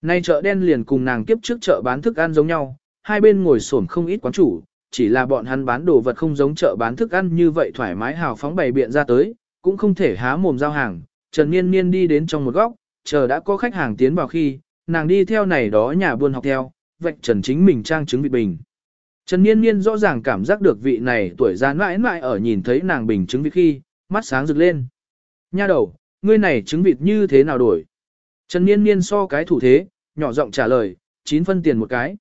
Nay chợ đen liền cùng nàng kiếp trước chợ bán thức ăn giống nhau, hai bên ngồi xổm không ít quán chủ, chỉ là bọn hắn bán đồ vật không giống chợ bán thức ăn như vậy thoải mái hào phóng bày biện ra tới, cũng không thể há mồm giao hàng. Trần Niên Niên đi đến trong một góc, chờ đã có khách hàng tiến vào khi, nàng đi theo này đó nhà buôn học theo, vạch trần chính mình trang chứng vị bình. Trần Niên Niên rõ ràng cảm giác được vị này tuổi già mãi mãi ở nhìn thấy nàng bình chứng vị khi, mắt sáng rực lên. Nha đầu, ngươi này trứng vịt như thế nào đổi? Trần Niên Niên so cái thủ thế, nhỏ giọng trả lời, 9 phân tiền một cái.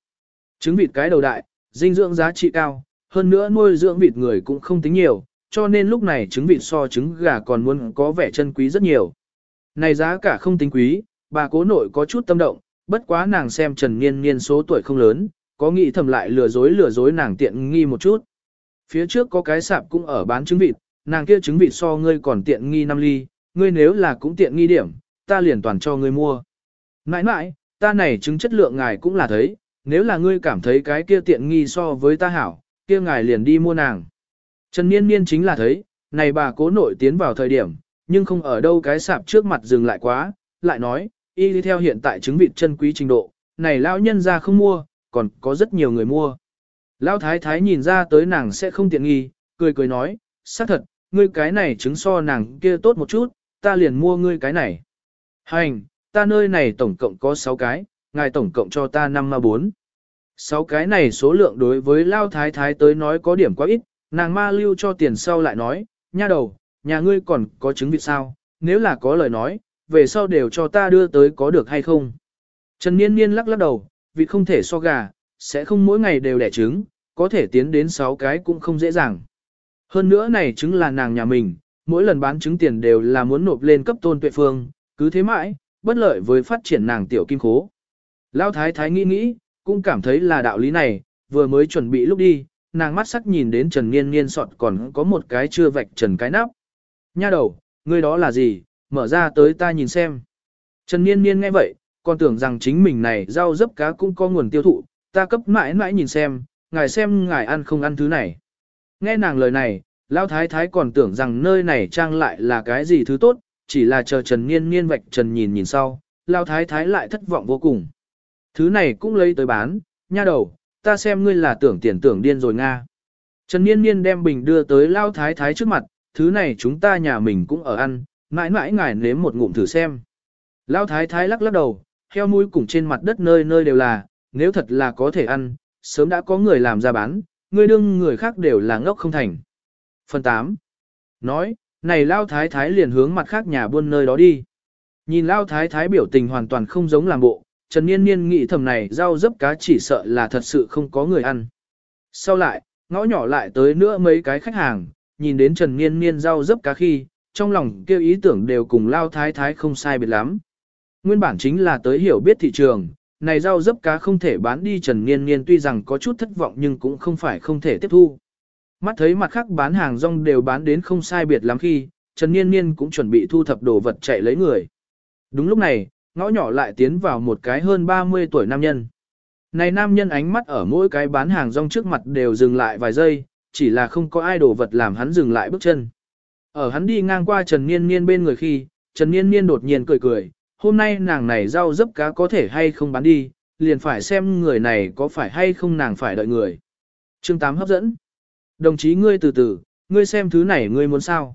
Trứng vịt cái đầu đại, dinh dưỡng giá trị cao, hơn nữa nuôi dưỡng vịt người cũng không tính nhiều, cho nên lúc này trứng vịt so trứng gà còn muốn có vẻ chân quý rất nhiều. Này giá cả không tính quý, bà cố nội có chút tâm động, bất quá nàng xem Trần Niên Niên số tuổi không lớn, có nghĩ thầm lại lừa dối lừa dối nàng tiện nghi một chút. Phía trước có cái sạp cũng ở bán trứng vịt, nàng kia trứng vịt so ngươi còn tiện nghi 5 ly, ngươi nếu là cũng tiện nghi điểm, ta liền toàn cho ngươi mua. Mãi mãi, ta này trứng chất lượng ngài cũng là thấy, nếu là ngươi cảm thấy cái kia tiện nghi so với ta hảo, kia ngài liền đi mua nàng. Trần Niên Niên chính là thấy, này bà cố nội tiến vào thời điểm, nhưng không ở đâu cái sạp trước mặt dừng lại quá, lại nói, y đi theo hiện tại chứng vịt chân quý trình độ, này lão nhân ra không mua, còn có rất nhiều người mua. Lão thái thái nhìn ra tới nàng sẽ không tiện nghi, cười cười nói, xác thật, ngươi cái này trứng so nàng kia tốt một chút, ta liền mua ngươi cái này. Hành, ta nơi này tổng cộng có 6 cái, ngài tổng cộng cho ta 5 mà 4. 6 cái này số lượng đối với Lao Thái Thái tới nói có điểm quá ít, nàng ma lưu cho tiền sau lại nói, nha đầu, nhà ngươi còn có trứng vịt sao, nếu là có lời nói, về sau đều cho ta đưa tới có được hay không. Trần Niên Niên lắc lắc đầu, vịt không thể so gà, sẽ không mỗi ngày đều đẻ trứng, có thể tiến đến 6 cái cũng không dễ dàng. Hơn nữa này trứng là nàng nhà mình, mỗi lần bán trứng tiền đều là muốn nộp lên cấp tôn tuệ phương, cứ thế mãi, bất lợi với phát triển nàng tiểu kim khố. Lão thái thái nghĩ nghĩ, cũng cảm thấy là đạo lý này, vừa mới chuẩn bị lúc đi, nàng mắt sắc nhìn đến Trần Niên Niên sọt còn có một cái chưa vạch trần cái nắp. Nha đầu, ngươi đó là gì, mở ra tới ta nhìn xem. Trần Niên Niên nghe vậy, còn tưởng rằng chính mình này rau dấp cá cũng có nguồn tiêu thụ, ta cấp mãi mãi nhìn xem, ngài xem ngài ăn không ăn thứ này. Nghe nàng lời này, Lão Thái Thái còn tưởng rằng nơi này trang lại là cái gì thứ tốt, chỉ là chờ Trần Niên Niên vạch Trần nhìn nhìn sau, Lão Thái Thái lại thất vọng vô cùng. Thứ này cũng lấy tới bán, nha đầu, ta xem ngươi là tưởng tiền tưởng điên rồi Nga. Trần Niên Niên đem bình đưa tới Lão Thái Thái trước mặt, thứ này chúng ta nhà mình cũng ở ăn, mãi mãi ngài nếm một ngụm thử xem. Lão Thái Thái lắc lắc đầu, heo mũi cùng trên mặt đất nơi nơi đều là, nếu thật là có thể ăn, sớm đã có người làm ra bán, người đương người khác đều là ngốc không thành. Phần 8. Nói, này Lao Thái Thái liền hướng mặt khác nhà buôn nơi đó đi. Nhìn Lao Thái Thái biểu tình hoàn toàn không giống làm bộ, Trần Niên Niên nghĩ thầm này rau dấp cá chỉ sợ là thật sự không có người ăn. Sau lại, ngõ nhỏ lại tới nữa mấy cái khách hàng, nhìn đến Trần Niên Niên rau dấp cá khi, trong lòng kêu ý tưởng đều cùng Lao Thái Thái không sai biệt lắm. Nguyên bản chính là tới hiểu biết thị trường, này rau dấp cá không thể bán đi Trần Niên Niên tuy rằng có chút thất vọng nhưng cũng không phải không thể tiếp thu. Mắt thấy mặt khác bán hàng rong đều bán đến không sai biệt lắm khi, Trần Niên Niên cũng chuẩn bị thu thập đồ vật chạy lấy người. Đúng lúc này, ngõ nhỏ lại tiến vào một cái hơn 30 tuổi nam nhân. Này nam nhân ánh mắt ở mỗi cái bán hàng rong trước mặt đều dừng lại vài giây, chỉ là không có ai đồ vật làm hắn dừng lại bước chân. Ở hắn đi ngang qua Trần Niên Niên bên người khi, Trần Niên Niên đột nhiên cười cười, hôm nay nàng này rau dấp cá có thể hay không bán đi, liền phải xem người này có phải hay không nàng phải đợi người. Chương 8 hấp dẫn. Đồng chí ngươi từ từ, ngươi xem thứ này ngươi muốn sao?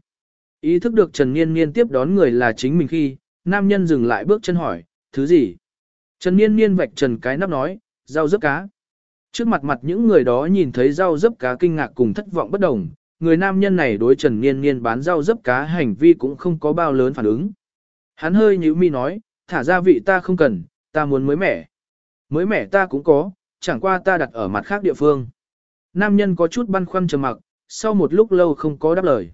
Ý thức được Trần Niên Niên tiếp đón người là chính mình khi, nam nhân dừng lại bước chân hỏi, thứ gì? Trần Niên Niên vạch trần cái nắp nói, rau dấp cá. Trước mặt mặt những người đó nhìn thấy rau dấp cá kinh ngạc cùng thất vọng bất đồng, người nam nhân này đối Trần Niên Niên bán rau dấp cá hành vi cũng không có bao lớn phản ứng. Hắn hơi nhíu mi nói, thả ra vị ta không cần, ta muốn mới mẻ. Mới mẻ ta cũng có, chẳng qua ta đặt ở mặt khác địa phương. Nam nhân có chút băn khoăn trầm mặc, sau một lúc lâu không có đáp lời.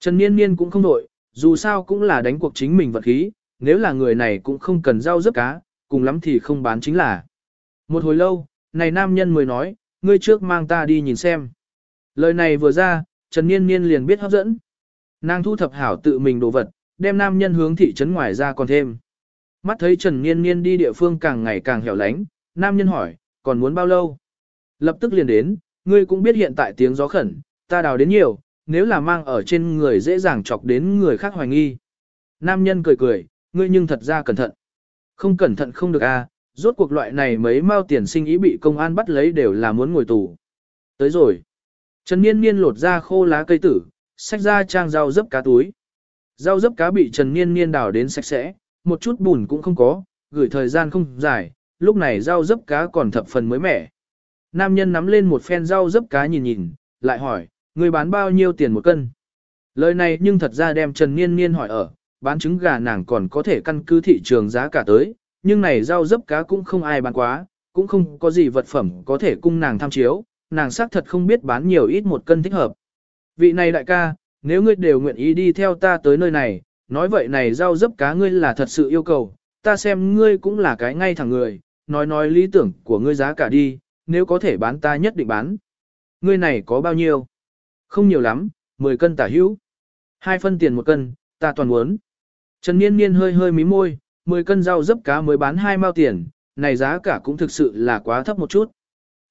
Trần Niên Niên cũng không đổi, dù sao cũng là đánh cuộc chính mình vật khí, nếu là người này cũng không cần rau dấp cá, cùng lắm thì không bán chính là. Một hồi lâu, này nam nhân mới nói, ngươi trước mang ta đi nhìn xem. Lời này vừa ra, Trần Niên Niên liền biết hấp dẫn. Nàng thu thập hảo tự mình đồ vật, đem nam nhân hướng thị trấn ngoài ra còn thêm. Mắt thấy Trần Niên Niên đi địa phương càng ngày càng hẻo lánh, nam nhân hỏi, còn muốn bao lâu? Lập tức liền đến, ngươi cũng biết hiện tại tiếng gió khẩn, ta đào đến nhiều, nếu là mang ở trên người dễ dàng chọc đến người khác hoài nghi. Nam nhân cười cười, ngươi nhưng thật ra cẩn thận. Không cẩn thận không được a, à, rốt cuộc loại này mấy mao tiền sinh ý bị công an bắt lấy đều là muốn ngồi tù. Tới rồi. Trần Niên Niên lột ra khô lá cây tử, xách ra trang rau dấp cá túi. Rau dấp cá bị Trần Niên Niên đào đến sạch sẽ, một chút bùn cũng không có, gửi thời gian không dài, lúc này rau dấp cá còn thập phần mới mẻ. Nam nhân nắm lên một phen rau dấp cá nhìn nhìn, lại hỏi, người bán bao nhiêu tiền một cân? Lời này nhưng thật ra đem Trần Niên Niên hỏi ở, bán trứng gà nàng còn có thể căn cứ thị trường giá cả tới, nhưng này rau dấp cá cũng không ai bán quá, cũng không có gì vật phẩm có thể cung nàng tham chiếu, nàng xác thật không biết bán nhiều ít một cân thích hợp. Vị này đại ca, nếu ngươi đều nguyện ý đi theo ta tới nơi này, nói vậy này rau dấp cá ngươi là thật sự yêu cầu, ta xem ngươi cũng là cái ngay thẳng người, nói nói lý tưởng của ngươi giá cả đi, nếu có thể bán ta nhất định bán. Ngươi này có bao nhiêu? Không nhiều lắm, 10 cân tả hữu. Hai phân tiền một cân, ta toàn muốn. Trần Niên Niên hơi hơi mí môi, 10 cân rau dấp cá mới bán hai mao tiền, này giá cả cũng thực sự là quá thấp một chút.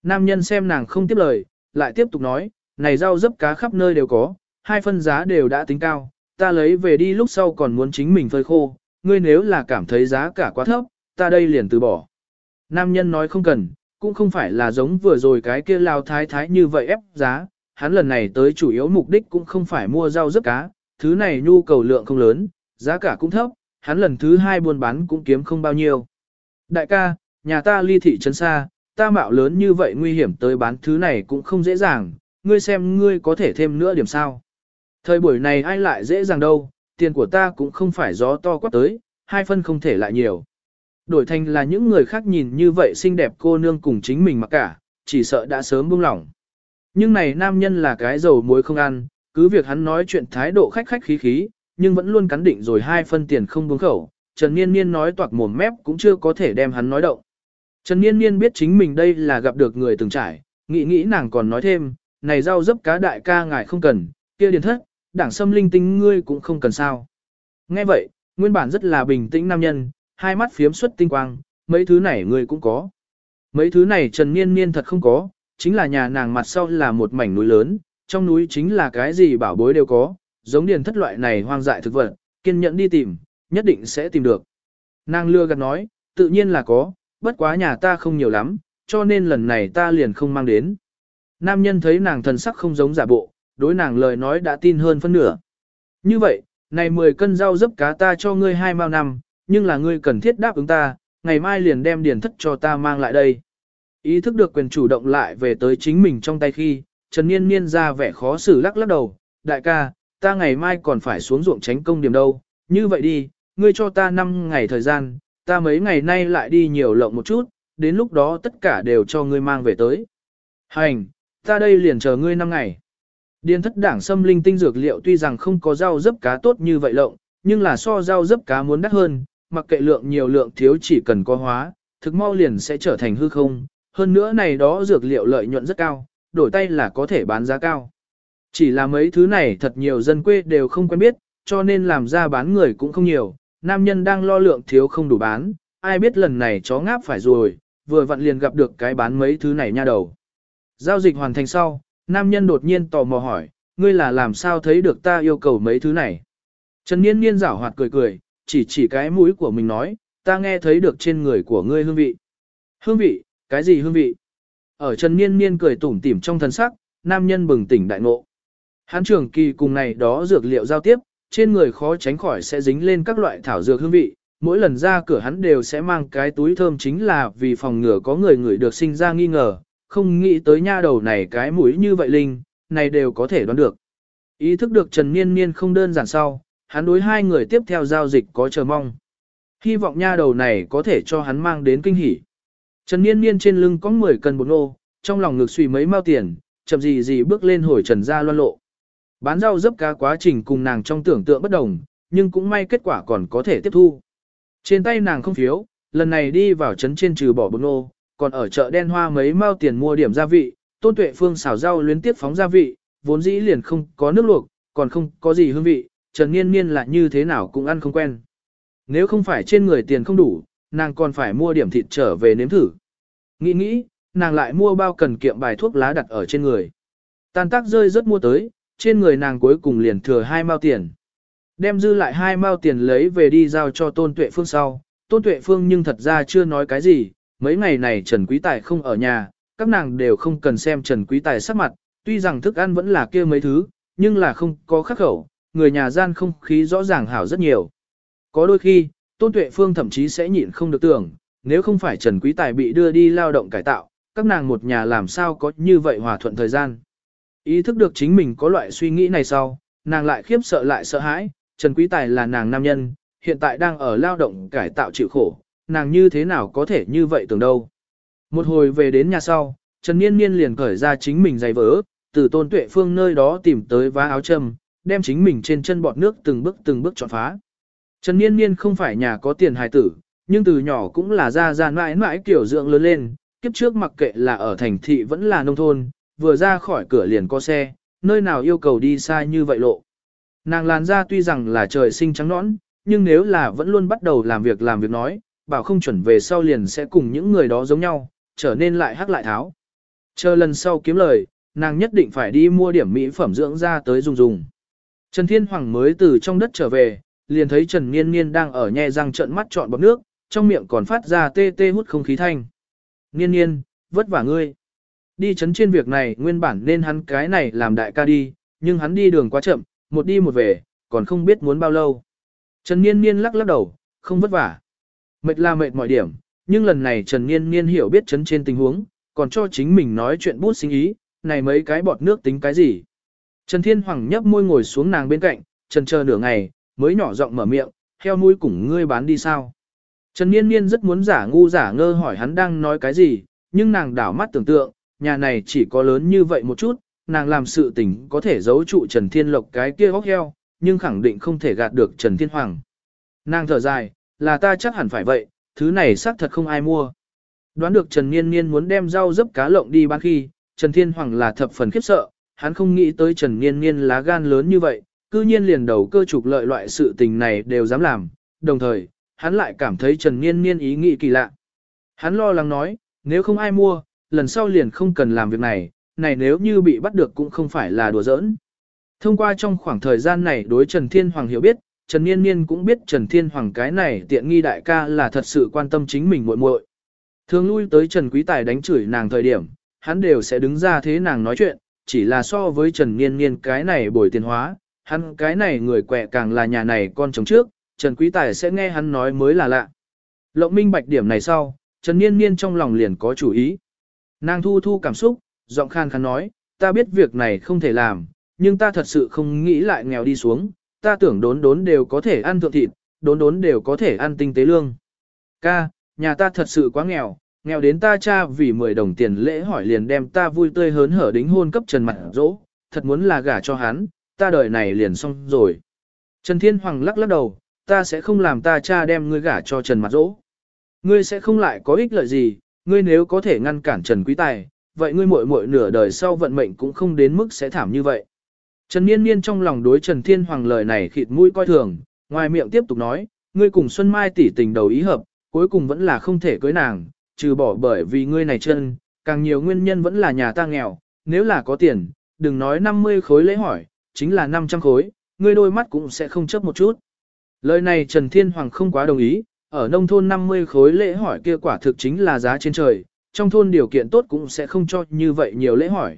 Nam nhân xem nàng không tiếp lời, lại tiếp tục nói, này rau dấp cá khắp nơi đều có, hai phân giá đều đã tính cao, ta lấy về đi lúc sau còn muốn chính mình phơi khô, ngươi nếu là cảm thấy giá cả quá thấp, ta đây liền từ bỏ. Nam nhân nói không cần, cũng không phải là giống vừa rồi cái kia lao thái thái như vậy ép giá, hắn lần này tới chủ yếu mục đích cũng không phải mua rau dấp cá, thứ này nhu cầu lượng không lớn, giá cả cũng thấp, hắn lần thứ hai buôn bán cũng kiếm không bao nhiêu. Đại ca, nhà ta ly thị trấn xa, ta mạo lớn như vậy nguy hiểm tới bán thứ này cũng không dễ dàng, ngươi xem ngươi có thể thêm nữa điểm sao. Thời buổi này ai lại dễ dàng đâu, tiền của ta cũng không phải gió to quát tới, hai phân không thể lại nhiều. Đổi thành là những người khác nhìn như vậy xinh đẹp cô nương cùng chính mình mặc cả, chỉ sợ đã sớm buông lỏng. Nhưng này nam nhân là cái dầu muối không ăn, cứ việc hắn nói chuyện thái độ khách khách khí khí, nhưng vẫn luôn cắn định rồi hai phân tiền không buông khẩu. Trần Niên Niên nói toạc mồm mép cũng chưa có thể đem hắn nói động. Trần Niên Niên biết chính mình đây là gặp được người từng trải, nghĩ nghĩ nàng còn nói thêm, này rau dấp cá đại ca ngài không cần, kia điền thất, đảng xâm linh tinh ngươi cũng không cần sao. Nghe vậy, nguyên bản rất là bình tĩnh nam nhân, hai mắt phiếm xuất tinh quang, mấy thứ này ngươi cũng có. Mấy thứ này Trần Niên Niên thật không có, chính là nhà nàng mặt sau là một mảnh núi lớn, trong núi chính là cái gì bảo bối đều có, giống điền thất loại này hoang dại thực vật, kiên nhẫn đi tìm, nhất định sẽ tìm được. Nàng lừa gạt nói, tự nhiên là có, bất quá nhà ta không nhiều lắm, cho nên lần này ta liền không mang đến. Nam nhân thấy nàng thần sắc không giống giả bộ, đối nàng lời nói đã tin hơn phân nửa. Như vậy, này 10 cân rau dấp cá ta cho ngươi hai mao năm, nhưng là ngươi cần thiết đáp ứng ta, ngày mai liền đem điền thất cho ta mang lại đây. Ý thức được quyền chủ động lại về tới chính mình trong tay khi, Trần Niên Niên ra vẻ khó xử lắc lắc đầu, đại ca, ta ngày mai còn phải xuống ruộng tránh công điểm đâu, như vậy đi, ngươi cho ta 5 ngày thời gian, ta mấy ngày nay lại đi nhiều lộng một chút, đến lúc đó tất cả đều cho ngươi mang về tới. Hành, ta đây liền chờ ngươi 5 ngày. Điền thất đảng xâm linh tinh dược liệu tuy rằng không có rau dấp cá tốt như vậy lộng, nhưng là so rau dấp cá muốn đắt hơn, mặc kệ lượng nhiều lượng thiếu chỉ cần có hóa, thực mau liền sẽ trở thành hư không. Hơn nữa này đó dược liệu lợi nhuận rất cao, đổi tay là có thể bán giá cao. Chỉ là mấy thứ này thật nhiều dân quê đều không quen biết, cho nên làm ra bán người cũng không nhiều, nam nhân đang lo lượng thiếu không đủ bán, ai biết lần này chó ngáp phải rồi, vừa vặn liền gặp được cái bán mấy thứ này nha đầu. Giao dịch hoàn thành sau, nam nhân đột nhiên tò mò hỏi, ngươi là làm sao thấy được ta yêu cầu mấy thứ này. Trần Niên Niên giảo hoạt cười cười, chỉ chỉ cái mũi của mình nói, ta nghe thấy được trên người của ngươi hương vị. Hương vị, cái gì hương vị? Ở Trần Niên Niên cười tủm tỉm trong thần sắc, nam nhân bừng tỉnh đại ngộ. Hán trưởng kỳ cùng này đó dược liệu giao tiếp, trên người khó tránh khỏi sẽ dính lên các loại thảo dược hương vị, mỗi lần ra cửa hắn đều sẽ mang cái túi thơm chính là vì phòng ngừa có người người được sinh ra nghi ngờ, không nghĩ tới nha đầu này cái mũi như vậy linh, này đều có thể đoán được. Ý thức được Trần Niên Niên không đơn giản sau, hắn đối hai người tiếp theo giao dịch có chờ mong. Hy vọng nha đầu này có thể cho hắn mang đến kinh hỉ. Trần Niên Niên trên lưng có 10 cân bột nô, trong lòng ngực suy mấy mao tiền, chậm gì gì bước lên hồi trần ra loan lộ. Bán rau dấp cá quá trình cùng nàng trong tưởng tượng bất đồng, nhưng cũng may kết quả còn có thể tiếp thu. Trên tay nàng không phiếu, lần này đi vào trấn trên trừ bỏ bột ô, còn ở chợ đen hoa mấy mao tiền mua điểm gia vị, tôn tuệ phương xào rau luyến tiếp phóng gia vị, vốn dĩ liền không có nước luộc, còn không có gì hương vị, Trần Niên Niên là như thế nào cũng ăn không quen. Nếu không phải trên người tiền không đủ, nàng còn phải mua điểm thịt trở về nếm thử. Nghĩ nghĩ, nàng lại mua bao cần kiệm bài thuốc lá đặt ở trên người. Tan tác rơi rất mua tới, trên người nàng cuối cùng liền thừa hai mao tiền. Đem dư lại hai mao tiền lấy về đi giao cho Tôn Tuệ Phương sau. Tôn Tuệ Phương nhưng thật ra chưa nói cái gì, mấy ngày này Trần Quý Tài không ở nhà, các nàng đều không cần xem Trần Quý Tài sắc mặt, tuy rằng thức ăn vẫn là kia mấy thứ, nhưng là không có khắc khẩu, người nhà gian không khí rõ ràng hảo rất nhiều. Có đôi khi, Tôn Tuệ Phương thậm chí sẽ nhịn không được tưởng, nếu không phải Trần Quý Tài bị đưa đi lao động cải tạo, các nàng một nhà làm sao có như vậy hòa thuận thời gian. Ý thức được chính mình có loại suy nghĩ này sau, nàng lại khiếp sợ lại sợ hãi, Trần Quý Tài là nàng nam nhân, hiện tại đang ở lao động cải tạo chịu khổ, nàng như thế nào có thể như vậy tưởng đâu. Một hồi về đến nhà sau, Trần Niên Niên liền cởi ra chính mình giày vỡ, từ tôn tuệ phương nơi đó tìm tới vá áo châm, đem chính mình trên chân bọt nước từng bước từng bước chọn phá. Trần Niên Niên không phải nhà có tiền hài tử, nhưng từ nhỏ cũng là ra ra mãi mãi kiểu dưỡng lớn lên, kiếp trước mặc kệ là ở thành thị vẫn là nông thôn, vừa ra khỏi cửa liền có xe, nơi nào yêu cầu đi xa như vậy lộ. Nàng làn ra tuy rằng là trời sinh trắng nõn, nhưng nếu là vẫn luôn bắt đầu làm việc làm việc nói, bảo không chuẩn về sau liền sẽ cùng những người đó giống nhau, trở nên lại hắc lại tháo. Chờ lần sau kiếm lời, nàng nhất định phải đi mua điểm mỹ phẩm dưỡng da tới dùng dùng. Trần Thiên Hoàng mới từ trong đất trở về, liền thấy Trần Niên Niên đang ở nhe răng trợn mắt trọn bọc nước, trong miệng còn phát ra tê tê hút không khí thanh. Niên Niên, vất vả ngươi. Đi chấn trên việc này nguyên bản nên hắn cái này làm đại ca đi, nhưng hắn đi đường quá chậm, một đi một về, còn không biết muốn bao lâu. Trần Niên Niên lắc lắc đầu, không vất vả. Mệt là mệt mọi điểm, nhưng lần này Trần Niên Niên hiểu biết chấn trên tình huống, còn cho chính mình nói chuyện bút sinh ý, này mấy cái bọt nước tính cái gì. Trần Thiên Hoàng nhấp môi ngồi xuống nàng bên cạnh, trần chờ nửa ngày, mới nhỏ giọng mở miệng, heo mũi cùng ngươi bán đi sao. Trần Niên Niên rất muốn giả ngu giả ngơ hỏi hắn đang nói cái gì, nhưng nàng đảo mắt tưởng tượng, nhà này chỉ có lớn như vậy một chút, nàng làm sự tình có thể giấu trụ Trần Thiên Lộc cái kia góc heo, nhưng khẳng định không thể gạt được Trần Thiên Hoàng. Nàng thở dài, là ta chắc hẳn phải vậy, thứ này xác thật không ai mua. Đoán được Trần Niên Niên muốn đem rau dấp cá lộng đi bán khi, Trần Thiên Hoàng là thập phần khiếp sợ, hắn không nghĩ tới Trần Niên Niên lá gan lớn như vậy, cư nhiên liền đầu cơ trục lợi loại sự tình này đều dám làm, đồng thời, hắn lại cảm thấy Trần Niên Niên ý nghĩ kỳ lạ. Hắn lo lắng nói, nếu không ai mua, lần sau liền không cần làm việc này, này nếu như bị bắt được cũng không phải là đùa giỡn. Thông qua trong khoảng thời gian này đối Trần Thiên Hoàng hiểu biết, Trần Niên Niên cũng biết Trần Thiên Hoàng cái này tiện nghi đại ca là thật sự quan tâm chính mình muội muội. Thường lui tới Trần Quý Tài đánh chửi nàng thời điểm, hắn đều sẽ đứng ra thế nàng nói chuyện, chỉ là so với Trần Niên Niên cái này bồi tiền hóa, hắn cái này người quẹ càng là nhà này con chồng trước, Trần Quý Tài sẽ nghe hắn nói mới là lạ. Lộng minh bạch điểm này sau, Trần Niên Niên trong lòng liền có chủ ý. Nàng thu thu cảm xúc, giọng khan khán nói, ta biết việc này không thể làm, nhưng ta thật sự không nghĩ lại nghèo đi xuống, ta tưởng đốn đốn đều có thể ăn thượng thịt, đốn đốn đều có thể ăn tinh tế lương. Ca, nhà ta thật sự quá nghèo, nghèo đến ta cha vì 10 đồng tiền lễ hỏi liền đem ta vui tươi hớn hở đính hôn cấp Trần Mặt Dỗ, thật muốn là gả cho hắn, ta đời này liền xong rồi. Trần Thiên Hoàng lắc lắc đầu, ta sẽ không làm ta cha đem ngươi gả cho Trần Mặt Dỗ. Ngươi sẽ không lại có ích lợi gì, ngươi nếu có thể ngăn cản Trần Quý Tài, vậy ngươi muội muội nửa đời sau vận mệnh cũng không đến mức sẽ thảm như vậy. Trần Niên Niên trong lòng đối Trần Thiên Hoàng lời này khịt mũi coi thường, ngoài miệng tiếp tục nói, ngươi cùng Xuân Mai tỷ tình đầu ý hợp, cuối cùng vẫn là không thể cưới nàng, trừ bỏ bởi vì ngươi này chân, càng nhiều nguyên nhân vẫn là nhà ta nghèo, nếu là có tiền, đừng nói 50 khối lễ hỏi, chính là 500 khối, ngươi đôi mắt cũng sẽ không chấp một chút. Lời này Trần Thiên Hoàng không quá đồng ý, ở nông thôn 50 khối lễ hỏi kia quả thực chính là giá trên trời, trong thôn điều kiện tốt cũng sẽ không cho như vậy nhiều lễ hỏi.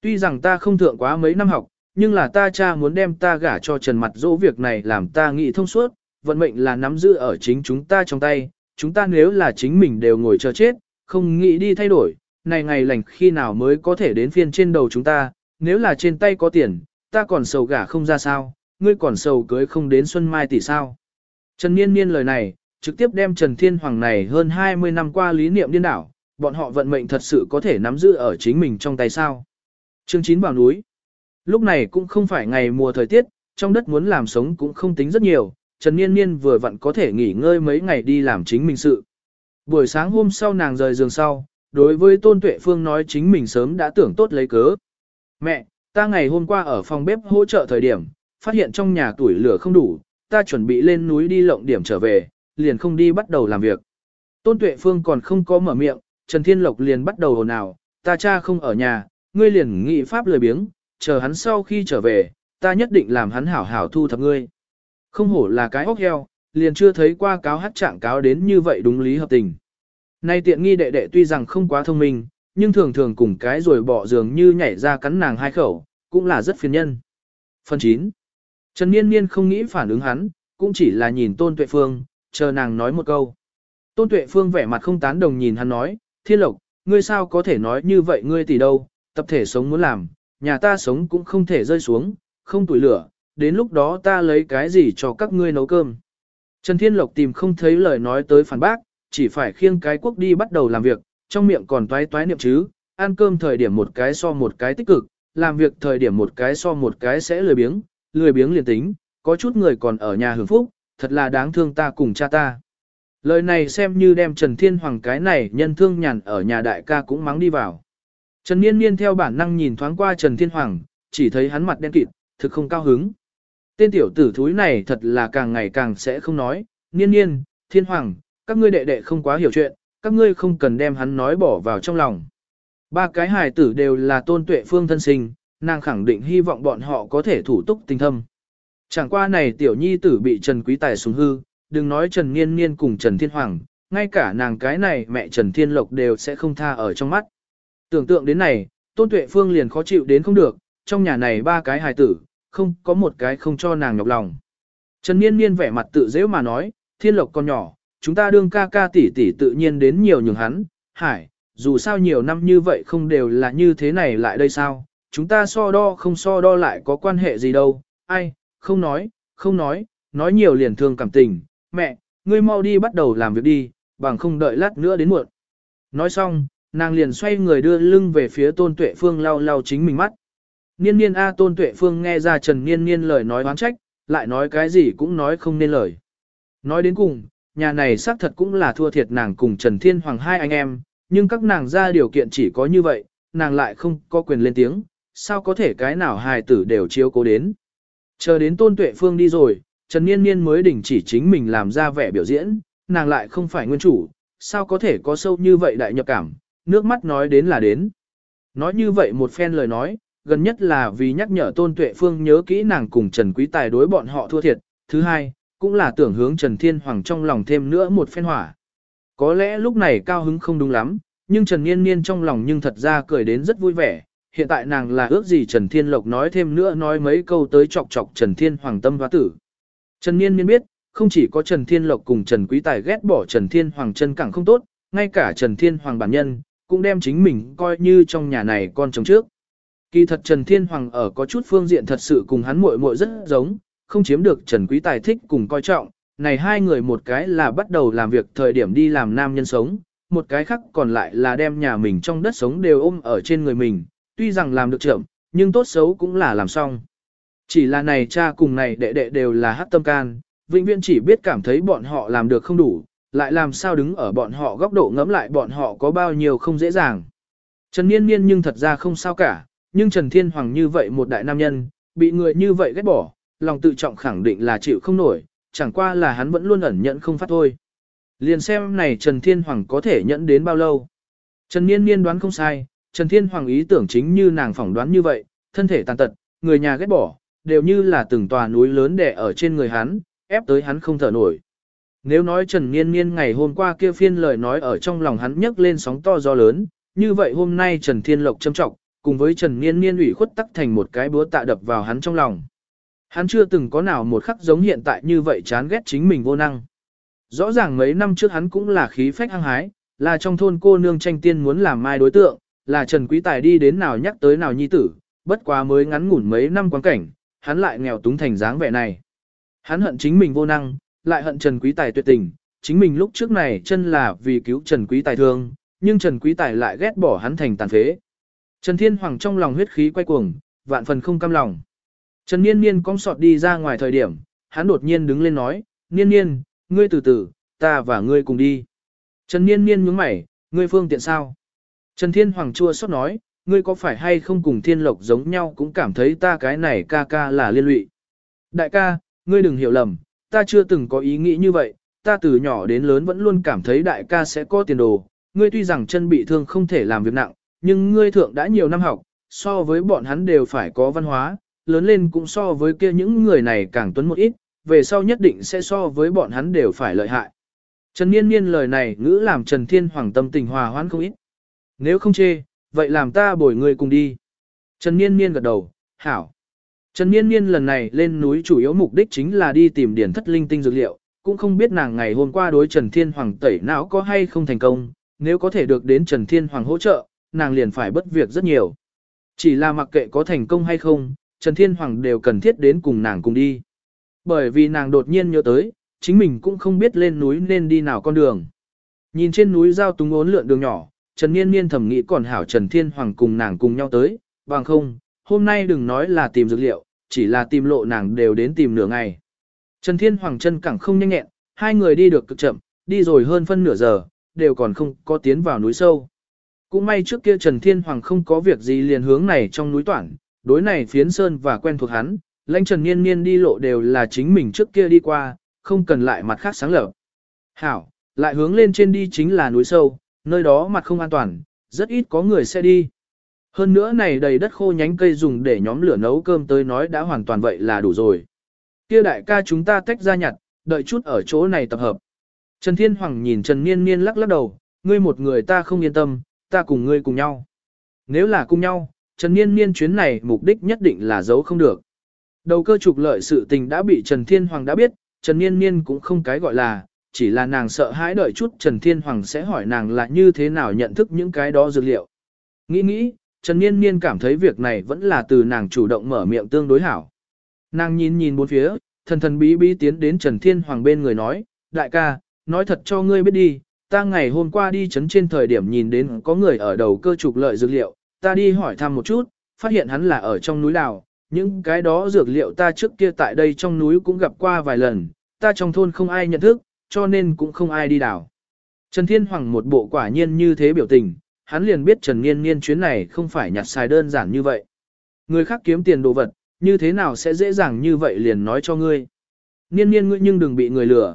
Tuy rằng ta không thượng quá mấy năm học, nhưng là ta cha muốn đem ta gả cho Trần Mặt Dỗ việc này làm ta nghĩ thông suốt, vận mệnh là nắm giữ ở chính chúng ta trong tay, chúng ta nếu là chính mình đều ngồi chờ chết, không nghĩ đi thay đổi, này ngày lành khi nào mới có thể đến phiên trên đầu chúng ta, nếu là trên tay có tiền, ta còn sầu gả không ra sao, ngươi còn sầu cưới không đến xuân mai tỷ sao. Trần Niên Niên lời này, trực tiếp đem Trần Thiên Hoàng này hơn 20 năm qua lý niệm điên đảo, bọn họ vận mệnh thật sự có thể nắm giữ ở chính mình trong tay sao. Chương 9 bảo núi. Lúc này cũng không phải ngày mùa thời tiết, trong đất muốn làm sống cũng không tính rất nhiều, Trần Niên Niên vừa vặn có thể nghỉ ngơi mấy ngày đi làm chính mình sự. Buổi sáng hôm sau nàng rời giường sau, đối với Tôn Tuệ Phương nói chính mình sớm đã tưởng tốt lấy cớ. Mẹ, ta ngày hôm qua ở phòng bếp hỗ trợ thời điểm, phát hiện trong nhà tuổi lửa không đủ, ta chuẩn bị lên núi đi lộng điểm trở về, liền không đi bắt đầu làm việc. Tôn Tuệ Phương còn không có mở miệng, Trần Thiên Lộc liền bắt đầu ồn ào, ta cha không ở nhà, ngươi liền nghị pháp lười biếng, chờ hắn sau khi trở về, ta nhất định làm hắn hảo hảo thu thập ngươi. Không hổ là cái ốc heo, liền chưa thấy qua cáo hát trạng cáo đến như vậy đúng lý hợp tình. Nay tiện nghi đệ đệ tuy rằng không quá thông minh, nhưng thường thường cùng cái rồi bỏ giường như nhảy ra cắn nàng hai khẩu, cũng là rất phiền nhân. Phần 9. Trần Niên Niên không nghĩ phản ứng hắn, cũng chỉ là nhìn Tôn Tuệ Phương, chờ nàng nói một câu. Tôn Tuệ Phương vẻ mặt không tán đồng nhìn hắn nói, Thiên Lộc, ngươi sao có thể nói như vậy ngươi tỷ đâu, tập thể sống muốn làm, nhà ta sống cũng không thể rơi xuống, không tuổi lửa, đến lúc đó ta lấy cái gì cho các ngươi nấu cơm. Trần Thiên Lộc tìm không thấy lời nói tới phản bác, chỉ phải khiêng cái quốc đi bắt đầu làm việc, trong miệng còn toái toái niệm chứ, ăn cơm thời điểm một cái so một cái tích cực, làm việc thời điểm một cái so một cái sẽ lười biếng, lười biếng liền tính, có chút người còn ở nhà hưởng phúc, thật là đáng thương ta cùng cha ta. Lời này xem như đem Trần Thiên Hoàng cái này nhân thương nhàn ở nhà đại ca cũng mắng đi vào. Trần Niên Niên theo bản năng nhìn thoáng qua Trần Thiên Hoàng, chỉ thấy hắn mặt đen kịt, thực không cao hứng. Tên tiểu tử thúi này thật là càng ngày càng sẽ không nói, Niên Niên, Thiên Hoàng, các ngươi đệ đệ không quá hiểu chuyện, các ngươi không cần đem hắn nói bỏ vào trong lòng. Ba cái hài tử đều là tôn tuệ phương thân sinh, nàng khẳng định hy vọng bọn họ có thể thủ túc tình thâm. Chẳng qua này tiểu nhi tử bị Trần Quý Tài xuống hư, đừng nói Trần Niên Niên cùng Trần Thiên Hoàng, ngay cả nàng cái này mẹ Trần Thiên Lộc đều sẽ không tha ở trong mắt. Tưởng tượng đến này, Tôn Tuệ Phương liền khó chịu đến không được, trong nhà này ba cái hài tử, không có một cái không cho nàng nhọc lòng. Trần Niên Niên vẻ mặt tự dễ mà nói, Thiên Lộc con nhỏ, chúng ta đương ca ca tỷ tỷ tự nhiên đến nhiều nhường hắn, hải, dù sao nhiều năm như vậy không đều là như thế này lại đây sao, chúng ta so đo không so đo lại có quan hệ gì đâu, ai, không nói, không nói, nói nhiều liền thương cảm tình, mẹ, ngươi mau đi bắt đầu làm việc đi, bằng không đợi lát nữa đến muộn. Nói xong, nàng liền xoay người đưa lưng về phía tôn tuệ phương lau lau chính mình mắt. Niên niên A tôn tuệ phương nghe ra trần niên niên lời nói oán trách, lại nói cái gì cũng nói không nên lời. Nói đến cùng, nhà này xác thật cũng là thua thiệt nàng cùng Trần Thiên Hoàng hai anh em, nhưng các nàng ra điều kiện chỉ có như vậy, nàng lại không có quyền lên tiếng, sao có thể cái nào hài tử đều chiếu cố đến. Chờ đến Tôn Tuệ Phương đi rồi, Trần Niên Niên mới đình chỉ chính mình làm ra vẻ biểu diễn, nàng lại không phải nguyên chủ, sao có thể có sâu như vậy đại nhập cảm, nước mắt nói đến là đến. Nói như vậy một phen lời nói, gần nhất là vì nhắc nhở Tôn Tuệ Phương nhớ kỹ nàng cùng Trần Quý Tài đối bọn họ thua thiệt, thứ hai, cũng là tưởng hướng Trần Thiên Hoàng trong lòng thêm nữa một phen hỏa. Có lẽ lúc này cao hứng không đúng lắm, nhưng Trần Niên Niên trong lòng nhưng thật ra cười đến rất vui vẻ. Hiện tại nàng là ước gì Trần Thiên Lộc nói thêm nữa nói mấy câu tới chọc chọc Trần Thiên Hoàng tâm hóa tử. Trần Niên Niên biết, không chỉ có Trần Thiên Lộc cùng Trần Quý Tài ghét bỏ Trần Thiên Hoàng chân cẳng không tốt, ngay cả Trần Thiên Hoàng bản nhân, cũng đem chính mình coi như trong nhà này con chồng trước. Kỳ thật Trần Thiên Hoàng ở có chút phương diện thật sự cùng hắn muội muội rất giống, không chiếm được Trần Quý Tài thích cùng coi trọng, này hai người một cái là bắt đầu làm việc thời điểm đi làm nam nhân sống, một cái khác còn lại là đem nhà mình trong đất sống đều ôm ở trên người mình, tuy rằng làm được trưởng, nhưng tốt xấu cũng là làm xong. Chỉ là này cha cùng này đệ đệ đều là hát tâm can, vĩnh viễn chỉ biết cảm thấy bọn họ làm được không đủ, lại làm sao đứng ở bọn họ góc độ ngẫm lại bọn họ có bao nhiêu không dễ dàng. Trần Niên Niên nhưng thật ra không sao cả, nhưng Trần Thiên Hoàng như vậy một đại nam nhân, bị người như vậy ghét bỏ, lòng tự trọng khẳng định là chịu không nổi, chẳng qua là hắn vẫn luôn ẩn nhận không phát thôi. Liền xem này Trần Thiên Hoàng có thể nhẫn đến bao lâu. Trần Niên Niên đoán không sai, Trần Thiên Hoàng ý tưởng chính như nàng phỏng đoán như vậy, thân thể tàn tật, người nhà ghét bỏ, đều như là từng tòa núi lớn đè ở trên người hắn, ép tới hắn không thở nổi. Nếu nói Trần Niên Niên ngày hôm qua kia phiên lời nói ở trong lòng hắn nhấc lên sóng to gió lớn, như vậy hôm nay Trần Thiên Lộc châm trọng, cùng với Trần Niên Niên ủy khuất tắc thành một cái búa tạ đập vào hắn trong lòng. Hắn chưa từng có nào một khắc giống hiện tại như vậy chán ghét chính mình vô năng. Rõ ràng mấy năm trước hắn cũng là khí phách hăng hái, là trong thôn cô nương tranh tiên muốn làm mai đối tượng, là Trần Quý Tài đi đến nào nhắc tới nào nhi tử, bất quá mới ngắn ngủn mấy năm quan cảnh, hắn lại nghèo túng thành dáng vẻ này. Hắn hận chính mình vô năng, lại hận Trần Quý Tài tuyệt tình, chính mình lúc trước này chân là vì cứu Trần Quý Tài thương, nhưng Trần Quý Tài lại ghét bỏ hắn thành tàn phế. Trần Thiên Hoàng trong lòng huyết khí quay cuồng, vạn phần không cam lòng. Trần Niên Niên cong sọt đi ra ngoài thời điểm, hắn đột nhiên đứng lên nói, Niên Niên, ngươi từ từ, ta và ngươi cùng đi. Trần Niên Niên nhướng mày, ngươi phương tiện sao? Trần Thiên Hoàng chua xót nói, ngươi có phải hay không cùng Thiên Lộc giống nhau cũng cảm thấy ta cái này ca ca là liên lụy. Đại ca, ngươi đừng hiểu lầm, ta chưa từng có ý nghĩ như vậy, ta từ nhỏ đến lớn vẫn luôn cảm thấy đại ca sẽ có tiền đồ, ngươi tuy rằng chân bị thương không thể làm việc nặng, nhưng ngươi thượng đã nhiều năm học, so với bọn hắn đều phải có văn hóa, lớn lên cũng so với kia những người này càng tuấn một ít, về sau nhất định sẽ so với bọn hắn đều phải lợi hại. Trần Niên Niên lời này ngữ làm Trần Thiên Hoàng tâm tình hòa hoãn không ít. Nếu không chê, vậy làm ta bồi người cùng đi. Trần Niên Niên gật đầu, hảo. Trần Niên Niên lần này lên núi chủ yếu mục đích chính là đi tìm điển thất linh tinh dược liệu, cũng không biết nàng ngày hôm qua đối Trần Thiên Hoàng tẩy não có hay không thành công, nếu có thể được đến Trần Thiên Hoàng hỗ trợ, nàng liền phải bất việc rất nhiều. Chỉ là mặc kệ có thành công hay không, Trần Thiên Hoàng đều cần thiết đến cùng nàng cùng đi. Bởi vì nàng đột nhiên nhớ tới, chính mình cũng không biết lên núi nên đi nào con đường. Nhìn trên núi giao túng ốn lượn đường nhỏ, Trần Niên Niên thầm nghĩ còn hảo Trần Thiên Hoàng cùng nàng cùng nhau tới, bằng không, hôm nay đừng nói là tìm dược liệu, chỉ là tìm lộ nàng đều đến tìm nửa ngày. Trần Thiên Hoàng chân cẳng không nhanh nhẹn, hai người đi được cực chậm, đi rồi hơn phân nửa giờ, đều còn không có tiến vào núi sâu. Cũng may trước kia Trần Thiên Hoàng không có việc gì liền hướng này trong núi toản, đối này phiến sơn và quen thuộc hắn, lãnh Trần Niên Niên đi lộ đều là chính mình trước kia đi qua, không cần lại mặt khác sáng lở. Hảo, lại hướng lên trên đi chính là núi sâu, nơi đó mặt không an toàn, rất ít có người sẽ đi. Hơn nữa này đầy đất khô nhánh cây dùng để nhóm lửa nấu cơm tới nói đã hoàn toàn vậy là đủ rồi. Kia đại ca chúng ta tách ra nhặt, đợi chút ở chỗ này tập hợp. Trần Thiên Hoàng nhìn Trần Niên Niên lắc lắc đầu, ngươi một người ta không yên tâm, ta cùng ngươi cùng nhau. Nếu là cùng nhau, Trần Niên Niên chuyến này mục đích nhất định là giấu không được. Đầu cơ trục lợi sự tình đã bị Trần Thiên Hoàng đã biết, Trần Niên Niên cũng không cái gọi là, chỉ là nàng sợ hãi đợi chút Trần Thiên Hoàng sẽ hỏi nàng là như thế nào nhận thức những cái đó dược liệu. Nghĩ nghĩ, Trần Niên Niên cảm thấy việc này vẫn là từ nàng chủ động mở miệng tương đối hảo. Nàng nhìn nhìn bốn phía, thần thần bí bí tiến đến Trần Thiên Hoàng bên người nói, đại ca, nói thật cho ngươi biết đi, ta ngày hôm qua đi chấn trên thời điểm nhìn đến có người ở đầu cơ trục lợi dược liệu, ta đi hỏi thăm một chút, phát hiện hắn là ở trong núi đào, những cái đó dược liệu ta trước kia tại đây trong núi cũng gặp qua vài lần, ta trong thôn không ai nhận thức, cho nên cũng không ai đi đào. Trần Thiên Hoàng một bộ quả nhiên như thế biểu tình, hắn liền biết Trần Niên Niên chuyến này không phải nhặt xài đơn giản như vậy. Người khác kiếm tiền đồ vật, như thế nào sẽ dễ dàng như vậy liền nói cho ngươi. Niên Niên ngươi nhưng đừng bị người lừa.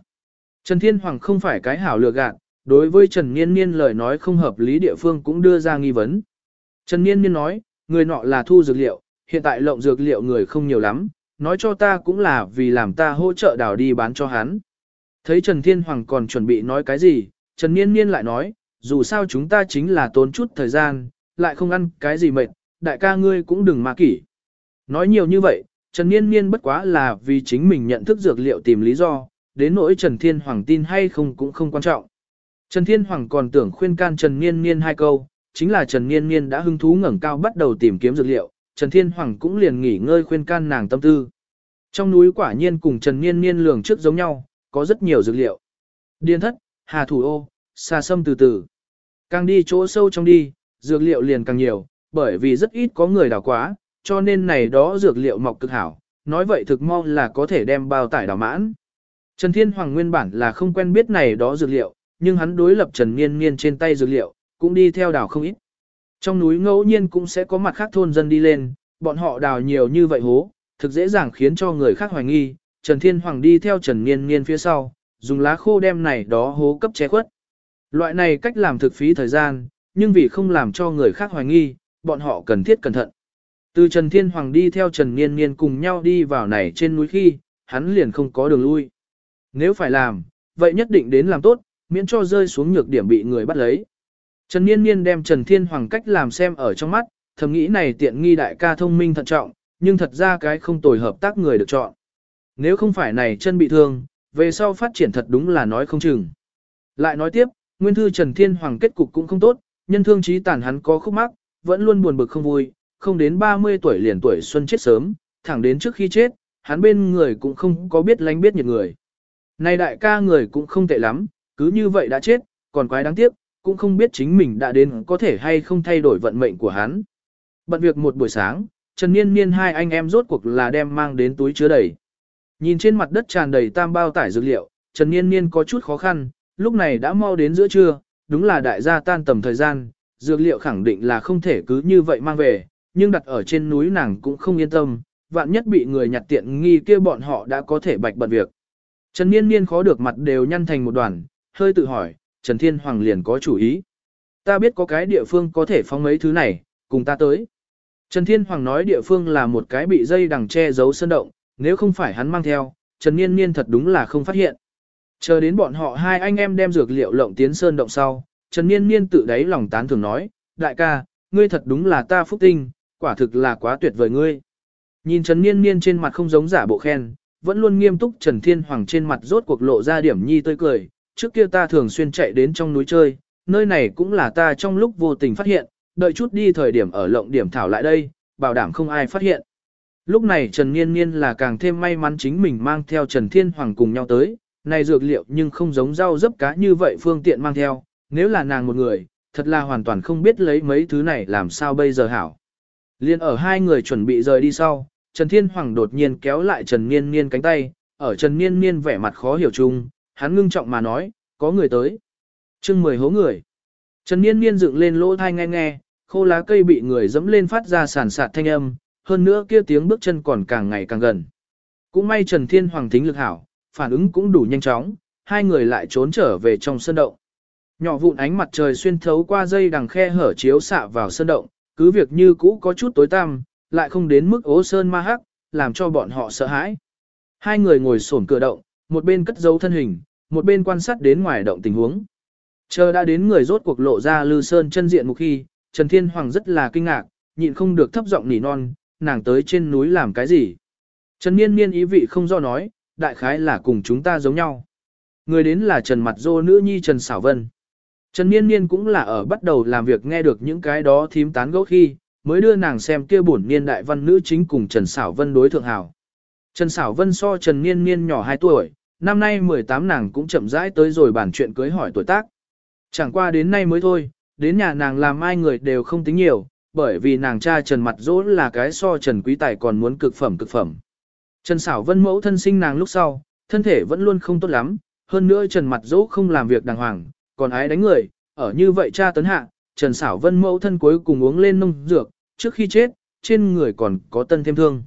Trần Thiên Hoàng không phải cái hảo lừa gạt, đối với Trần Niên Niên lời nói không hợp lý địa phương cũng đưa ra nghi vấn. Trần Niên Niên nói, người nọ là thu dược liệu, hiện tại lộng dược liệu người không nhiều lắm, nói cho ta cũng là vì làm ta hỗ trợ đào đi bán cho hắn. Thấy Trần Thiên Hoàng còn chuẩn bị nói cái gì, Trần Niên Niên lại nói, dù sao chúng ta chính là tốn chút thời gian, lại không ăn cái gì mệt, đại ca ngươi cũng đừng ma kỷ. Nói nhiều như vậy, Trần Niên Niên bất quá là vì chính mình nhận thức dược liệu tìm lý do, đến nỗi Trần Thiên Hoàng tin hay không cũng không quan trọng. Trần Thiên Hoàng còn tưởng khuyên can Trần Niên Niên hai câu, chính là Trần Niên Niên đã hứng thú ngẩng cao bắt đầu tìm kiếm dược liệu, Trần Thiên Hoàng cũng liền nghỉ ngơi khuyên can nàng tâm tư. Trong núi quả nhiên cùng Trần Niên Niên lường trước giống nhau, có rất nhiều dược liệu. Điên thất, hà thủ ô, xa sâm từ từ. Càng đi chỗ sâu trong đi, dược liệu liền càng nhiều, bởi vì rất ít có người đào quá, cho nên này đó dược liệu mọc cực hảo, nói vậy thực mau là có thể đem bao tải đào mãn. Trần Thiên Hoàng nguyên bản là không quen biết này đó dược liệu, nhưng hắn đối lập Trần Niên Niên trên tay dược liệu, cũng đi theo đào không ít. Trong núi ngẫu nhiên cũng sẽ có mặt khác thôn dân đi lên, bọn họ đào nhiều như vậy hố, thực dễ dàng khiến cho người khác hoài nghi, Trần Thiên Hoàng đi theo Trần Niên Niên phía sau, dùng lá khô đem này đó hố cấp che khuất. Loại này cách làm thực phí thời gian, nhưng vì không làm cho người khác hoài nghi, bọn họ cần thiết cẩn thận. Từ Trần Thiên Hoàng đi theo Trần Niên Niên cùng nhau đi vào này trên núi khi, hắn liền không có đường lui. Nếu phải làm, vậy nhất định đến làm tốt, miễn cho rơi xuống nhược điểm bị người bắt lấy. Trần Niên Niên đem Trần Thiên Hoàng cách làm xem ở trong mắt, thầm nghĩ này tiện nghi đại ca thông minh thận trọng, nhưng thật ra cái không tồi hợp tác người được chọn. Nếu không phải này chân bị thương, về sau phát triển thật đúng là nói không chừng. Lại nói tiếp, nguyên thư Trần Thiên Hoàng kết cục cũng không tốt, nhân thương trí tàn hắn có khúc mắc, vẫn luôn buồn bực không vui, không đến 30 tuổi liền tuổi xuân chết sớm, thẳng đến trước khi chết, hắn bên người cũng không có biết lánh biết nhiệt người. Này đại ca người cũng không tệ lắm, cứ như vậy đã chết, còn quái đáng tiếc, cũng không biết chính mình đã đến có thể hay không thay đổi vận mệnh của hắn. Bận việc một buổi sáng, Trần Niên Niên hai anh em rốt cuộc là đem mang đến túi chứa đầy. Nhìn trên mặt đất tràn đầy tam bao tải dược liệu, Trần Niên Niên có chút khó khăn, lúc này đã mau đến giữa trưa, đúng là đại gia tan tầm thời gian, dược liệu khẳng định là không thể cứ như vậy mang về, nhưng đặt ở trên núi nàng cũng không yên tâm, vạn nhất bị người nhặt tiện nghi kia bọn họ đã có thể bạch bận việc. Trần Niên Niên khó được mặt đều nhăn thành một đoàn, hơi tự hỏi, Trần Thiên Hoàng liền có chủ ý. Ta biết có cái địa phương có thể phóng mấy thứ này, cùng ta tới. Trần Thiên Hoàng nói địa phương là một cái bị dây đằng che giấu sơn động, nếu không phải hắn mang theo, Trần Niên Niên thật đúng là không phát hiện. Chờ đến bọn họ hai anh em đem dược liệu lộng tiến sơn động sau, Trần Niên Niên tự đáy lòng tán thường nói, đại ca, ngươi thật đúng là ta phúc tinh, quả thực là quá tuyệt vời ngươi. Nhìn Trần Niên Niên trên mặt không giống giả bộ khen, vẫn luôn nghiêm túc Trần Thiên Hoàng trên mặt rốt cuộc lộ ra điểm nhi tươi cười, trước kia ta thường xuyên chạy đến trong núi chơi, nơi này cũng là ta trong lúc vô tình phát hiện, đợi chút đi thời điểm ở lộng điểm thảo lại đây, bảo đảm không ai phát hiện. Lúc này Trần Niên Niên là càng thêm may mắn chính mình mang theo Trần Thiên Hoàng cùng nhau tới, này dược liệu nhưng không giống rau dấp cá như vậy phương tiện mang theo, nếu là nàng một người, thật là hoàn toàn không biết lấy mấy thứ này làm sao bây giờ hảo. Liên ở hai người chuẩn bị rời đi sau, Trần Thiên Hoàng đột nhiên kéo lại Trần Niên Niên cánh tay, ở Trần Niên Niên vẻ mặt khó hiểu chung, hắn ngưng trọng mà nói, có người tới. chương mười hố người. Trần Niên Niên dựng lên lỗ thai nghe nghe, khô lá cây bị người dẫm lên phát ra sàn sạt thanh âm, hơn nữa kia tiếng bước chân còn càng ngày càng gần. Cũng may Trần Thiên Hoàng tính lực hảo, phản ứng cũng đủ nhanh chóng, hai người lại trốn trở về trong sân động. Nhỏ vụn ánh mặt trời xuyên thấu qua dây đằng khe hở chiếu xạ vào sân động, cứ việc như cũ có chút tối tăm, lại không đến mức ố sơn ma hắc, làm cho bọn họ sợ hãi. Hai người ngồi sổn cửa động, một bên cất dấu thân hình, một bên quan sát đến ngoài động tình huống. Chờ đã đến người rốt cuộc lộ ra Lư Sơn chân diện một khi, Trần Thiên Hoàng rất là kinh ngạc, nhịn không được thấp giọng nỉ non, nàng tới trên núi làm cái gì. Trần Niên Niên ý vị không do nói, đại khái là cùng chúng ta giống nhau. Người đến là Trần Mặt Dô nữ nhi Trần Sảo Vân. Trần Niên Niên cũng là ở bắt đầu làm việc nghe được những cái đó thím tán gẫu khi, mới đưa nàng xem kia bổn niên đại văn nữ chính cùng Trần Sảo Vân đối thượng hảo. Trần Sảo Vân so Trần Niên Niên nhỏ 2 tuổi, năm nay 18 nàng cũng chậm rãi tới rồi bàn chuyện cưới hỏi tuổi tác. Chẳng qua đến nay mới thôi, đến nhà nàng làm ai người đều không tính nhiều, bởi vì nàng cha Trần Mặt Dỗ là cái so Trần Quý Tài còn muốn cực phẩm cực phẩm. Trần Sảo Vân mẫu thân sinh nàng lúc sau, thân thể vẫn luôn không tốt lắm, hơn nữa Trần Mặt Dỗ không làm việc đàng hoàng, còn ái đánh người, ở như vậy cha tấn hạ, Trần Sảo Vân mẫu thân cuối cùng uống lên nông dược, trước khi chết, trên người còn có tân thêm thương.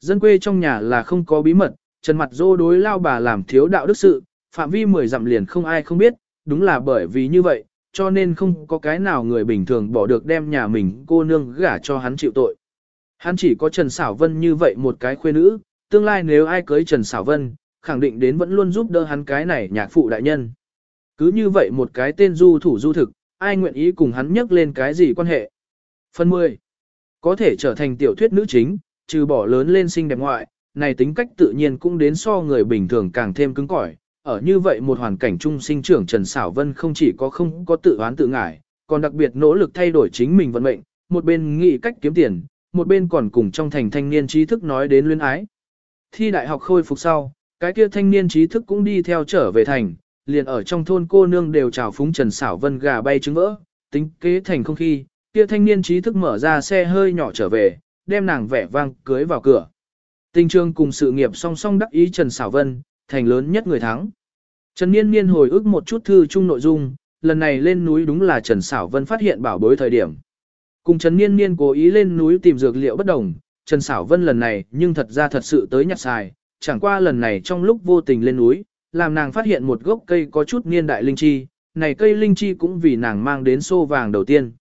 Dân quê trong nhà là không có bí mật, Trần Mặt Dỗ đối lao bà làm thiếu đạo đức sự, phạm vi mười dặm liền không ai không biết, đúng là bởi vì như vậy, cho nên không có cái nào người bình thường bỏ được đem nhà mình cô nương gả cho hắn chịu tội. Hắn chỉ có Trần Sảo Vân như vậy một cái khuê nữ, tương lai nếu ai cưới Trần Sảo Vân, khẳng định đến vẫn luôn giúp đỡ hắn cái này nhạc phụ đại nhân. Cứ như vậy một cái tên du thủ du thực, ai nguyện ý cùng hắn nhắc lên cái gì quan hệ. Phần 10. Có thể trở thành tiểu thuyết nữ chính, trừ bỏ lớn lên xinh đẹp ngoại, này tính cách tự nhiên cũng đến so người bình thường càng thêm cứng cỏi. Ở như vậy một hoàn cảnh trung sinh trưởng Trần Sảo Vân không chỉ có không có tự oán tự ngải, còn đặc biệt nỗ lực thay đổi chính mình vận mệnh, một bên nghĩ cách kiếm tiền, một bên còn cùng trong thành thanh niên trí thức nói đến luyến ái. Thi đại học khôi phục sau, cái kia thanh niên trí thức cũng đi theo trở về thành, liền ở trong thôn cô nương đều chào phúng Trần Sảo Vân gà bay trứng vỡ, tính kế thành không khi, kia thanh niên trí thức mở ra xe hơi nhỏ trở về, đem nàng vẻ vang cưới vào cửa. Tình trường cùng sự nghiệp song song đắc ý Trần Sảo Vân, thành lớn nhất người thắng. Trần Niên Niên hồi ức một chút thư chung nội dung, lần này lên núi đúng là Trần Sảo Vân phát hiện bảo bối thời điểm. Cùng Trần Niên Niên cố ý lên núi tìm dược liệu bất đồng, Trần Sảo Vân lần này nhưng thật ra thật sự tới nhặt xài, chẳng qua lần này trong lúc vô tình lên núi, làm nàng phát hiện một gốc cây có chút niên đại linh chi, này cây linh chi cũng vì nàng mang đến xô vàng đầu tiên.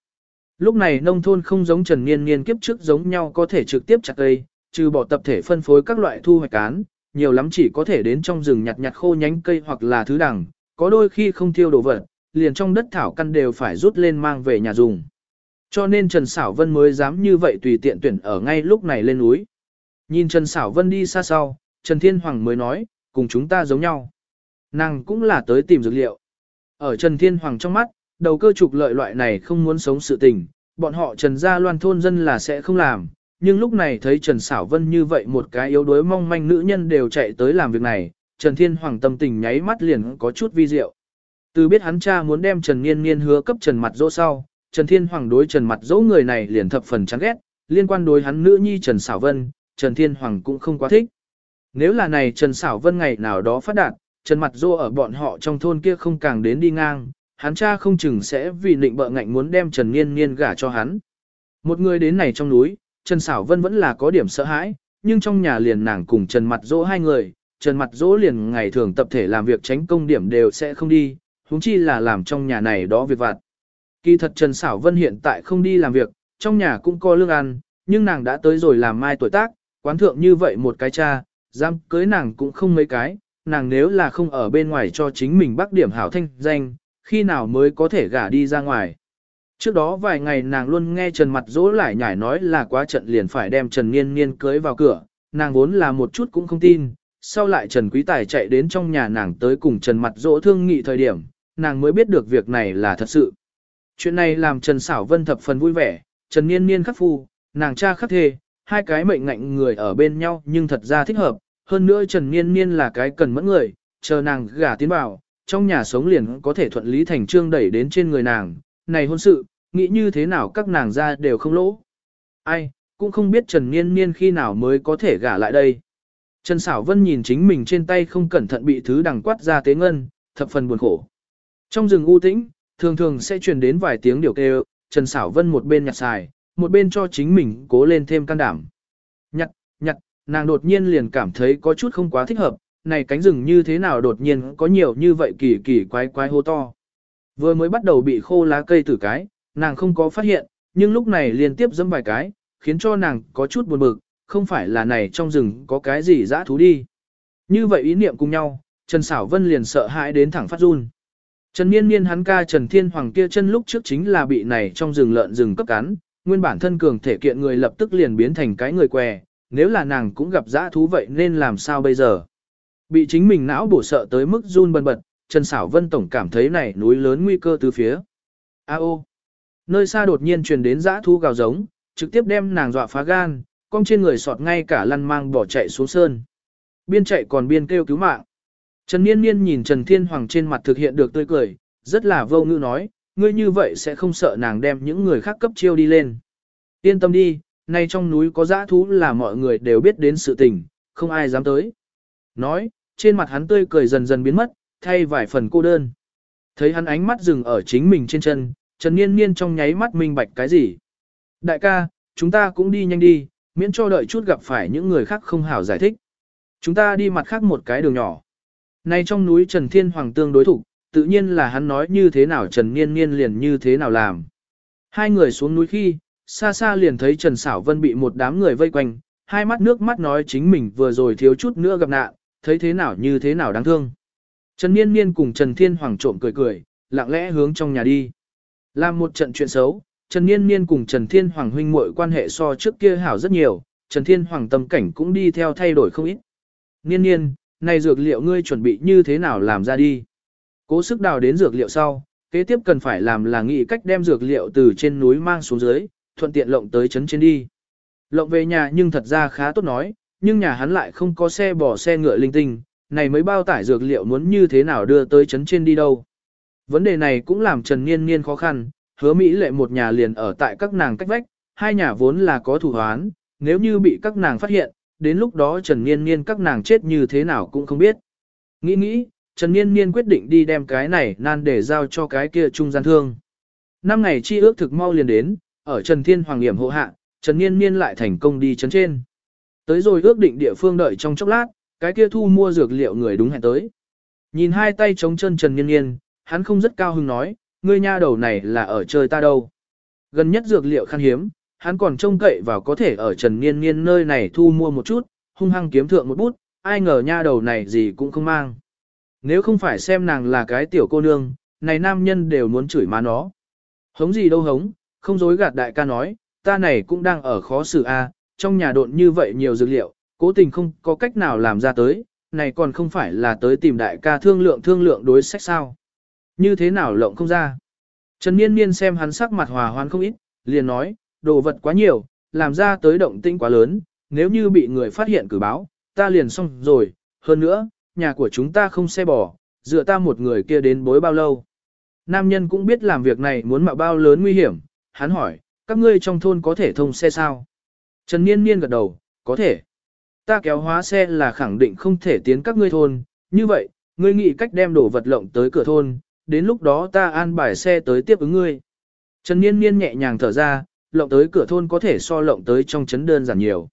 Lúc này nông thôn không giống Trần Niên Niên kiếp trước giống nhau có thể trực tiếp chặt cây, trừ bỏ tập thể phân phối các loại thu hoạch cán, nhiều lắm chỉ có thể đến trong rừng nhặt nhặt khô nhánh cây hoặc là thứ đằng, có đôi khi không thiêu đồ vật, liền trong đất thảo căn đều phải rút lên mang về nhà dùng. Cho nên Trần Sảo Vân mới dám như vậy tùy tiện tuyển ở ngay lúc này lên núi. Nhìn Trần Sảo Vân đi xa sau, Trần Thiên Hoàng mới nói, cùng chúng ta giống nhau. Nàng cũng là tới tìm dược liệu. Ở Trần Thiên Hoàng trong mắt, đầu cơ trục lợi loại này không muốn sống sự tình, bọn họ Trần Gia Loan thôn dân là sẽ không làm. Nhưng lúc này thấy Trần Sảo Vân như vậy một cái yếu đuối mong manh nữ nhân đều chạy tới làm việc này, Trần Thiên Hoàng tâm tình nháy mắt liền có chút vi diệu. Từ biết hắn cha muốn đem Trần Niên Niên hứa cấp Trần Mặt Dỗ sau, Trần Thiên Hoàng đối Trần Mặt Dỗ người này liền thập phần chán ghét, liên quan đối hắn nữ nhi Trần Sảo Vân, Trần Thiên Hoàng cũng không quá thích. Nếu là này Trần Sảo Vân ngày nào đó phát đạt, Trần Mặt Dỗ ở bọn họ trong thôn kia không càng đến đi ngang, hắn cha không chừng sẽ vì định bợ ngạnh muốn đem Trần Niên Niên gả cho hắn. Một người đến này trong núi, Trần Sảo Vân vẫn là có điểm sợ hãi, nhưng trong nhà liền nàng cùng Trần Mặt Dỗ hai người, Trần Mặt Dỗ liền ngày thường tập thể làm việc tránh công điểm đều sẽ không đi, huống chi là làm trong nhà này đó việc vặt. Kỳ thật Trần Sảo Vân hiện tại không đi làm việc, trong nhà cũng có lương ăn, nhưng nàng đã tới rồi làm mai tuổi tác, quán thượng như vậy một cái cha, dám cưới nàng cũng không mấy cái, nàng nếu là không ở bên ngoài cho chính mình bắt điểm hảo thanh danh, khi nào mới có thể gả đi ra ngoài. Trước đó vài ngày nàng luôn nghe Trần Mặt Dỗ lại nhảy nói là quá trận liền phải đem Trần Niên Niên cưới vào cửa, nàng vốn là một chút cũng không tin, sau lại Trần Quý Tài chạy đến trong nhà nàng tới cùng Trần Mặt Dỗ thương nghị thời điểm, nàng mới biết được việc này là thật sự. Chuyện này làm Trần Sảo Vân thập phần vui vẻ, Trần Niên Niên khắc phu, nàng cha khắc thê, hai cái mệnh ngạnh người ở bên nhau nhưng thật ra thích hợp, hơn nữa Trần Niên Niên là cái cần mẫn người, chờ nàng gả tiến vào, trong nhà sống liền có thể thuận lý thành trương đẩy đến trên người nàng, này hôn sự, nghĩ như thế nào các nàng ra đều không lỗ. Ai, cũng không biết Trần Niên Niên khi nào mới có thể gả lại đây. Trần Sảo Vân nhìn chính mình trên tay không cẩn thận bị thứ đằng quát ra tế ngân, thập phần buồn khổ. Trong rừng u tĩnh, thường thường sẽ truyền đến vài tiếng điều kêu, Trần Sảo Vân một bên nhặt xài, một bên cho chính mình cố lên thêm can đảm. Nhặt, nhặt, nàng đột nhiên liền cảm thấy có chút không quá thích hợp, này cánh rừng như thế nào đột nhiên có nhiều như vậy kỳ kỳ quái quái hô to. Vừa mới bắt đầu bị khô lá cây tử cái, nàng không có phát hiện, nhưng lúc này liên tiếp dẫm vài cái, khiến cho nàng có chút buồn bực, không phải là này trong rừng có cái gì dã thú đi. Như vậy ý niệm cùng nhau, Trần Sảo Vân liền sợ hãi đến thẳng phát run. Trần Niên Niên hắn ca Trần Thiên Hoàng kia chân lúc trước chính là bị này trong rừng lợn rừng cấp cắn, nguyên bản thân cường thể kiện người lập tức liền biến thành cái người què, nếu là nàng cũng gặp dã thú vậy nên làm sao bây giờ. Bị chính mình não bổ sợ tới mức run bần bật, Trần Sảo Vân Tổng cảm thấy này núi lớn nguy cơ từ phía. A ô! Nơi xa đột nhiên truyền đến dã thú gào giống, trực tiếp đem nàng dọa phá gan, cong trên người sọt ngay cả lăn mang bỏ chạy xuống sơn. Biên chạy còn biên kêu cứu mạng. Trần Niên Niên nhìn Trần Thiên Hoàng trên mặt thực hiện được tươi cười, rất là vô ngữ nói, ngươi như vậy sẽ không sợ nàng đem những người khác cấp chiêu đi lên. Yên tâm đi, nay trong núi có dã thú là mọi người đều biết đến sự tình, không ai dám tới. Nói, trên mặt hắn tươi cười dần dần biến mất, thay vài phần cô đơn. Thấy hắn ánh mắt dừng ở chính mình trên chân, Trần Niên Niên trong nháy mắt minh bạch cái gì. Đại ca, chúng ta cũng đi nhanh đi, miễn cho đợi chút gặp phải những người khác không hảo giải thích. Chúng ta đi mặt khác một cái đường nhỏ. Nay trong núi Trần Thiên Hoàng tương đối thủ, tự nhiên là hắn nói như thế nào Trần Niên Niên liền như thế nào làm. Hai người xuống núi khi, xa xa liền thấy Trần Sảo Vân bị một đám người vây quanh, hai mắt nước mắt nói chính mình vừa rồi thiếu chút nữa gặp nạn, thấy thế nào như thế nào đáng thương. Trần Niên Niên cùng Trần Thiên Hoàng trộm cười cười, lặng lẽ hướng trong nhà đi. Làm một trận chuyện xấu, Trần Niên Niên cùng Trần Thiên Hoàng huynh muội quan hệ so trước kia hảo rất nhiều, Trần Thiên Hoàng tâm cảnh cũng đi theo thay đổi không ít. Niên Niên, này dược liệu ngươi chuẩn bị như thế nào làm ra đi? Cố sức đào đến dược liệu sau, kế tiếp cần phải làm là nghĩ cách đem dược liệu từ trên núi mang xuống dưới, thuận tiện lộng tới trấn trên đi. Lộng về nhà nhưng thật ra khá tốt nói, nhưng nhà hắn lại không có xe bỏ xe ngựa linh tinh, này mới bao tải dược liệu muốn như thế nào đưa tới trấn trên đi đâu. Vấn đề này cũng làm Trần Niên Niên khó khăn, hứa Mỹ lệ một nhà liền ở tại các nàng cách vách, hai nhà vốn là có thủ hoán, nếu như bị các nàng phát hiện, đến lúc đó Trần Niên Niên các nàng chết như thế nào cũng không biết. Nghĩ nghĩ, Trần Niên Niên quyết định đi đem cái này nan để giao cho cái kia trung gian thương. Năm ngày chi ước thực mau liền đến, ở Trần Thiên Hoàng Hiểm hộ hạ, Trần Niên Niên lại thành công đi chấn trên. Tới rồi ước định địa phương đợi trong chốc lát, cái kia thu mua dược liệu người đúng hẹn tới. Nhìn hai tay chống chân Trần Niên Niên, hắn không rất cao hứng nói, ngươi nha đầu này là ở chơi ta đâu. Gần nhất dược liệu khan hiếm, hắn còn trông cậy vào có thể ở Trần Niên Niên nơi này thu mua một chút, hung hăng kiếm thượng một bút, ai ngờ nha đầu này gì cũng không mang. Nếu không phải xem nàng là cái tiểu cô nương, này nam nhân đều muốn chửi má nó. Hống gì đâu hống, không dối gạt đại ca nói, ta này cũng đang ở khó xử a, trong nhà độn như vậy nhiều dược liệu, cố tình không có cách nào làm ra tới, này còn không phải là tới tìm đại ca thương lượng thương lượng đối sách sao. Như thế nào lộng không ra. Trần Niên Niên xem hắn sắc mặt hòa hoan không ít, liền nói, đồ vật quá nhiều, làm ra tới động tinh quá lớn, nếu như bị người phát hiện cử báo, ta liền xong rồi, hơn nữa, nhà của chúng ta không xe bò, dựa ta một người kia đến bối bao lâu. Nam nhân cũng biết làm việc này muốn mạo bao lớn nguy hiểm, hắn hỏi, các ngươi trong thôn có thể thông xe sao? Trần Niên Niên gật đầu, có thể. Ta kéo hóa xe là khẳng định không thể tiến các ngươi thôn, như vậy, ngươi nghĩ cách đem đổ vật lộng tới cửa thôn, đến lúc đó ta an bài xe tới tiếp ứng ngươi. Trần Niên Niên nhẹ nhàng thở ra, lộng tới cửa thôn có thể so lộng tới trong chấn đơn giản nhiều.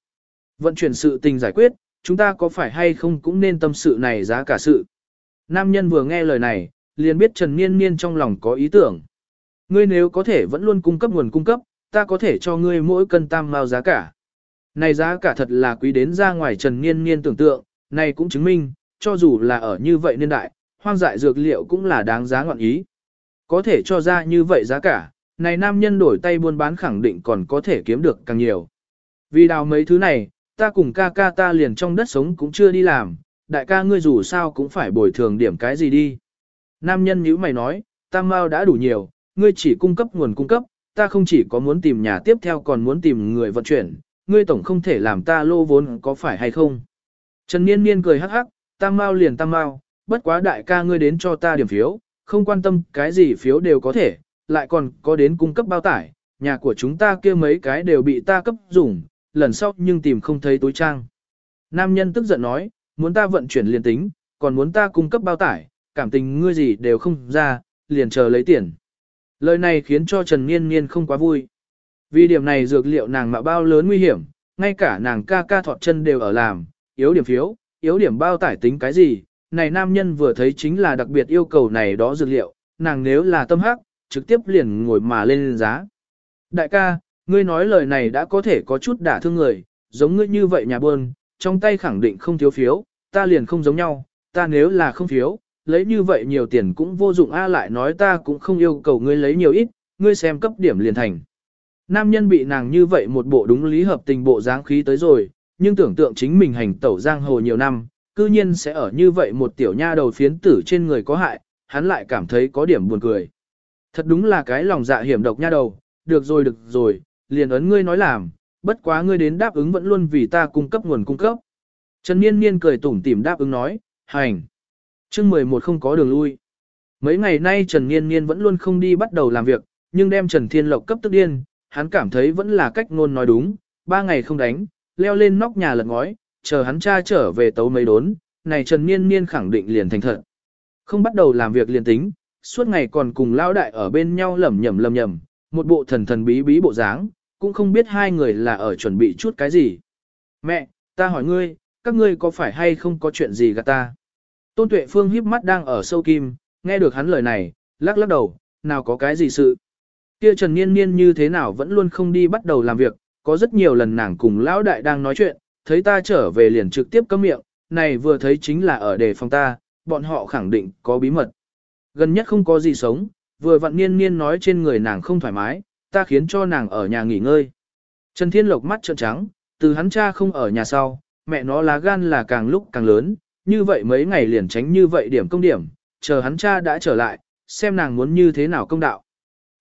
Vận chuyển sự tình giải quyết, chúng ta có phải hay không cũng nên tâm sự này giá cả sự. Nam nhân vừa nghe lời này, liền biết Trần Niên Niên trong lòng có ý tưởng. Ngươi nếu có thể vẫn luôn cung cấp nguồn cung cấp, ta có thể cho ngươi mỗi cân tam mao giá cả. Này giá cả thật là quý đến ra ngoài Trần Niên Niên tưởng tượng, này cũng chứng minh, cho dù là ở như vậy niên đại, hoang dại dược liệu cũng là đáng giá ngọn ý. Có thể cho ra như vậy giá cả, này nam nhân đổi tay buôn bán khẳng định còn có thể kiếm được càng nhiều. Vì đào mấy thứ này, ta cùng ca ca ta liền trong đất sống cũng chưa đi làm, đại ca ngươi dù sao cũng phải bồi thường điểm cái gì đi. Nam nhân nhíu mày nói, ta mau đã đủ nhiều, ngươi chỉ cung cấp nguồn cung cấp, ta không chỉ có muốn tìm nhà tiếp theo còn muốn tìm người vận chuyển, ngươi tổng không thể làm ta lô vốn có phải hay không. Trần Niên Niên cười hắc hắc, ta mau liền ta mau bất quá đại ca ngươi đến cho ta điểm phiếu, không quan tâm cái gì phiếu đều có thể, lại còn có đến cung cấp bao tải, nhà của chúng ta kia mấy cái đều bị ta cấp dùng, lần sau nhưng tìm không thấy túi trang. Nam nhân tức giận nói, muốn ta vận chuyển liền tính, còn muốn ta cung cấp bao tải, cảm tình ngươi gì đều không ra, liền chờ lấy tiền. Lời này khiến cho Trần Niên Niên không quá vui. Vì điểm này dược liệu nàng mạo bao lớn nguy hiểm, ngay cả nàng ca ca thọt chân đều ở làm, yếu điểm phiếu, yếu điểm bao tải tính cái gì, này nam nhân vừa thấy chính là đặc biệt yêu cầu này đó dược liệu, nàng nếu là tâm hắc, trực tiếp liền ngồi mà lên giá. Đại ca, ngươi nói lời này đã có thể có chút đả thương người, giống ngươi như vậy nhà buôn, trong tay khẳng định không thiếu phiếu, ta liền không giống nhau, ta nếu là không phiếu, lấy như vậy nhiều tiền cũng vô dụng a lại nói ta cũng không yêu cầu ngươi lấy nhiều ít, ngươi xem cấp điểm liền thành. Nam nhân bị nàng như vậy một bộ đúng lý hợp tình bộ dáng khí tới rồi, nhưng tưởng tượng chính mình hành tẩu giang hồ nhiều năm, cư nhiên sẽ ở như vậy một tiểu nha đầu phiến tử trên người có hại, hắn lại cảm thấy có điểm buồn cười. Thật đúng là cái lòng dạ hiểm độc nha đầu, được rồi được rồi, liền ấn ngươi nói làm, bất quá ngươi đến đáp ứng vẫn luôn vì ta cung cấp nguồn cung cấp. Trần Niên Niên cười tủm tỉm đáp ứng nói, hành. chương 11 không có đường lui. Mấy ngày nay Trần Niên Niên vẫn luôn không đi bắt đầu làm việc, nhưng đem Trần Thiên Lộc cấp tức điên, hắn cảm thấy vẫn là cách ngôn nói đúng, ba ngày không đánh, leo lên nóc nhà lật ngói, chờ hắn cha trở về tấu mấy đốn, này Trần Niên Niên khẳng định liền thành thật. Không bắt đầu làm việc liền tính, suốt ngày còn cùng Lão đại ở bên nhau lẩm nhẩm lẩm nhẩm, một bộ thần thần bí bí bộ dáng, cũng không biết hai người là ở chuẩn bị chút cái gì. Mẹ, ta hỏi ngươi, các ngươi có phải hay không có chuyện gì gạt ta? Tôn Tuệ Phương híp mắt đang ở sâu kim, nghe được hắn lời này, lắc lắc đầu, nào có cái gì sự. Kia Trần Niên Niên như thế nào vẫn luôn không đi bắt đầu làm việc, có rất nhiều lần nàng cùng lão đại đang nói chuyện, thấy ta trở về liền trực tiếp cấm miệng, này vừa thấy chính là ở đề phòng ta, bọn họ khẳng định có bí mật. Gần nhất không có gì sống, vừa vặn Niên Niên nói trên người nàng không thoải mái, ta khiến cho nàng ở nhà nghỉ ngơi. Trần Thiên Lộc mắt trợn trắng, từ hắn cha không ở nhà sau, mẹ nó lá gan là càng lúc càng lớn, như vậy mấy ngày liền tránh như vậy điểm công điểm, chờ hắn cha đã trở lại, xem nàng muốn như thế nào công đạo.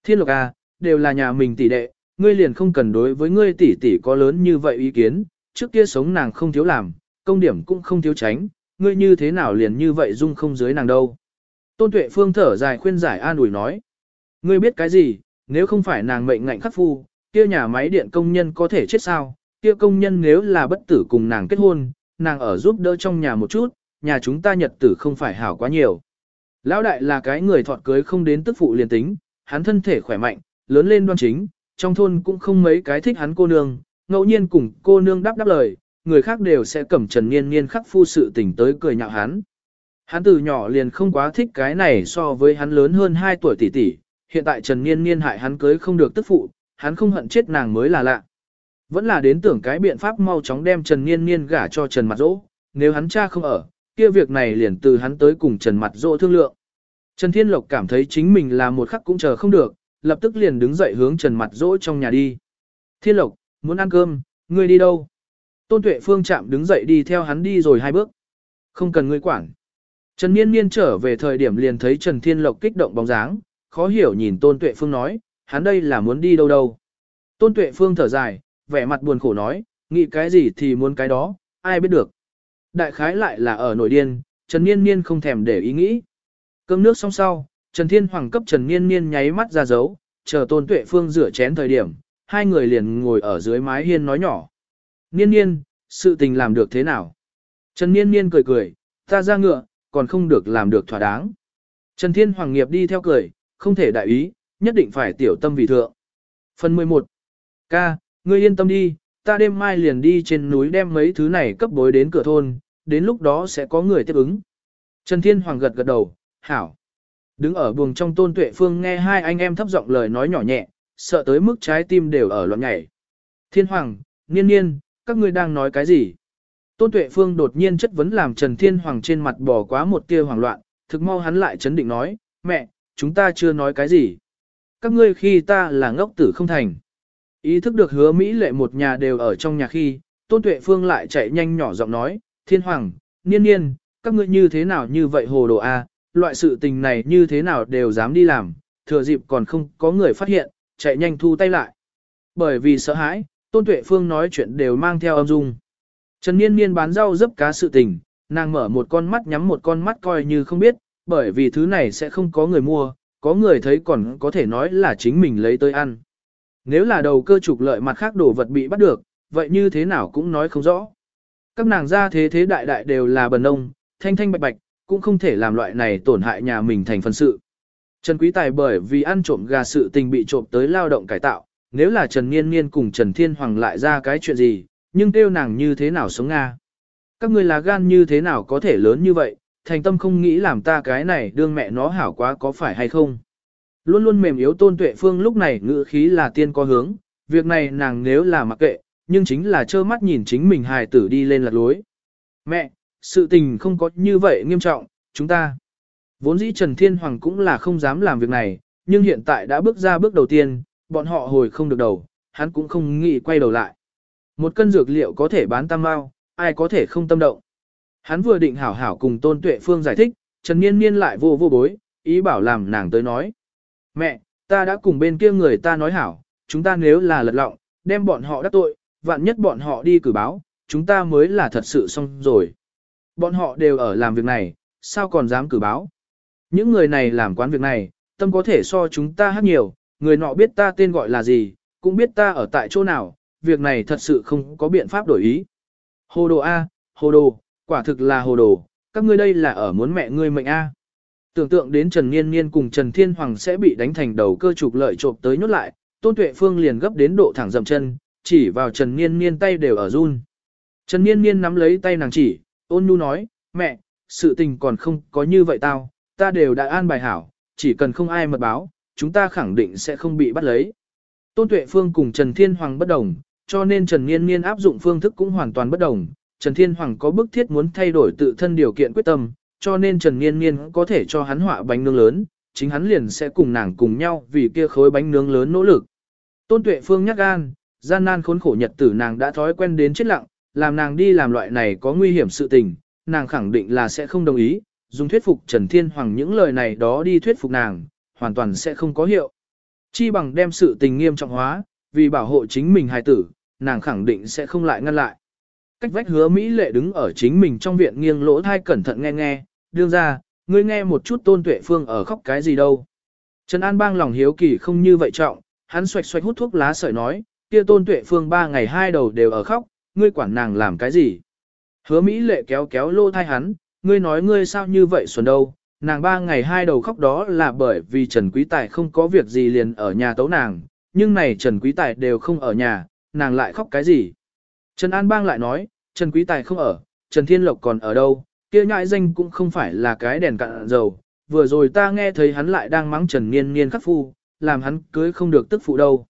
Thiên Lộc à, đều là nhà mình tỷ đệ, ngươi liền không cần đối với ngươi tỷ tỷ có lớn như vậy ý kiến, trước kia sống nàng không thiếu làm, công điểm cũng không thiếu tránh, ngươi như thế nào liền như vậy dung không dưới nàng đâu. Tôn Tuệ Phương thở dài khuyên giải an ủi nói, ngươi biết cái gì, nếu không phải nàng mệnh ngạnh khắc phu, kia nhà máy điện công nhân có thể chết sao, kia công nhân nếu là bất tử cùng nàng kết hôn, nàng ở giúp đỡ trong nhà một chút, nhà chúng ta nhật tử không phải hảo quá nhiều. Lão đại là cái người thọt cưới không đến tức phụ liền tính, hắn thân thể khỏe mạnh, lớn lên đoan chính, trong thôn cũng không mấy cái thích hắn cô nương, ngẫu nhiên cùng cô nương đáp đáp lời, người khác đều sẽ cầm trần niên niên khắc phu sự tình tới cười nhạo hắn. Hắn từ nhỏ liền không quá thích cái này so với hắn lớn hơn 2 tuổi tỷ tỷ, hiện tại Trần Niên Niên hại hắn cưới không được tức phụ, hắn không hận chết nàng mới là lạ. Vẫn là đến tưởng cái biện pháp mau chóng đem Trần Niên Niên gả cho Trần Mặt Dỗ, nếu hắn cha không ở, kia việc này liền từ hắn tới cùng Trần Mặt Dỗ thương lượng. Trần Thiên Lộc cảm thấy chính mình là một khắc cũng chờ không được, lập tức liền đứng dậy hướng Trần Mặt Dỗ trong nhà đi. Thiên Lộc, muốn ăn cơm, ngươi đi đâu? Tôn Tuệ Phương chạm đứng dậy đi theo hắn đi rồi hai bước. Không cần ngươi quản. Trần Niên Niên trở về thời điểm liền thấy Trần Thiên Lộc kích động bóng dáng, khó hiểu nhìn Tôn Tuệ Phương nói, hắn đây là muốn đi đâu đâu. Tôn Tuệ Phương thở dài, vẻ mặt buồn khổ nói, nghĩ cái gì thì muốn cái đó, ai biết được. Đại khái lại là ở nội điên, Trần Niên Niên không thèm để ý nghĩ. Cơm nước xong sau, Trần Thiên Hoàng cấp Trần Niên Niên nháy mắt ra dấu, chờ Tôn Tuệ Phương rửa chén thời điểm, hai người liền ngồi ở dưới mái hiên nói nhỏ. Niên Niên, sự tình làm được thế nào? Trần Niên Niên cười cười, ta ra ngựa, còn không được làm được thỏa đáng. Trần Thiên Hoàng nghiệp đi theo cười, không thể đại ý, nhất định phải tiểu tâm vì thượng. Phần 11. Ca, ngươi yên tâm đi, ta đêm mai liền đi trên núi đem mấy thứ này cấp bối đến cửa thôn, đến lúc đó sẽ có người tiếp ứng. Trần Thiên Hoàng gật gật đầu, hảo. Đứng ở buồng trong tôn tuệ phương nghe hai anh em thấp giọng lời nói nhỏ nhẹ, sợ tới mức trái tim đều ở loạn nhảy. Thiên Hoàng, Niên Niên, các ngươi đang nói cái gì? Tôn Tuệ Phương đột nhiên chất vấn làm Trần Thiên Hoàng trên mặt bỏ quá một tia hoảng loạn, thực mau hắn lại chấn định nói, mẹ, chúng ta chưa nói cái gì. Các ngươi khi ta là ngốc tử không thành. Ý thức được hứa Mỹ lệ một nhà đều ở trong nhà khi, Tôn Tuệ Phương lại chạy nhanh nhỏ giọng nói, Thiên Hoàng, Niên Niên, các ngươi như thế nào như vậy hồ đồ a, loại sự tình này như thế nào đều dám đi làm, thừa dịp còn không có người phát hiện, chạy nhanh thu tay lại. Bởi vì sợ hãi, Tôn Tuệ Phương nói chuyện đều mang theo âm dung. Trần Niên Niên bán rau dấp cá sự tình, nàng mở một con mắt nhắm một con mắt coi như không biết, bởi vì thứ này sẽ không có người mua, có người thấy còn có thể nói là chính mình lấy tới ăn. Nếu là đầu cơ trục lợi mặt khác đồ vật bị bắt được, vậy như thế nào cũng nói không rõ. Các nàng gia thế thế đại đại đều là bần nông, thanh thanh bạch bạch, cũng không thể làm loại này tổn hại nhà mình thành phần sự. Trần Quý Tài bởi vì ăn trộm gà sự tình bị trộm tới lao động cải tạo, nếu là Trần Niên Niên cùng Trần Thiên Hoàng lại ra cái chuyện gì, nhưng kêu nàng như thế nào sống Nga. Các người là gan như thế nào có thể lớn như vậy, thành tâm không nghĩ làm ta cái này đương mẹ nó hảo quá có phải hay không. Luôn luôn mềm yếu tôn tuệ phương lúc này ngữ khí là tiên có hướng, việc này nàng nếu là mặc kệ, nhưng chính là trơ mắt nhìn chính mình hài tử đi lên lạc lối. Mẹ, sự tình không có như vậy nghiêm trọng, chúng ta. Vốn dĩ Trần Thiên Hoàng cũng là không dám làm việc này, nhưng hiện tại đã bước ra bước đầu tiên, bọn họ hồi không được đầu, hắn cũng không nghĩ quay đầu lại. Một cân dược liệu có thể bán tam mao, ai có thể không tâm động. Hắn vừa định hảo hảo cùng Tôn Tuệ Phương giải thích, Trần Niên Niên lại vô vô bối, ý bảo làm nàng tới nói. Mẹ, ta đã cùng bên kia người ta nói hảo, chúng ta nếu là lật lọng, đem bọn họ đắc tội, vạn nhất bọn họ đi cử báo, chúng ta mới là thật sự xong rồi. Bọn họ đều ở làm việc này, sao còn dám cử báo? Những người này làm quán việc này, tâm có thể so chúng ta hát nhiều, người nọ biết ta tên gọi là gì, cũng biết ta ở tại chỗ nào, việc này thật sự không có biện pháp đổi ý. Hồ đồ A, hồ đồ, quả thực là hồ đồ, các ngươi đây là ở muốn mẹ ngươi mệnh A. Tưởng tượng đến Trần Niên Niên cùng Trần Thiên Hoàng sẽ bị đánh thành đầu cơ trục lợi trộm tới nhốt lại, Tôn Tuệ Phương liền gấp đến độ thẳng dậm chân, chỉ vào Trần Niên Niên tay đều ở run. Trần Niên Niên nắm lấy tay nàng chỉ, ôn nhu nói, mẹ, sự tình còn không có như vậy tao, ta đều đã an bài hảo, chỉ cần không ai mật báo, chúng ta khẳng định sẽ không bị bắt lấy. Tôn Tuệ Phương cùng Trần Thiên Hoàng bất đồng, cho nên Trần Niên Niên áp dụng phương thức cũng hoàn toàn bất đồng. Trần Thiên Hoàng có bức thiết muốn thay đổi tự thân điều kiện quyết tâm, cho nên Trần Niên Niên có thể cho hắn họa bánh nướng lớn, chính hắn liền sẽ cùng nàng cùng nhau vì kia khối bánh nướng lớn nỗ lực. Tôn Tuệ Phương nhắc gan, gian nan khốn khổ nhật tử nàng đã thói quen đến chết lặng, làm nàng đi làm loại này có nguy hiểm sự tình, nàng khẳng định là sẽ không đồng ý, dùng thuyết phục Trần Thiên Hoàng những lời này đó đi thuyết phục nàng, hoàn toàn sẽ không có hiệu. Chi bằng đem sự tình nghiêm trọng hóa, vì bảo hộ chính mình hài tử, nàng khẳng định sẽ không lại ngăn lại. Cách vách hứa Mỹ lệ đứng ở chính mình trong viện nghiêng lỗ thai cẩn thận nghe nghe, đương ra, ngươi nghe một chút tôn tuệ phương ở khóc cái gì đâu. Trần An bang lòng hiếu kỳ không như vậy trọng, hắn xoạch xoạch hút thuốc lá sợi nói, kia tôn tuệ phương ba ngày hai đầu đều ở khóc, ngươi quản nàng làm cái gì. Hứa Mỹ lệ kéo kéo lô thai hắn, ngươi nói ngươi sao như vậy xuân đâu, nàng ba ngày hai đầu khóc đó là bởi vì Trần Quý Tài không có việc gì liền ở nhà tấu nàng, nhưng này Trần Quý Tài đều không ở nhà, nàng lại khóc cái gì. Trần An Bang lại nói, Trần Quý Tài không ở, Trần Thiên Lộc còn ở đâu, kia nhãi danh cũng không phải là cái đèn cạn dầu, vừa rồi ta nghe thấy hắn lại đang mắng Trần Niên Niên khắc phu, làm hắn cưới không được tức phụ đâu.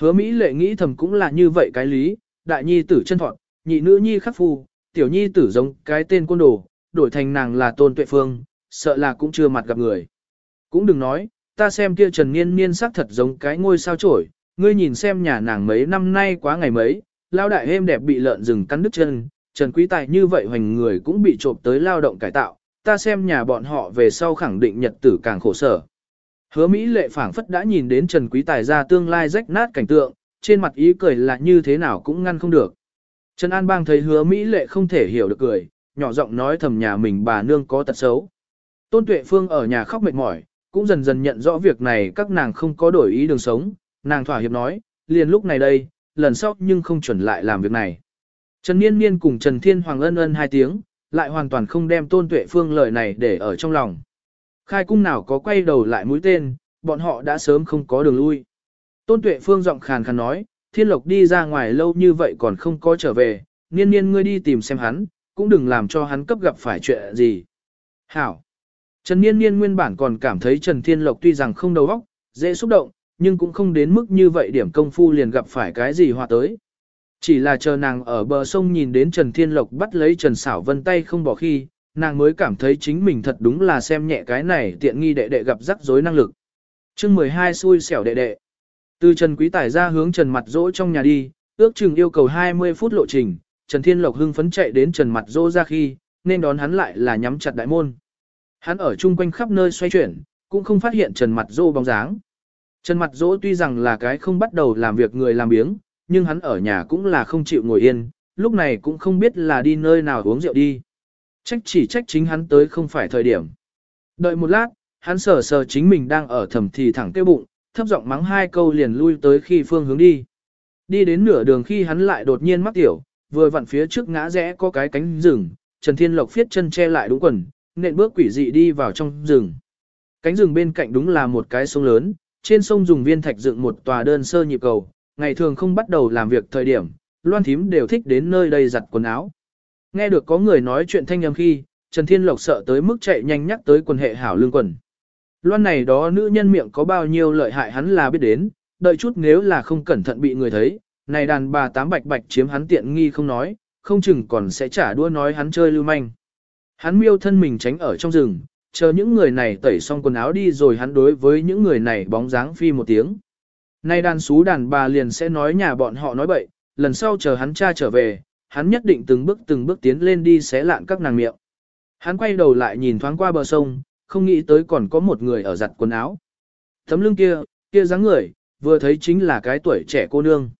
Hứa Mỹ lệ nghĩ thầm cũng là như vậy cái lý, đại nhi tử chân thọn, nhị nữ nhi khắc phu, tiểu nhi tử giống cái tên côn đồ, đổi thành nàng là tôn tuệ phương, sợ là cũng chưa mặt gặp người. Cũng đừng nói, ta xem kia Trần Niên Niên sắc thật giống cái ngôi sao trổi, ngươi nhìn xem nhà nàng mấy năm nay quá ngày mấy, lao đại êm đẹp bị lợn rừng cắn đứt chân, Trần Quý Tài như vậy hoành người cũng bị trộm tới lao động cải tạo, ta xem nhà bọn họ về sau khẳng định nhật tử càng khổ sở. Hứa Mỹ lệ phảng phất đã nhìn đến Trần Quý Tài ra tương lai rách nát cảnh tượng, trên mặt ý cười là như thế nào cũng ngăn không được. Trần An Bang thấy hứa Mỹ lệ không thể hiểu được cười, nhỏ giọng nói thầm nhà mình bà nương có tật xấu. Tôn Tuệ Phương ở nhà khóc mệt mỏi, cũng dần dần nhận rõ việc này các nàng không có đổi ý đường sống, nàng thỏa hiệp nói, liền lúc này đây, lần sau nhưng không chuẩn lại làm việc này. Trần Niên Niên cùng Trần Thiên Hoàng ân ân hai tiếng, lại hoàn toàn không đem Tôn Tuệ Phương lời này để ở trong lòng. Khai cung nào có quay đầu lại mũi tên, bọn họ đã sớm không có đường lui. Tôn Tuệ Phương giọng khàn khàn nói, Thiên Lộc đi ra ngoài lâu như vậy còn không có trở về, Niên Niên ngươi đi tìm xem hắn, cũng đừng làm cho hắn cấp gặp phải chuyện gì. Hảo. Trần Niên Niên nguyên bản còn cảm thấy Trần Thiên Lộc tuy rằng không đầu óc, dễ xúc động, nhưng cũng không đến mức như vậy điểm công phu liền gặp phải cái gì hòa tới. Chỉ là chờ nàng ở bờ sông nhìn đến Trần Thiên Lộc bắt lấy Trần Sảo Vân tay không bỏ khi, nàng mới cảm thấy chính mình thật đúng là xem nhẹ cái này tiện nghi đệ đệ gặp rắc rối năng lực. chương 12 xui xẻo đệ đệ. Từ Trần Quý Tài ra hướng Trần Mặt Dỗ trong nhà đi, ước chừng yêu cầu 20 phút lộ trình, Trần Thiên Lộc hưng phấn chạy đến Trần Mặt Dỗ ra khi, nên đón hắn lại là nhắm chặt đại môn. Hắn ở chung quanh khắp nơi xoay chuyển, cũng không phát hiện Trần Mặt Dỗ bóng dáng. Trần Mặt Dỗ tuy rằng là cái không bắt đầu làm việc người làm biếng, nhưng hắn ở nhà cũng là không chịu ngồi yên, lúc này cũng không biết là đi nơi nào uống rượu đi. Trách chỉ trách chính hắn tới không phải thời điểm. Đợi một lát, hắn sờ sờ chính mình đang ở thầm thì thẳng tiêu bụng, thấp giọng mắng hai câu liền lui tới khi phương hướng đi. Đi đến nửa đường khi hắn lại đột nhiên mắc tiểu, vừa vặn phía trước ngã rẽ có cái cánh rừng, Trần Thiên Lộc phiết chân che lại đúng quần, nện bước quỷ dị đi vào trong rừng. Cánh rừng bên cạnh đúng là một cái sông lớn, trên sông dùng viên thạch dựng một tòa đơn sơ nhịp cầu, ngày thường không bắt đầu làm việc thời điểm, Loan Thím đều thích đến nơi đây giặt quần áo. Nghe được có người nói chuyện thanh âm khi, Trần Thiên Lộc sợ tới mức chạy nhanh nhắc tới quần hệ hảo lương quần. Loan này đó nữ nhân miệng có bao nhiêu lợi hại hắn là biết đến, đợi chút nếu là không cẩn thận bị người thấy, này đàn bà tám bạch bạch chiếm hắn tiện nghi không nói, không chừng còn sẽ trả đua nói hắn chơi lưu manh. Hắn miêu thân mình tránh ở trong rừng, chờ những người này tẩy xong quần áo đi rồi hắn đối với những người này bóng dáng phi một tiếng. Nay đàn xú đàn bà liền sẽ nói nhà bọn họ nói bậy, lần sau chờ hắn cha trở về, hắn nhất định từng bước từng bước tiến lên đi xé lạn các nàng miệng. Hắn quay đầu lại nhìn thoáng qua bờ sông, không nghĩ tới còn có một người ở giặt quần áo. Tấm lưng kia, kia dáng người, vừa thấy chính là cái tuổi trẻ cô nương.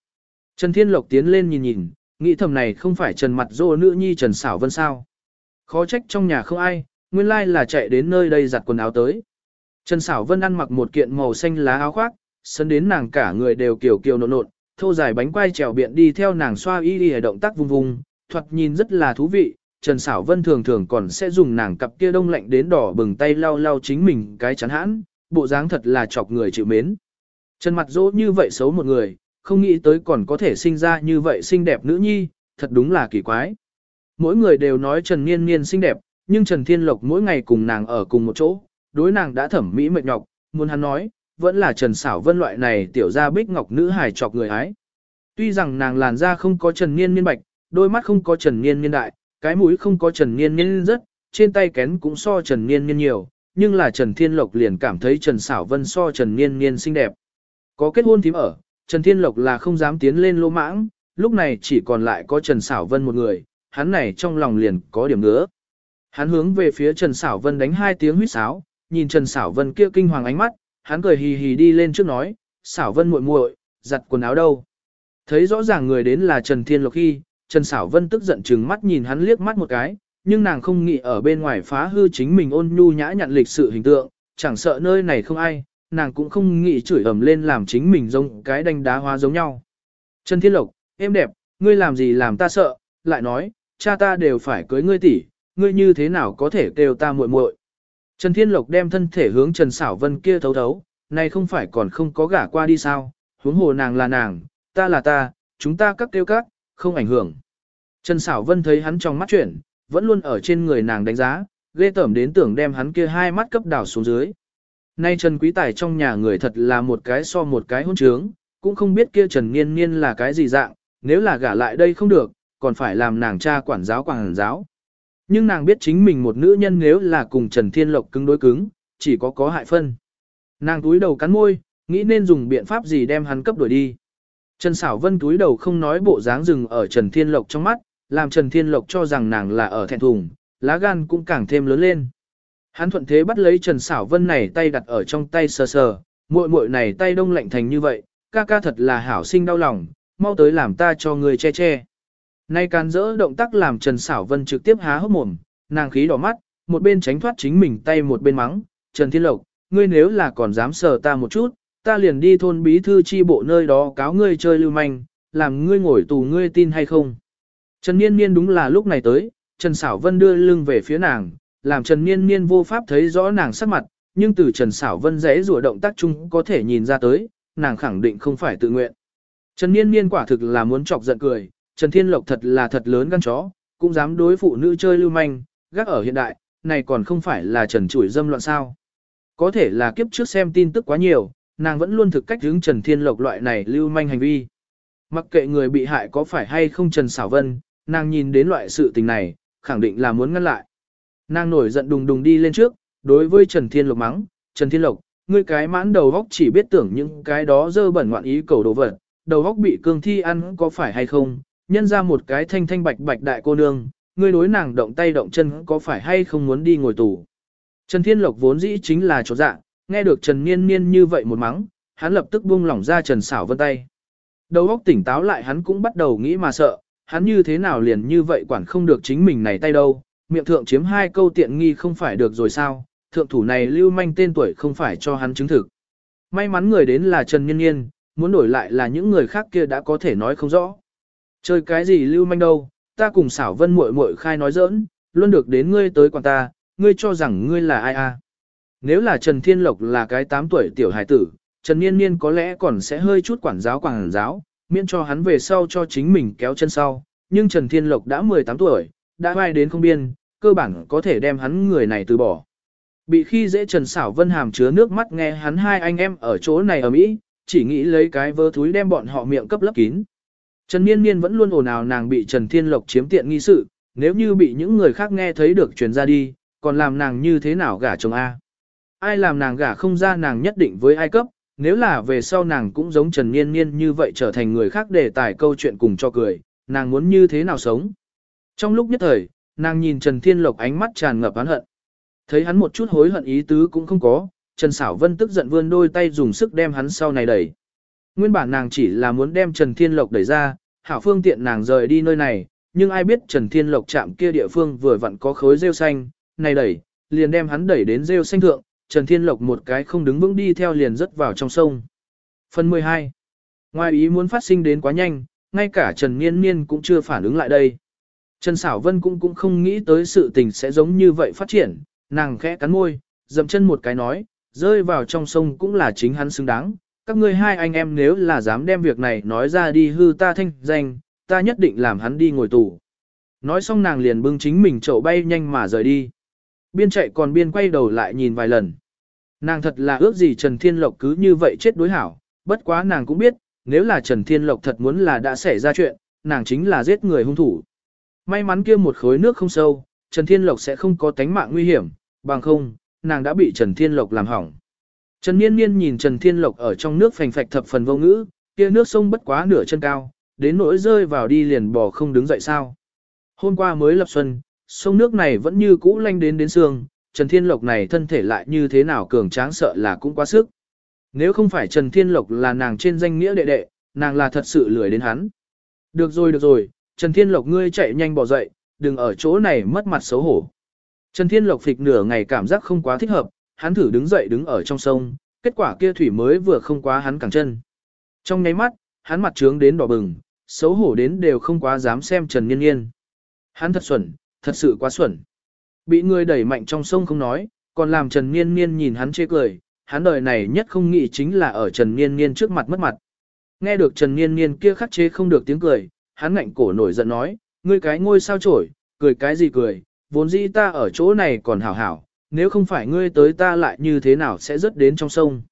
Trần Thiên Lộc tiến lên nhìn nhìn, nghĩ thầm này không phải Trần Mặt Dô nữ nhi Trần Sảo Vân sao. Khó trách trong nhà không ai, nguyên lai là chạy đến nơi đây giặt quần áo tới. Trần Sảo Vân ăn mặc một kiện màu xanh lá áo khoác, sân đến nàng cả người đều kiều kiều nộn nộn, thô dài bánh quai trèo biện đi theo nàng xoa y đi động tác vung vung, thoạt nhìn rất là thú vị. Trần Sảo Vân thường thường còn sẽ dùng nàng cặp kia đông lạnh đến đỏ bừng tay lau lau chính mình cái chắn hãn, bộ dáng thật là chọc người chịu mến. Trần mặt dỗ như vậy xấu một người, không nghĩ tới còn có thể sinh ra như vậy xinh đẹp nữ nhi, thật đúng là kỳ quái. Mỗi người đều nói Trần Niên Niên xinh đẹp, nhưng Trần Thiên Lộc mỗi ngày cùng nàng ở cùng một chỗ, đối nàng đã thẩm mỹ mệt nhọc, muốn hắn nói, vẫn là Trần Sảo Vân loại này tiểu gia bích ngọc nữ hài chọc người ái. Tuy rằng nàng làn da không có Trần Niên Niên bạch, đôi mắt không có Trần Niên Niên đại, cái mũi không có Trần Niên Niên rất, trên tay kén cũng so Trần Niên Niên nhiều, nhưng là Trần Thiên Lộc liền cảm thấy Trần Sảo Vân so Trần Niên Niên xinh đẹp. Có kết hôn thím ở, Trần Thiên Lộc là không dám tiến lên lô mãng, lúc này chỉ còn lại có Trần Sảo Vân một người, hắn này trong lòng liền có điểm nữa. Hắn hướng về phía Trần Sảo Vân đánh hai tiếng huýt sáo, nhìn Trần Sảo Vân kia kinh hoàng ánh mắt, hắn cười hì hì đi lên trước nói, Sảo Vân muội muội, giặt quần áo đâu? Thấy rõ ràng người đến là Trần Thiên Lộc khi, Trần Sảo Vân tức giận chừng mắt nhìn hắn liếc mắt một cái, nhưng nàng không nghĩ ở bên ngoài phá hư chính mình ôn nhu nhã nhặn lịch sự hình tượng, chẳng sợ nơi này không ai, nàng cũng không nghĩ chửi ầm lên làm chính mình giống cái đánh đá hóa giống nhau. Trần Thiên Lộc, em đẹp, ngươi làm gì làm ta sợ, lại nói, cha ta đều phải cưới ngươi tỷ, ngươi như thế nào có thể kêu ta muội muội? Trần Thiên Lộc đem thân thể hướng Trần Sảo Vân kia thấu thấu, này không phải còn không có gả qua đi sao, huống hồ nàng là nàng, ta là ta, chúng ta các kêu các, không ảnh hưởng. Trần Sảo Vân thấy hắn trong mắt chuyển, vẫn luôn ở trên người nàng đánh giá, ghê tởm đến tưởng đem hắn kia hai mắt cấp đảo xuống dưới. Nay Trần Quý Tài trong nhà người thật là một cái so một cái hôn trướng, cũng không biết kia Trần Niên Niên là cái gì dạng, nếu là gả lại đây không được, còn phải làm nàng cha quản giáo quản giáo. Nhưng nàng biết chính mình một nữ nhân nếu là cùng Trần Thiên Lộc cứng đối cứng, chỉ có có hại phân. Nàng túi đầu cắn môi, nghĩ nên dùng biện pháp gì đem hắn cấp đuổi đi. Trần Sảo Vân túi đầu không nói bộ dáng rừng ở Trần Thiên Lộc trong mắt, làm Trần Thiên Lộc cho rằng nàng là ở thẹn thùng, lá gan cũng càng thêm lớn lên. Hắn thuận thế bắt lấy Trần Sảo Vân này tay đặt ở trong tay sờ sờ, muội muội này tay đông lạnh thành như vậy, ca ca thật là hảo sinh đau lòng, mau tới làm ta cho người che che. Nay can dỡ động tác làm Trần Sảo Vân trực tiếp há hốc mồm, nàng khí đỏ mắt, một bên tránh thoát chính mình tay một bên mắng, Trần Thiên Lộc, ngươi nếu là còn dám sờ ta một chút, ta liền đi thôn bí thư chi bộ nơi đó cáo ngươi chơi lưu manh, làm ngươi ngồi tù ngươi tin hay không. Trần Niên Niên đúng là lúc này tới, Trần Sảo Vân đưa lưng về phía nàng, làm Trần Niên Niên vô pháp thấy rõ nàng sắc mặt, nhưng từ Trần Sảo Vân rẽ rùa động tác chung có thể nhìn ra tới, nàng khẳng định không phải tự nguyện. Trần Niên Niên quả thực là muốn chọc giận cười, Trần Thiên Lộc thật là thật lớn gan chó, cũng dám đối phụ nữ chơi lưu manh, gác ở hiện đại, này còn không phải là Trần Chuỗi dâm loạn sao. Có thể là kiếp trước xem tin tức quá nhiều, nàng vẫn luôn thực cách hướng Trần Thiên Lộc loại này lưu manh hành vi. Mặc kệ người bị hại có phải hay không Trần Sảo Vân, nàng nhìn đến loại sự tình này, khẳng định là muốn ngăn lại. Nàng nổi giận đùng đùng đi lên trước, đối với Trần Thiên Lộc mắng, Trần Thiên Lộc, ngươi cái mãn đầu góc chỉ biết tưởng những cái đó dơ bẩn ngoạn ý cầu đồ vật, đầu góc bị cương thi ăn có phải hay không, nhân ra một cái thanh thanh bạch bạch đại cô nương, ngươi đối nàng động tay động chân có phải hay không muốn đi ngồi tù. Trần Thiên Lộc vốn dĩ chính là chỗ dạ, nghe được Trần Niên Niên như vậy một mắng, hắn lập tức buông lỏng ra Trần Sảo Vân tay. Đầu óc tỉnh táo lại hắn cũng bắt đầu nghĩ mà sợ, hắn như thế nào liền như vậy quản không được chính mình này tay đâu, miệng thượng chiếm hai câu tiện nghi không phải được rồi sao, thượng thủ này lưu manh tên tuổi không phải cho hắn chứng thực. May mắn người đến là Trần Nhân Nhiên, muốn đổi lại là những người khác kia đã có thể nói không rõ. Chơi cái gì lưu manh đâu, ta cùng xảo vân muội muội khai nói giỡn, luôn được đến ngươi tới quản ta, ngươi cho rằng ngươi là ai à. Nếu là Trần Thiên Lộc là cái 8 tuổi tiểu hài tử, Trần Niên Niên có lẽ còn sẽ hơi chút quản giáo quản giáo, miễn cho hắn về sau cho chính mình kéo chân sau. Nhưng Trần Thiên Lộc đã 18 tuổi, đã vai đến không biên, cơ bản có thể đem hắn người này từ bỏ. Bị khi dễ Trần Sảo Vân hàm chứa nước mắt nghe hắn hai anh em ở chỗ này ở Mỹ, chỉ nghĩ lấy cái vơ thúi đem bọn họ miệng cấp lấp kín. Trần Niên Niên vẫn luôn ồn ào nàng bị Trần Thiên Lộc chiếm tiện nghi sự, nếu như bị những người khác nghe thấy được truyền ra đi, còn làm nàng như thế nào gả chồng A. Ai làm nàng gả không ra nàng nhất định với ai cấp, nếu là về sau nàng cũng giống Trần Niên Niên như vậy trở thành người khác để tải câu chuyện cùng cho cười, nàng muốn như thế nào sống. Trong lúc nhất thời, nàng nhìn Trần Thiên Lộc ánh mắt tràn ngập oán hận. Thấy hắn một chút hối hận ý tứ cũng không có, Trần Sảo Vân tức giận vươn đôi tay dùng sức đem hắn sau này đẩy. Nguyên bản nàng chỉ là muốn đem Trần Thiên Lộc đẩy ra, hảo phương tiện nàng rời đi nơi này, nhưng ai biết Trần Thiên Lộc chạm kia địa phương vừa vặn có khối rêu xanh, này đẩy, liền đem hắn đẩy đến rêu xanh thượng, Trần Thiên Lộc một cái không đứng vững đi theo liền rớt vào trong sông. Phần 12. Ngoài ý muốn phát sinh đến quá nhanh, ngay cả Trần Niên Niên cũng chưa phản ứng lại đây. Trần Sảo Vân cũng cũng không nghĩ tới sự tình sẽ giống như vậy phát triển, nàng khẽ cắn môi, dậm chân một cái nói, rơi vào trong sông cũng là chính hắn xứng đáng. Các ngươi hai anh em nếu là dám đem việc này nói ra đi hư ta thanh danh, ta nhất định làm hắn đi ngồi tù. Nói xong nàng liền bưng chính mình chậu bay nhanh mà rời đi. Biên chạy còn biên quay đầu lại nhìn vài lần. Nàng thật là ước gì Trần Thiên Lộc cứ như vậy chết đối hảo, bất quá nàng cũng biết, nếu là Trần Thiên Lộc thật muốn là đã xảy ra chuyện, nàng chính là giết người hung thủ. May mắn kia một khối nước không sâu, Trần Thiên Lộc sẽ không có tánh mạng nguy hiểm, bằng không, nàng đã bị Trần Thiên Lộc làm hỏng. Trần Niên Niên nhìn Trần Thiên Lộc ở trong nước phành phạch thập phần vô ngữ, kia nước sông bất quá nửa chân cao, đến nỗi rơi vào đi liền bò không đứng dậy sao. Hôm qua mới lập xuân, sông nước này vẫn như cũ lanh đến đến xương, Trần Thiên Lộc này thân thể lại như thế nào cường tráng sợ là cũng quá sức. Nếu không phải Trần Thiên Lộc là nàng trên danh nghĩa đệ đệ, nàng là thật sự lười đến hắn. Được rồi được rồi, Trần Thiên Lộc ngươi chạy nhanh bỏ dậy, đừng ở chỗ này mất mặt xấu hổ. Trần Thiên Lộc phịch nửa ngày cảm giác không quá thích hợp, hắn thử đứng dậy đứng ở trong sông, kết quả kia thủy mới vừa không quá hắn cẳng chân. Trong nháy mắt, hắn mặt trướng đến đỏ bừng, xấu hổ đến đều không quá dám xem Trần Nhiên Nhiên. Hắn thật xuẩn, thật sự quá xuẩn. Bị người đẩy mạnh trong sông không nói, còn làm Trần Niên Niên nhìn hắn chê cười, hắn đời này nhất không nghĩ chính là ở Trần Niên Niên trước mặt mất mặt. Nghe được Trần Niên Niên kia khắc chế không được tiếng cười, hắn ngạnh cổ nổi giận nói, ngươi cái ngôi sao trổi, cười cái gì cười, vốn dĩ ta ở chỗ này còn hảo hảo, nếu không phải ngươi tới ta lại như thế nào sẽ rớt đến trong sông.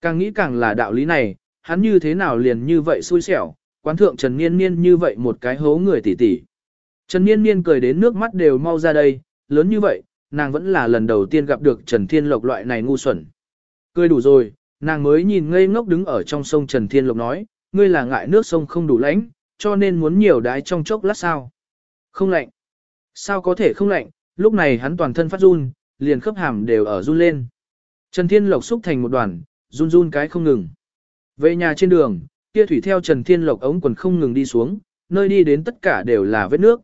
Càng nghĩ càng là đạo lý này, hắn như thế nào liền như vậy xui xẻo, quán thượng Trần Niên Niên như vậy một cái hố người tỉ tỉ. Trần Niên Niên cười đến nước mắt đều mau ra đây, lớn như vậy, nàng vẫn là lần đầu tiên gặp được Trần Thiên Lộc loại này ngu xuẩn. Cười đủ rồi, nàng mới nhìn ngây ngốc đứng ở trong sông Trần Thiên Lộc nói, ngươi là ngại nước sông không đủ lãnh, cho nên muốn nhiều đái trong chốc lát sao. Không lạnh. Sao có thể không lạnh, lúc này hắn toàn thân phát run, liền khớp hàm đều ở run lên. Trần Thiên Lộc xúc thành một đoàn, run run cái không ngừng. Về nhà trên đường, kia thủy theo Trần Thiên Lộc ống quần không ngừng đi xuống, nơi đi đến tất cả đều là vết nước.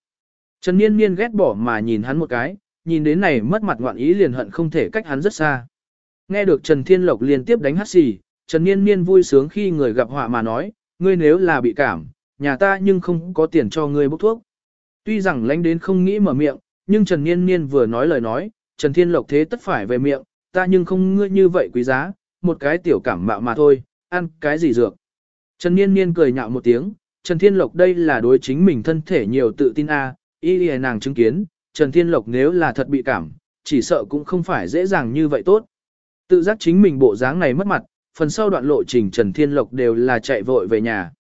Trần Niên Niên ghét bỏ mà nhìn hắn một cái, nhìn đến này mất mặt ngoạn ý liền hận không thể cách hắn rất xa. Nghe được Trần Thiên Lộc liên tiếp đánh hát xì, Trần Niên Niên vui sướng khi người gặp họa mà nói, ngươi nếu là bị cảm, nhà ta nhưng không có tiền cho ngươi bốc thuốc. Tuy rằng lánh đến không nghĩ mở miệng, nhưng Trần Niên Niên vừa nói lời nói, Trần Thiên Lộc thế tất phải về miệng, ta nhưng không ngươi như vậy quý giá, một cái tiểu cảm mạo mà thôi, ăn cái gì dược. Trần Niên Niên cười nhạo một tiếng, Trần Thiên Lộc đây là đối chính mình thân thể nhiều tự tin a, à, y nàng chứng kiến, Trần Thiên Lộc nếu là thật bị cảm, chỉ sợ cũng không phải dễ dàng như vậy tốt. Tự giác chính mình bộ dáng này mất mặt, phần sau đoạn lộ trình Trần Thiên Lộc đều là chạy vội về nhà.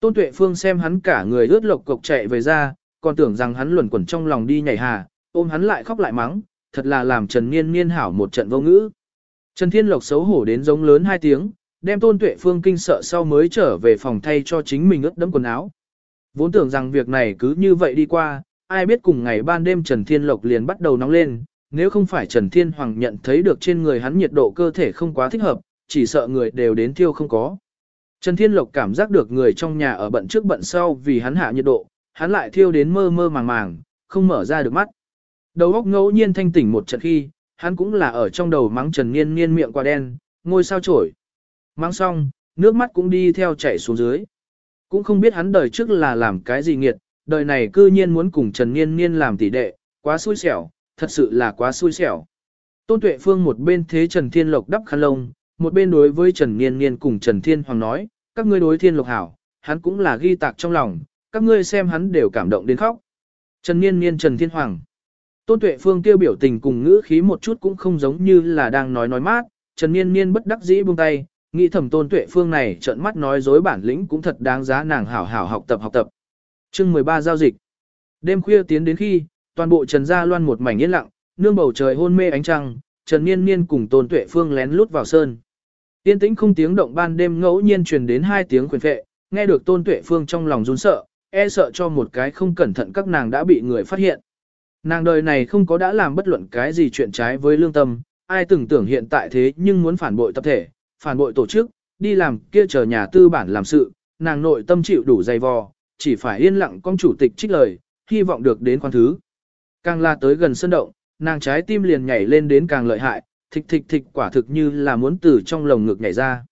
Tôn Tuệ Phương xem hắn cả người ướt lộc cộc chạy về ra, còn tưởng rằng hắn luẩn quẩn trong lòng đi nhảy hà, ôm hắn lại khóc lại mắng, thật là làm Trần Niên Niên hảo một trận vô ngữ. Trần Thiên Lộc xấu hổ đến giống lớn hai tiếng, đem Tôn Tuệ Phương kinh sợ sau mới trở về phòng thay cho chính mình ướt đẫm quần áo. Vốn tưởng rằng việc này cứ như vậy đi qua, ai biết cùng ngày ban đêm Trần Thiên Lộc liền bắt đầu nóng lên, nếu không phải Trần Thiên Hoàng nhận thấy được trên người hắn nhiệt độ cơ thể không quá thích hợp, chỉ sợ người đều đến thiêu không có. Trần Thiên Lộc cảm giác được người trong nhà ở bận trước bận sau vì hắn hạ nhiệt độ, hắn lại thiêu đến mơ mơ màng màng, không mở ra được mắt. Đầu óc ngẫu nhiên thanh tỉnh một trận khi, hắn cũng là ở trong đầu mắng Trần Niên Niên miệng qua đen, ngôi sao trổi. Mắng xong, nước mắt cũng đi theo chảy xuống dưới. Cũng không biết hắn đời trước là làm cái gì nghiệt, đời này cư nhiên muốn cùng Trần Niên Niên làm tỷ đệ, quá xui xẻo, thật sự là quá xui xẻo. Tôn Tuệ Phương một bên thế Trần Thiên Lộc đắp khăn lông, một bên đối với Trần Niên Niên cùng Trần Thiên Hoàng nói, các ngươi đối Thiên Lộc hảo, hắn cũng là ghi tạc trong lòng, các ngươi xem hắn đều cảm động đến khóc. Trần Niên Niên Trần Thiên Hoàng. Tôn Tuệ Phương kêu biểu tình cùng ngữ khí một chút cũng không giống như là đang nói nói mát, Trần Niên Niên bất đắc dĩ buông tay, nghĩ thầm Tôn Tuệ Phương này trợn mắt nói dối bản lĩnh cũng thật đáng giá nàng hảo hảo học tập học tập. Chương 13 giao dịch. Đêm khuya tiến đến khi, toàn bộ Trần Gia Loan một mảnh yên lặng, nương bầu trời hôn mê ánh trăng, Trần Niên Niên cùng Tôn Tuệ Phương lén lút vào sơn. Tiên tĩnh không tiếng động ban đêm ngẫu nhiên truyền đến hai tiếng quyền phệ, nghe được Tôn Tuệ Phương trong lòng run sợ, e sợ cho một cái không cẩn thận các nàng đã bị người phát hiện. Nàng đời này không có đã làm bất luận cái gì chuyện trái với lương tâm, ai từng tưởng hiện tại thế nhưng muốn phản bội tập thể, phản bội tổ chức, đi làm kia chờ nhà tư bản làm sự, nàng nội tâm chịu đủ dày vò, chỉ phải yên lặng con chủ tịch trích lời, hy vọng được đến quan thứ. Càng la tới gần sân động, nàng trái tim liền nhảy lên đến càng lợi hại, thịch thịch thịch quả thực như là muốn từ trong lồng ngực nhảy ra.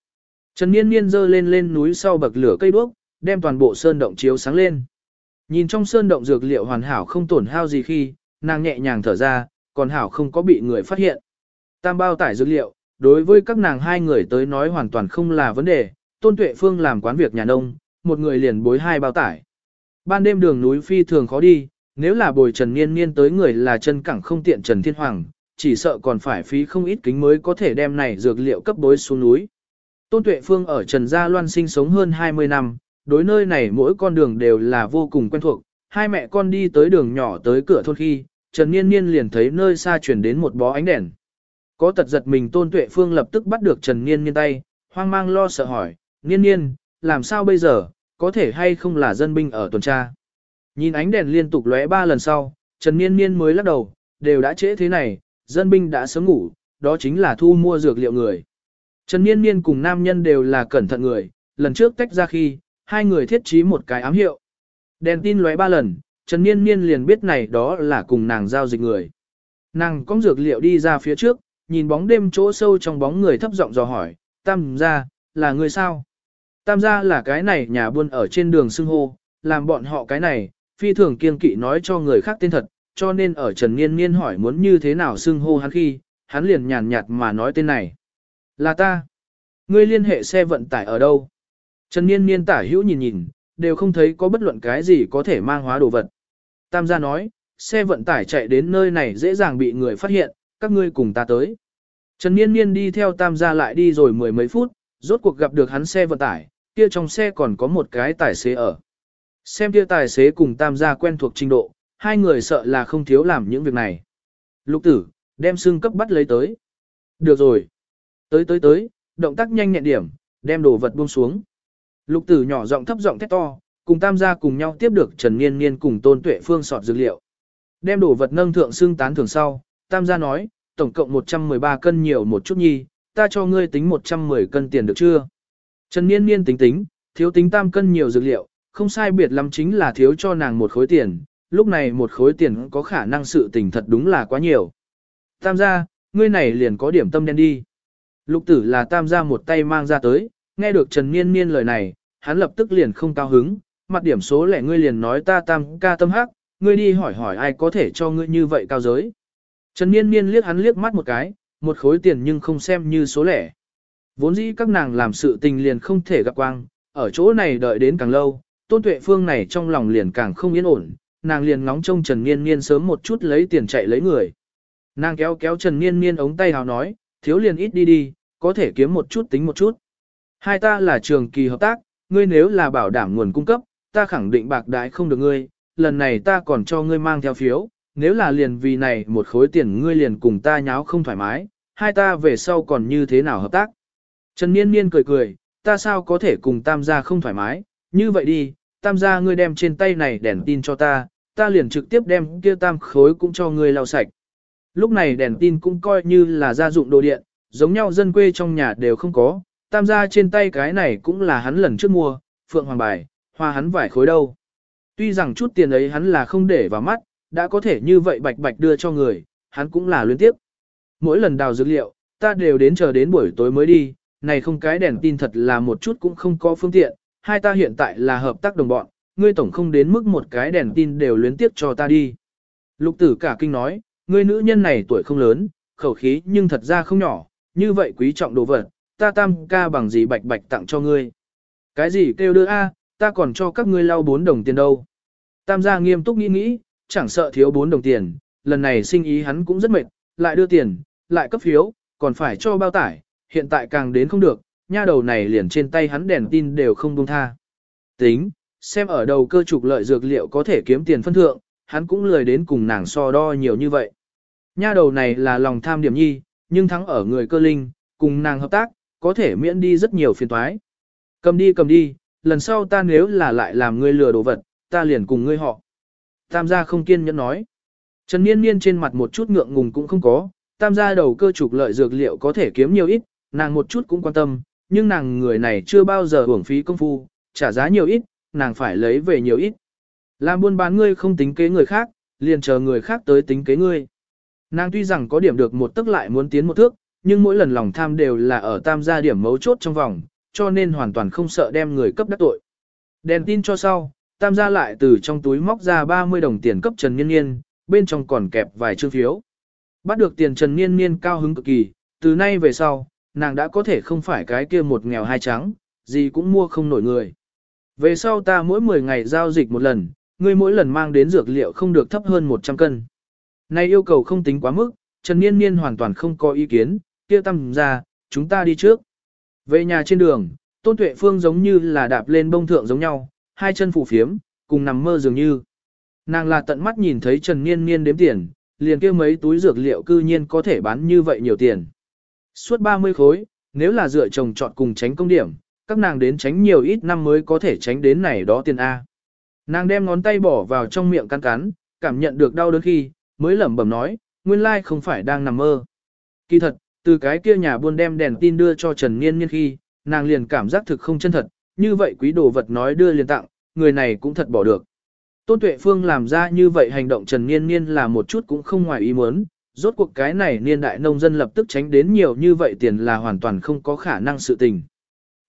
Trần Niên Niên dơ lên lên núi sau bậc lửa cây đuốc, đem toàn bộ sơn động chiếu sáng lên. Nhìn trong sơn động dược liệu hoàn hảo không tổn hao gì khi, nàng nhẹ nhàng thở ra, còn hảo không có bị người phát hiện. Tam bao tải dược liệu, đối với các nàng hai người tới nói hoàn toàn không là vấn đề, Tôn Tuệ Phương làm quán việc nhà nông, một người liền bối hai bao tải. Ban đêm đường núi phi thường khó đi, nếu là bồi Trần Niên Niên tới người là chân cẳng không tiện Trần Thiên Hoàng, chỉ sợ còn phải phí không ít kính mới có thể đem này dược liệu cấp bối xuống núi. Tôn Tuệ Phương ở Trần Gia Loan sinh sống hơn 20 năm, đối nơi này mỗi con đường đều là vô cùng quen thuộc, hai mẹ con đi tới đường nhỏ tới cửa thôn khi, Trần Niên Niên liền thấy nơi xa chuyển đến một bó ánh đèn. Có tật giật mình Tôn Tuệ Phương lập tức bắt được Trần Niên Niên tay, hoang mang lo sợ hỏi, Niên Niên, làm sao bây giờ, có thể hay không là dân binh ở tuần tra. Nhìn ánh đèn liên tục lóe ba lần sau, Trần Niên Niên mới lắc đầu, đều đã trễ thế này, dân binh đã sớm ngủ, đó chính là thu mua dược liệu người. Trần Niên Niên cùng nam nhân đều là cẩn thận người, lần trước tách ra khi, hai người thiết trí một cái ám hiệu. Đèn tin lóe ba lần, Trần Niên Niên liền biết này đó là cùng nàng giao dịch người. Nàng cong dược liệu đi ra phía trước, nhìn bóng đêm chỗ sâu trong bóng người thấp giọng dò hỏi, tam gia, là người sao? Tam gia là cái này nhà buôn ở trên đường xưng hô, làm bọn họ cái này, phi thường kiên kỵ nói cho người khác tên thật, cho nên ở Trần Niên Niên hỏi muốn như thế nào xưng hô hắn khi, hắn liền nhàn nhạt mà nói tên này. Là ta. Ngươi liên hệ xe vận tải ở đâu? Trần Niên Niên tả hữu nhìn nhìn, đều không thấy có bất luận cái gì có thể mang hóa đồ vật. Tam gia nói, xe vận tải chạy đến nơi này dễ dàng bị người phát hiện, các ngươi cùng ta tới. Trần Niên Niên đi theo tam gia lại đi rồi mười mấy phút, rốt cuộc gặp được hắn xe vận tải, kia trong xe còn có một cái tài xế ở. Xem kia tài xế cùng tam gia quen thuộc trình độ, hai người sợ là không thiếu làm những việc này. Lục tử, đem xương cấp bắt lấy tới. Được rồi. Tới tới tới, động tác nhanh nhẹn điểm, đem đồ vật buông xuống. Lục tử nhỏ giọng thấp giọng thét to, cùng tam gia cùng nhau tiếp được Trần Niên Niên cùng Tôn Tuệ Phương sọt dược liệu. Đem đồ vật nâng thượng xương tán thường sau, tam gia nói, tổng cộng 113 cân nhiều một chút nhi, ta cho ngươi tính 110 cân tiền được chưa? Trần Niên Niên tính tính, thiếu tính tam cân nhiều dược liệu, không sai biệt lắm chính là thiếu cho nàng một khối tiền, lúc này một khối tiền có khả năng sự tình thật đúng là quá nhiều. Tam gia, ngươi này liền có điểm tâm đen đi. Lục tử là tam gia một tay mang ra tới, nghe được Trần Niên Niên lời này, hắn lập tức liền không cao hứng, mặt điểm số lẻ ngươi liền nói ta tam ca tâm hắc, ngươi đi hỏi hỏi ai có thể cho ngươi như vậy cao giới. Trần Niên Niên liếc hắn liếc mắt một cái, một khối tiền nhưng không xem như số lẻ. Vốn dĩ các nàng làm sự tình liền không thể gặp quang, ở chỗ này đợi đến càng lâu, tôn tuệ phương này trong lòng liền càng không yên ổn, nàng liền ngóng trông Trần Niên Niên sớm một chút lấy tiền chạy lấy người. Nàng kéo kéo Trần Niên Niên ống tay hào nói, thiếu liền ít đi đi, có thể kiếm một chút tính một chút. Hai ta là trường kỳ hợp tác, ngươi nếu là bảo đảm nguồn cung cấp, ta khẳng định bạc đái không được ngươi, lần này ta còn cho ngươi mang theo phiếu, nếu là liền vì này một khối tiền ngươi liền cùng ta nháo không thoải mái, hai ta về sau còn như thế nào hợp tác. Trần Niên Niên cười cười, ta sao có thể cùng tam gia không thoải mái, như vậy đi, tam gia ngươi đem trên tay này đèn tin cho ta, ta liền trực tiếp đem kia tam khối cũng cho ngươi lau sạch. Lúc này đèn tin cũng coi như là gia dụng đồ điện, giống nhau dân quê trong nhà đều không có, tam gia trên tay cái này cũng là hắn lần trước mua, phượng hoàng bài, hoa hắn vải khối đâu. Tuy rằng chút tiền ấy hắn là không để vào mắt, đã có thể như vậy bạch bạch đưa cho người, hắn cũng là luyến tiếp. Mỗi lần đào dược liệu, ta đều đến chờ đến buổi tối mới đi, này không cái đèn tin thật là một chút cũng không có phương tiện, hai ta hiện tại là hợp tác đồng bọn, ngươi tổng không đến mức một cái đèn tin đều luyến tiếp cho ta đi. Lục tử cả kinh nói, ngươi nữ nhân này tuổi không lớn, khẩu khí nhưng thật ra không nhỏ, như vậy quý trọng đồ vật, ta tam ca bằng gì bạch bạch tặng cho ngươi. Cái gì kêu đưa a, ta còn cho các ngươi lau bốn đồng tiền đâu. Tam gia nghiêm túc nghĩ nghĩ, chẳng sợ thiếu bốn đồng tiền, lần này sinh ý hắn cũng rất mệt, lại đưa tiền, lại cấp phiếu, còn phải cho bao tải, hiện tại càng đến không được, nha đầu này liền trên tay hắn đèn tin đều không buông tha. Tính, xem ở đầu cơ trục lợi dược liệu có thể kiếm tiền phân thượng, hắn cũng lười đến cùng nàng so đo nhiều như vậy. Nha đầu này là lòng tham điểm nhi, nhưng thắng ở người cơ linh, cùng nàng hợp tác, có thể miễn đi rất nhiều phiền toái. Cầm đi cầm đi, lần sau ta nếu là lại làm ngươi lừa đồ vật, ta liền cùng ngươi họ. Tam gia không kiên nhẫn nói. Trần Niên Niên trên mặt một chút ngượng ngùng cũng không có, tam gia đầu cơ trục lợi dược liệu có thể kiếm nhiều ít, nàng một chút cũng quan tâm, nhưng nàng người này chưa bao giờ hưởng phí công phu, trả giá nhiều ít, nàng phải lấy về nhiều ít. Làm buôn bán ngươi không tính kế người khác, liền chờ người khác tới tính kế ngươi. Nàng tuy rằng có điểm được một tức lại muốn tiến một thước, nhưng mỗi lần lòng tham đều là ở tam gia điểm mấu chốt trong vòng, cho nên hoàn toàn không sợ đem người cấp đắc tội. Đèn tin cho sau, tam gia lại từ trong túi móc ra 30 đồng tiền cấp Trần Niên Niên, bên trong còn kẹp vài chương phiếu. Bắt được tiền Trần Niên Niên cao hứng cực kỳ, từ nay về sau, nàng đã có thể không phải cái kia một nghèo hai trắng, gì cũng mua không nổi người. Về sau ta mỗi 10 ngày giao dịch một lần, ngươi mỗi lần mang đến dược liệu không được thấp hơn 100 cân. Này yêu cầu không tính quá mức, Trần Niên Niên hoàn toàn không có ý kiến, kia tâm ra, chúng ta đi trước. Về nhà trên đường, Tôn Tuệ Phương giống như là đạp lên bông thượng giống nhau, hai chân phủ phiếm, cùng nằm mơ dường như. Nàng là tận mắt nhìn thấy Trần Niên Niên đếm tiền, liền kia mấy túi dược liệu cư nhiên có thể bán như vậy nhiều tiền. Suốt 30 khối, nếu là dựa chồng chọn cùng tránh công điểm, các nàng đến tránh nhiều ít năm mới có thể tránh đến này đó tiền A. Nàng đem ngón tay bỏ vào trong miệng cắn cắn, cảm nhận được đau đớn khi, mới lẩm bẩm nói, nguyên lai không phải đang nằm mơ. Kỳ thật, từ cái kia nhà buôn đem đèn tin đưa cho Trần Niên Niên khi, nàng liền cảm giác thực không chân thật, như vậy quý đồ vật nói đưa liền tặng, người này cũng thật bỏ được. Tôn Tuệ Phương làm ra như vậy hành động Trần Niên Niên là một chút cũng không ngoài ý muốn, rốt cuộc cái này niên đại nông dân lập tức tránh đến nhiều như vậy tiền là hoàn toàn không có khả năng sự tình.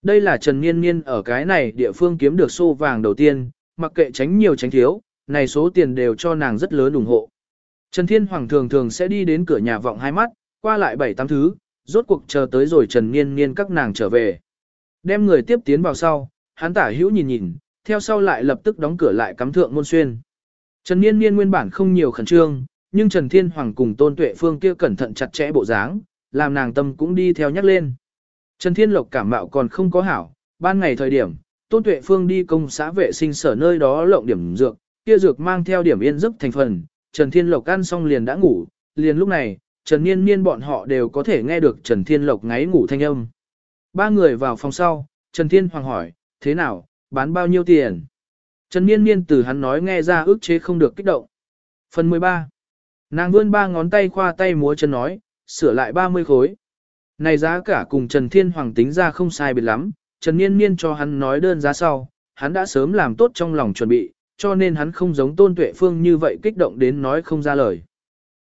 Đây là Trần Niên Niên ở cái này địa phương kiếm được xô vàng đầu tiên, mặc kệ tránh nhiều tránh thiếu, này số tiền đều cho nàng rất lớn ủng hộ. Trần Thiên Hoàng thường thường sẽ đi đến cửa nhà vọng hai mắt, qua lại bảy tám thứ, rốt cuộc chờ tới rồi Trần Niên Niên các nàng trở về. Đem người tiếp tiến vào sau, hắn tả hữu nhìn nhìn, theo sau lại lập tức đóng cửa lại cắm thượng môn xuyên. Trần Niên Niên nguyên bản không nhiều khẩn trương, nhưng Trần Thiên Hoàng cùng Tôn Tuệ Phương kia cẩn thận chặt chẽ bộ dáng, làm nàng tâm cũng đi theo nhắc lên. Trần Thiên Lộc cảm mạo còn không có hảo, ban ngày thời điểm, Tôn Tuệ Phương đi công xã vệ sinh sở nơi đó lộng điểm dược, kia dược mang theo điểm yên giấc thành phần, Trần Thiên Lộc ăn xong liền đã ngủ, liền lúc này, Trần Niên Niên bọn họ đều có thể nghe được Trần Thiên Lộc ngáy ngủ thanh âm. Ba người vào phòng sau, Trần Thiên Hoàng hỏi, thế nào, bán bao nhiêu tiền? Trần Niên Niên từ hắn nói nghe ra ước chế không được kích động. Phần 13. Nàng vươn ba ngón tay khoa tay múa chân nói, sửa lại 30 khối. Này giá cả cùng Trần Thiên Hoàng tính ra không sai biệt lắm, Trần Niên Niên cho hắn nói đơn giá sau, hắn đã sớm làm tốt trong lòng chuẩn bị, cho nên hắn không giống Tôn Tuệ Phương như vậy kích động đến nói không ra lời.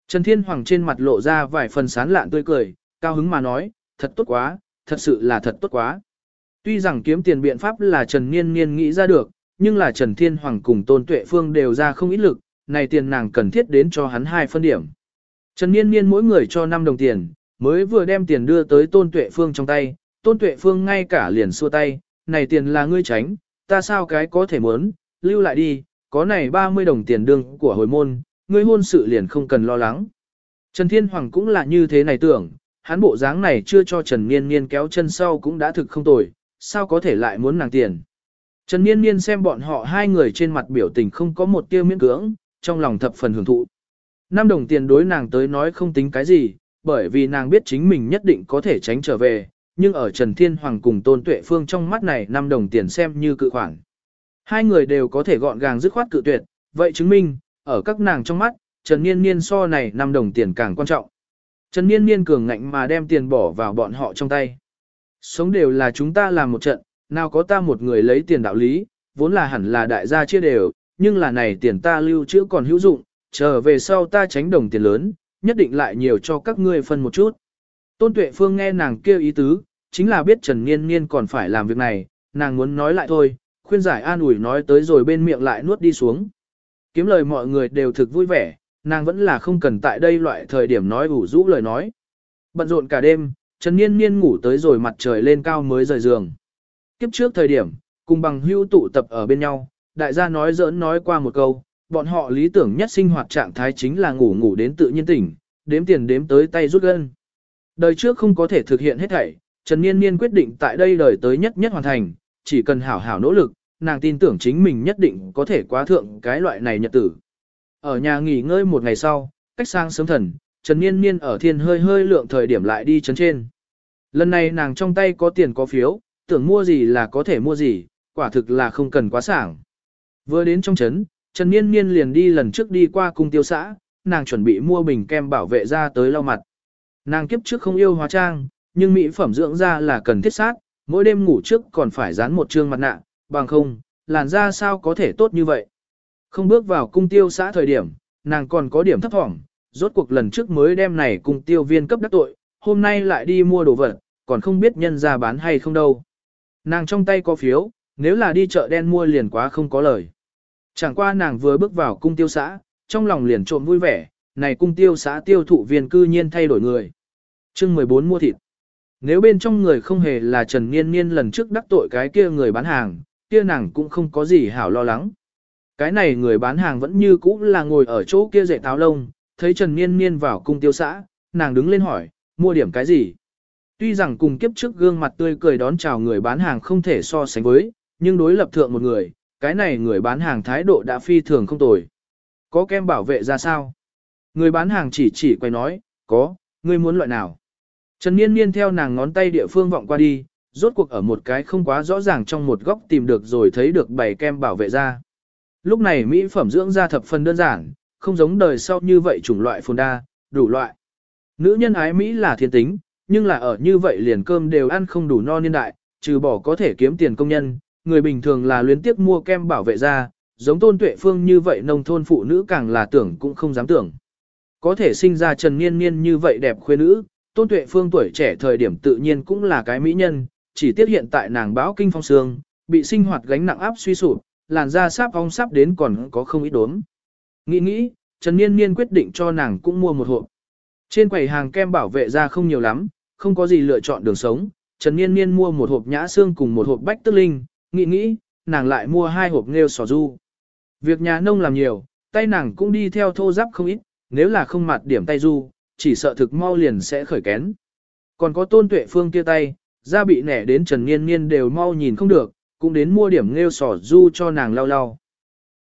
Trần Thiên Hoàng trên mặt lộ ra vài phần sán lạn tươi cười, cao hứng mà nói, thật tốt quá, thật sự là thật tốt quá. Tuy rằng kiếm tiền biện pháp là Trần Niên Niên nghĩ ra được, nhưng là Trần Thiên Hoàng cùng Tôn Tuệ Phương đều ra không ít lực, này tiền nàng cần thiết đến cho hắn hai phân điểm. Trần Niên Niên mỗi người cho 5 đồng tiền, mới vừa đem tiền đưa tới Tôn Tuệ Phương trong tay, Tôn Tuệ Phương ngay cả liền xua tay, này tiền là ngươi tránh, ta sao cái có thể muốn, lưu lại đi, có này 30 đồng tiền đương của hồi môn, ngươi hôn sự liền không cần lo lắng. Trần Thiên Hoàng cũng là như thế này tưởng, hắn bộ dáng này chưa cho Trần Niên Niên kéo chân sau cũng đã thực không tồi, sao có thể lại muốn nàng tiền. Trần Niên Niên xem bọn họ hai người trên mặt biểu tình không có một tiêu miễn cưỡng, trong lòng thập phần hưởng thụ. Năm đồng tiền đối nàng tới nói không tính cái gì, bởi vì nàng biết chính mình nhất định có thể tránh trở về, nhưng ở Trần Thiên Hoàng cùng Tôn Tuệ Phương trong mắt này năm đồng tiền xem như cự khoản. Hai người đều có thể gọn gàng dứt khoát cự tuyệt, vậy chứng minh, ở các nàng trong mắt, Trần Niên Niên so này năm đồng tiền càng quan trọng. Trần Niên Niên cường ngạnh mà đem tiền bỏ vào bọn họ trong tay. Sống đều là chúng ta làm một trận, nào có ta một người lấy tiền đạo lý, vốn là hẳn là đại gia chia đều, nhưng là này tiền ta lưu trữ còn hữu dụng, trở về sau ta tránh đồng tiền lớn, nhất định lại nhiều cho các ngươi phân một chút. Tôn Tuệ Phương nghe nàng kêu ý tứ, chính là biết Trần Niên Niên còn phải làm việc này, nàng muốn nói lại thôi, khuyên giải an ủi nói tới rồi bên miệng lại nuốt đi xuống. Kiếm lời mọi người đều thực vui vẻ, nàng vẫn là không cần tại đây loại thời điểm nói ủ rũ lời nói. Bận rộn cả đêm, Trần Niên Niên ngủ tới rồi mặt trời lên cao mới rời giường. Kiếp trước thời điểm, cùng bằng hưu tụ tập ở bên nhau, đại gia nói giỡn nói qua một câu, bọn họ lý tưởng nhất sinh hoạt trạng thái chính là ngủ ngủ đến tự nhiên tỉnh, đếm tiền đếm tới tay rút gân. Đời trước không có thể thực hiện hết thảy, Trần Niên Niên quyết định tại đây đời tới nhất nhất hoàn thành, chỉ cần hảo hảo nỗ lực, nàng tin tưởng chính mình nhất định có thể quá thượng cái loại này nhật tử. Ở nhà nghỉ ngơi một ngày sau, cách sang sớm thần, Trần Niên Niên ở thiên hơi hơi lượng thời điểm lại đi chấn trên. Lần này nàng trong tay có tiền có phiếu, tưởng mua gì là có thể mua gì, quả thực là không cần quá sảng. Vừa đến trong chấn Trần Niên Niên liền đi lần trước đi qua cung tiêu xã, nàng chuẩn bị mua bình kem bảo vệ ra tới lau mặt. Nàng kiếp trước không yêu hóa trang, nhưng mỹ phẩm dưỡng da là cần thiết sát, mỗi đêm ngủ trước còn phải dán một trương mặt nạ, bằng không, làn da sao có thể tốt như vậy. Không bước vào cung tiêu xã thời điểm, nàng còn có điểm thấp thỏm, rốt cuộc lần trước mới đem này cung tiêu viên cấp đắc tội, hôm nay lại đi mua đồ vật, còn không biết nhân ra bán hay không đâu. Nàng trong tay có phiếu, nếu là đi chợ đen mua liền quá không có lời. Chẳng qua nàng vừa bước vào cung tiêu xã, trong lòng liền trộm vui vẻ, này cung tiêu xã tiêu thụ viên cư nhiên thay đổi người. chương 14 mua thịt. Nếu bên trong người không hề là Trần Niên Niên lần trước đắc tội cái kia người bán hàng, kia nàng cũng không có gì hảo lo lắng. Cái này người bán hàng vẫn như cũ là ngồi ở chỗ kia dạy táo lông, thấy Trần Niên Niên vào cung tiêu xã, nàng đứng lên hỏi, mua điểm cái gì? Tuy rằng cùng kiếp trước gương mặt tươi cười đón chào người bán hàng không thể so sánh với, nhưng đối lập thượng một người, cái này người bán hàng thái độ đã phi thường không tồi. Có kem bảo vệ ra sao? Người bán hàng chỉ chỉ quay nói, có, ngươi muốn loại nào? Trần Niên Niên theo nàng ngón tay địa phương vọng qua đi, rốt cuộc ở một cái không quá rõ ràng trong một góc tìm được rồi thấy được bảy kem bảo vệ da. Lúc này mỹ phẩm dưỡng da thập phần đơn giản, không giống đời sau như vậy chủng loại phồn đa, đủ loại. Nữ nhân ái Mỹ là thiên tính, nhưng là ở như vậy liền cơm đều ăn không đủ no niên đại, trừ bỏ có thể kiếm tiền công nhân, người bình thường là luyến tiếc mua kem bảo vệ da, giống tôn tuệ phương như vậy nông thôn phụ nữ càng là tưởng cũng không dám tưởng. Có thể sinh ra trần niên niên như vậy đẹp khuê nữ, tôn tuệ phương tuổi trẻ thời điểm tự nhiên cũng là cái mỹ nhân, chỉ tiếc hiện tại nàng báo kinh phong sương, bị sinh hoạt gánh nặng áp suy sụp, làn da sáp ong sắp đến còn có không ít đốm. Nghĩ nghĩ, Trần Niên Niên quyết định cho nàng cũng mua một hộp. Trên quầy hàng kem bảo vệ da không nhiều lắm, không có gì lựa chọn đường sống, Trần Niên Niên mua một hộp nhã xương cùng một hộp bách tức linh, nghĩ nghĩ, nàng lại mua hai hộp nghêu sò du. Việc nhà nông làm nhiều, tay nàng cũng đi theo thô giáp không ít, nếu là không mặt điểm tay du, chỉ sợ thực mau liền sẽ khởi kén. Còn có tôn tuệ phương kia tay, Da bị nẻ đến Trần Niên Niên đều mau nhìn không được, cũng đến mua điểm nghêu sỏ du cho nàng lau lau.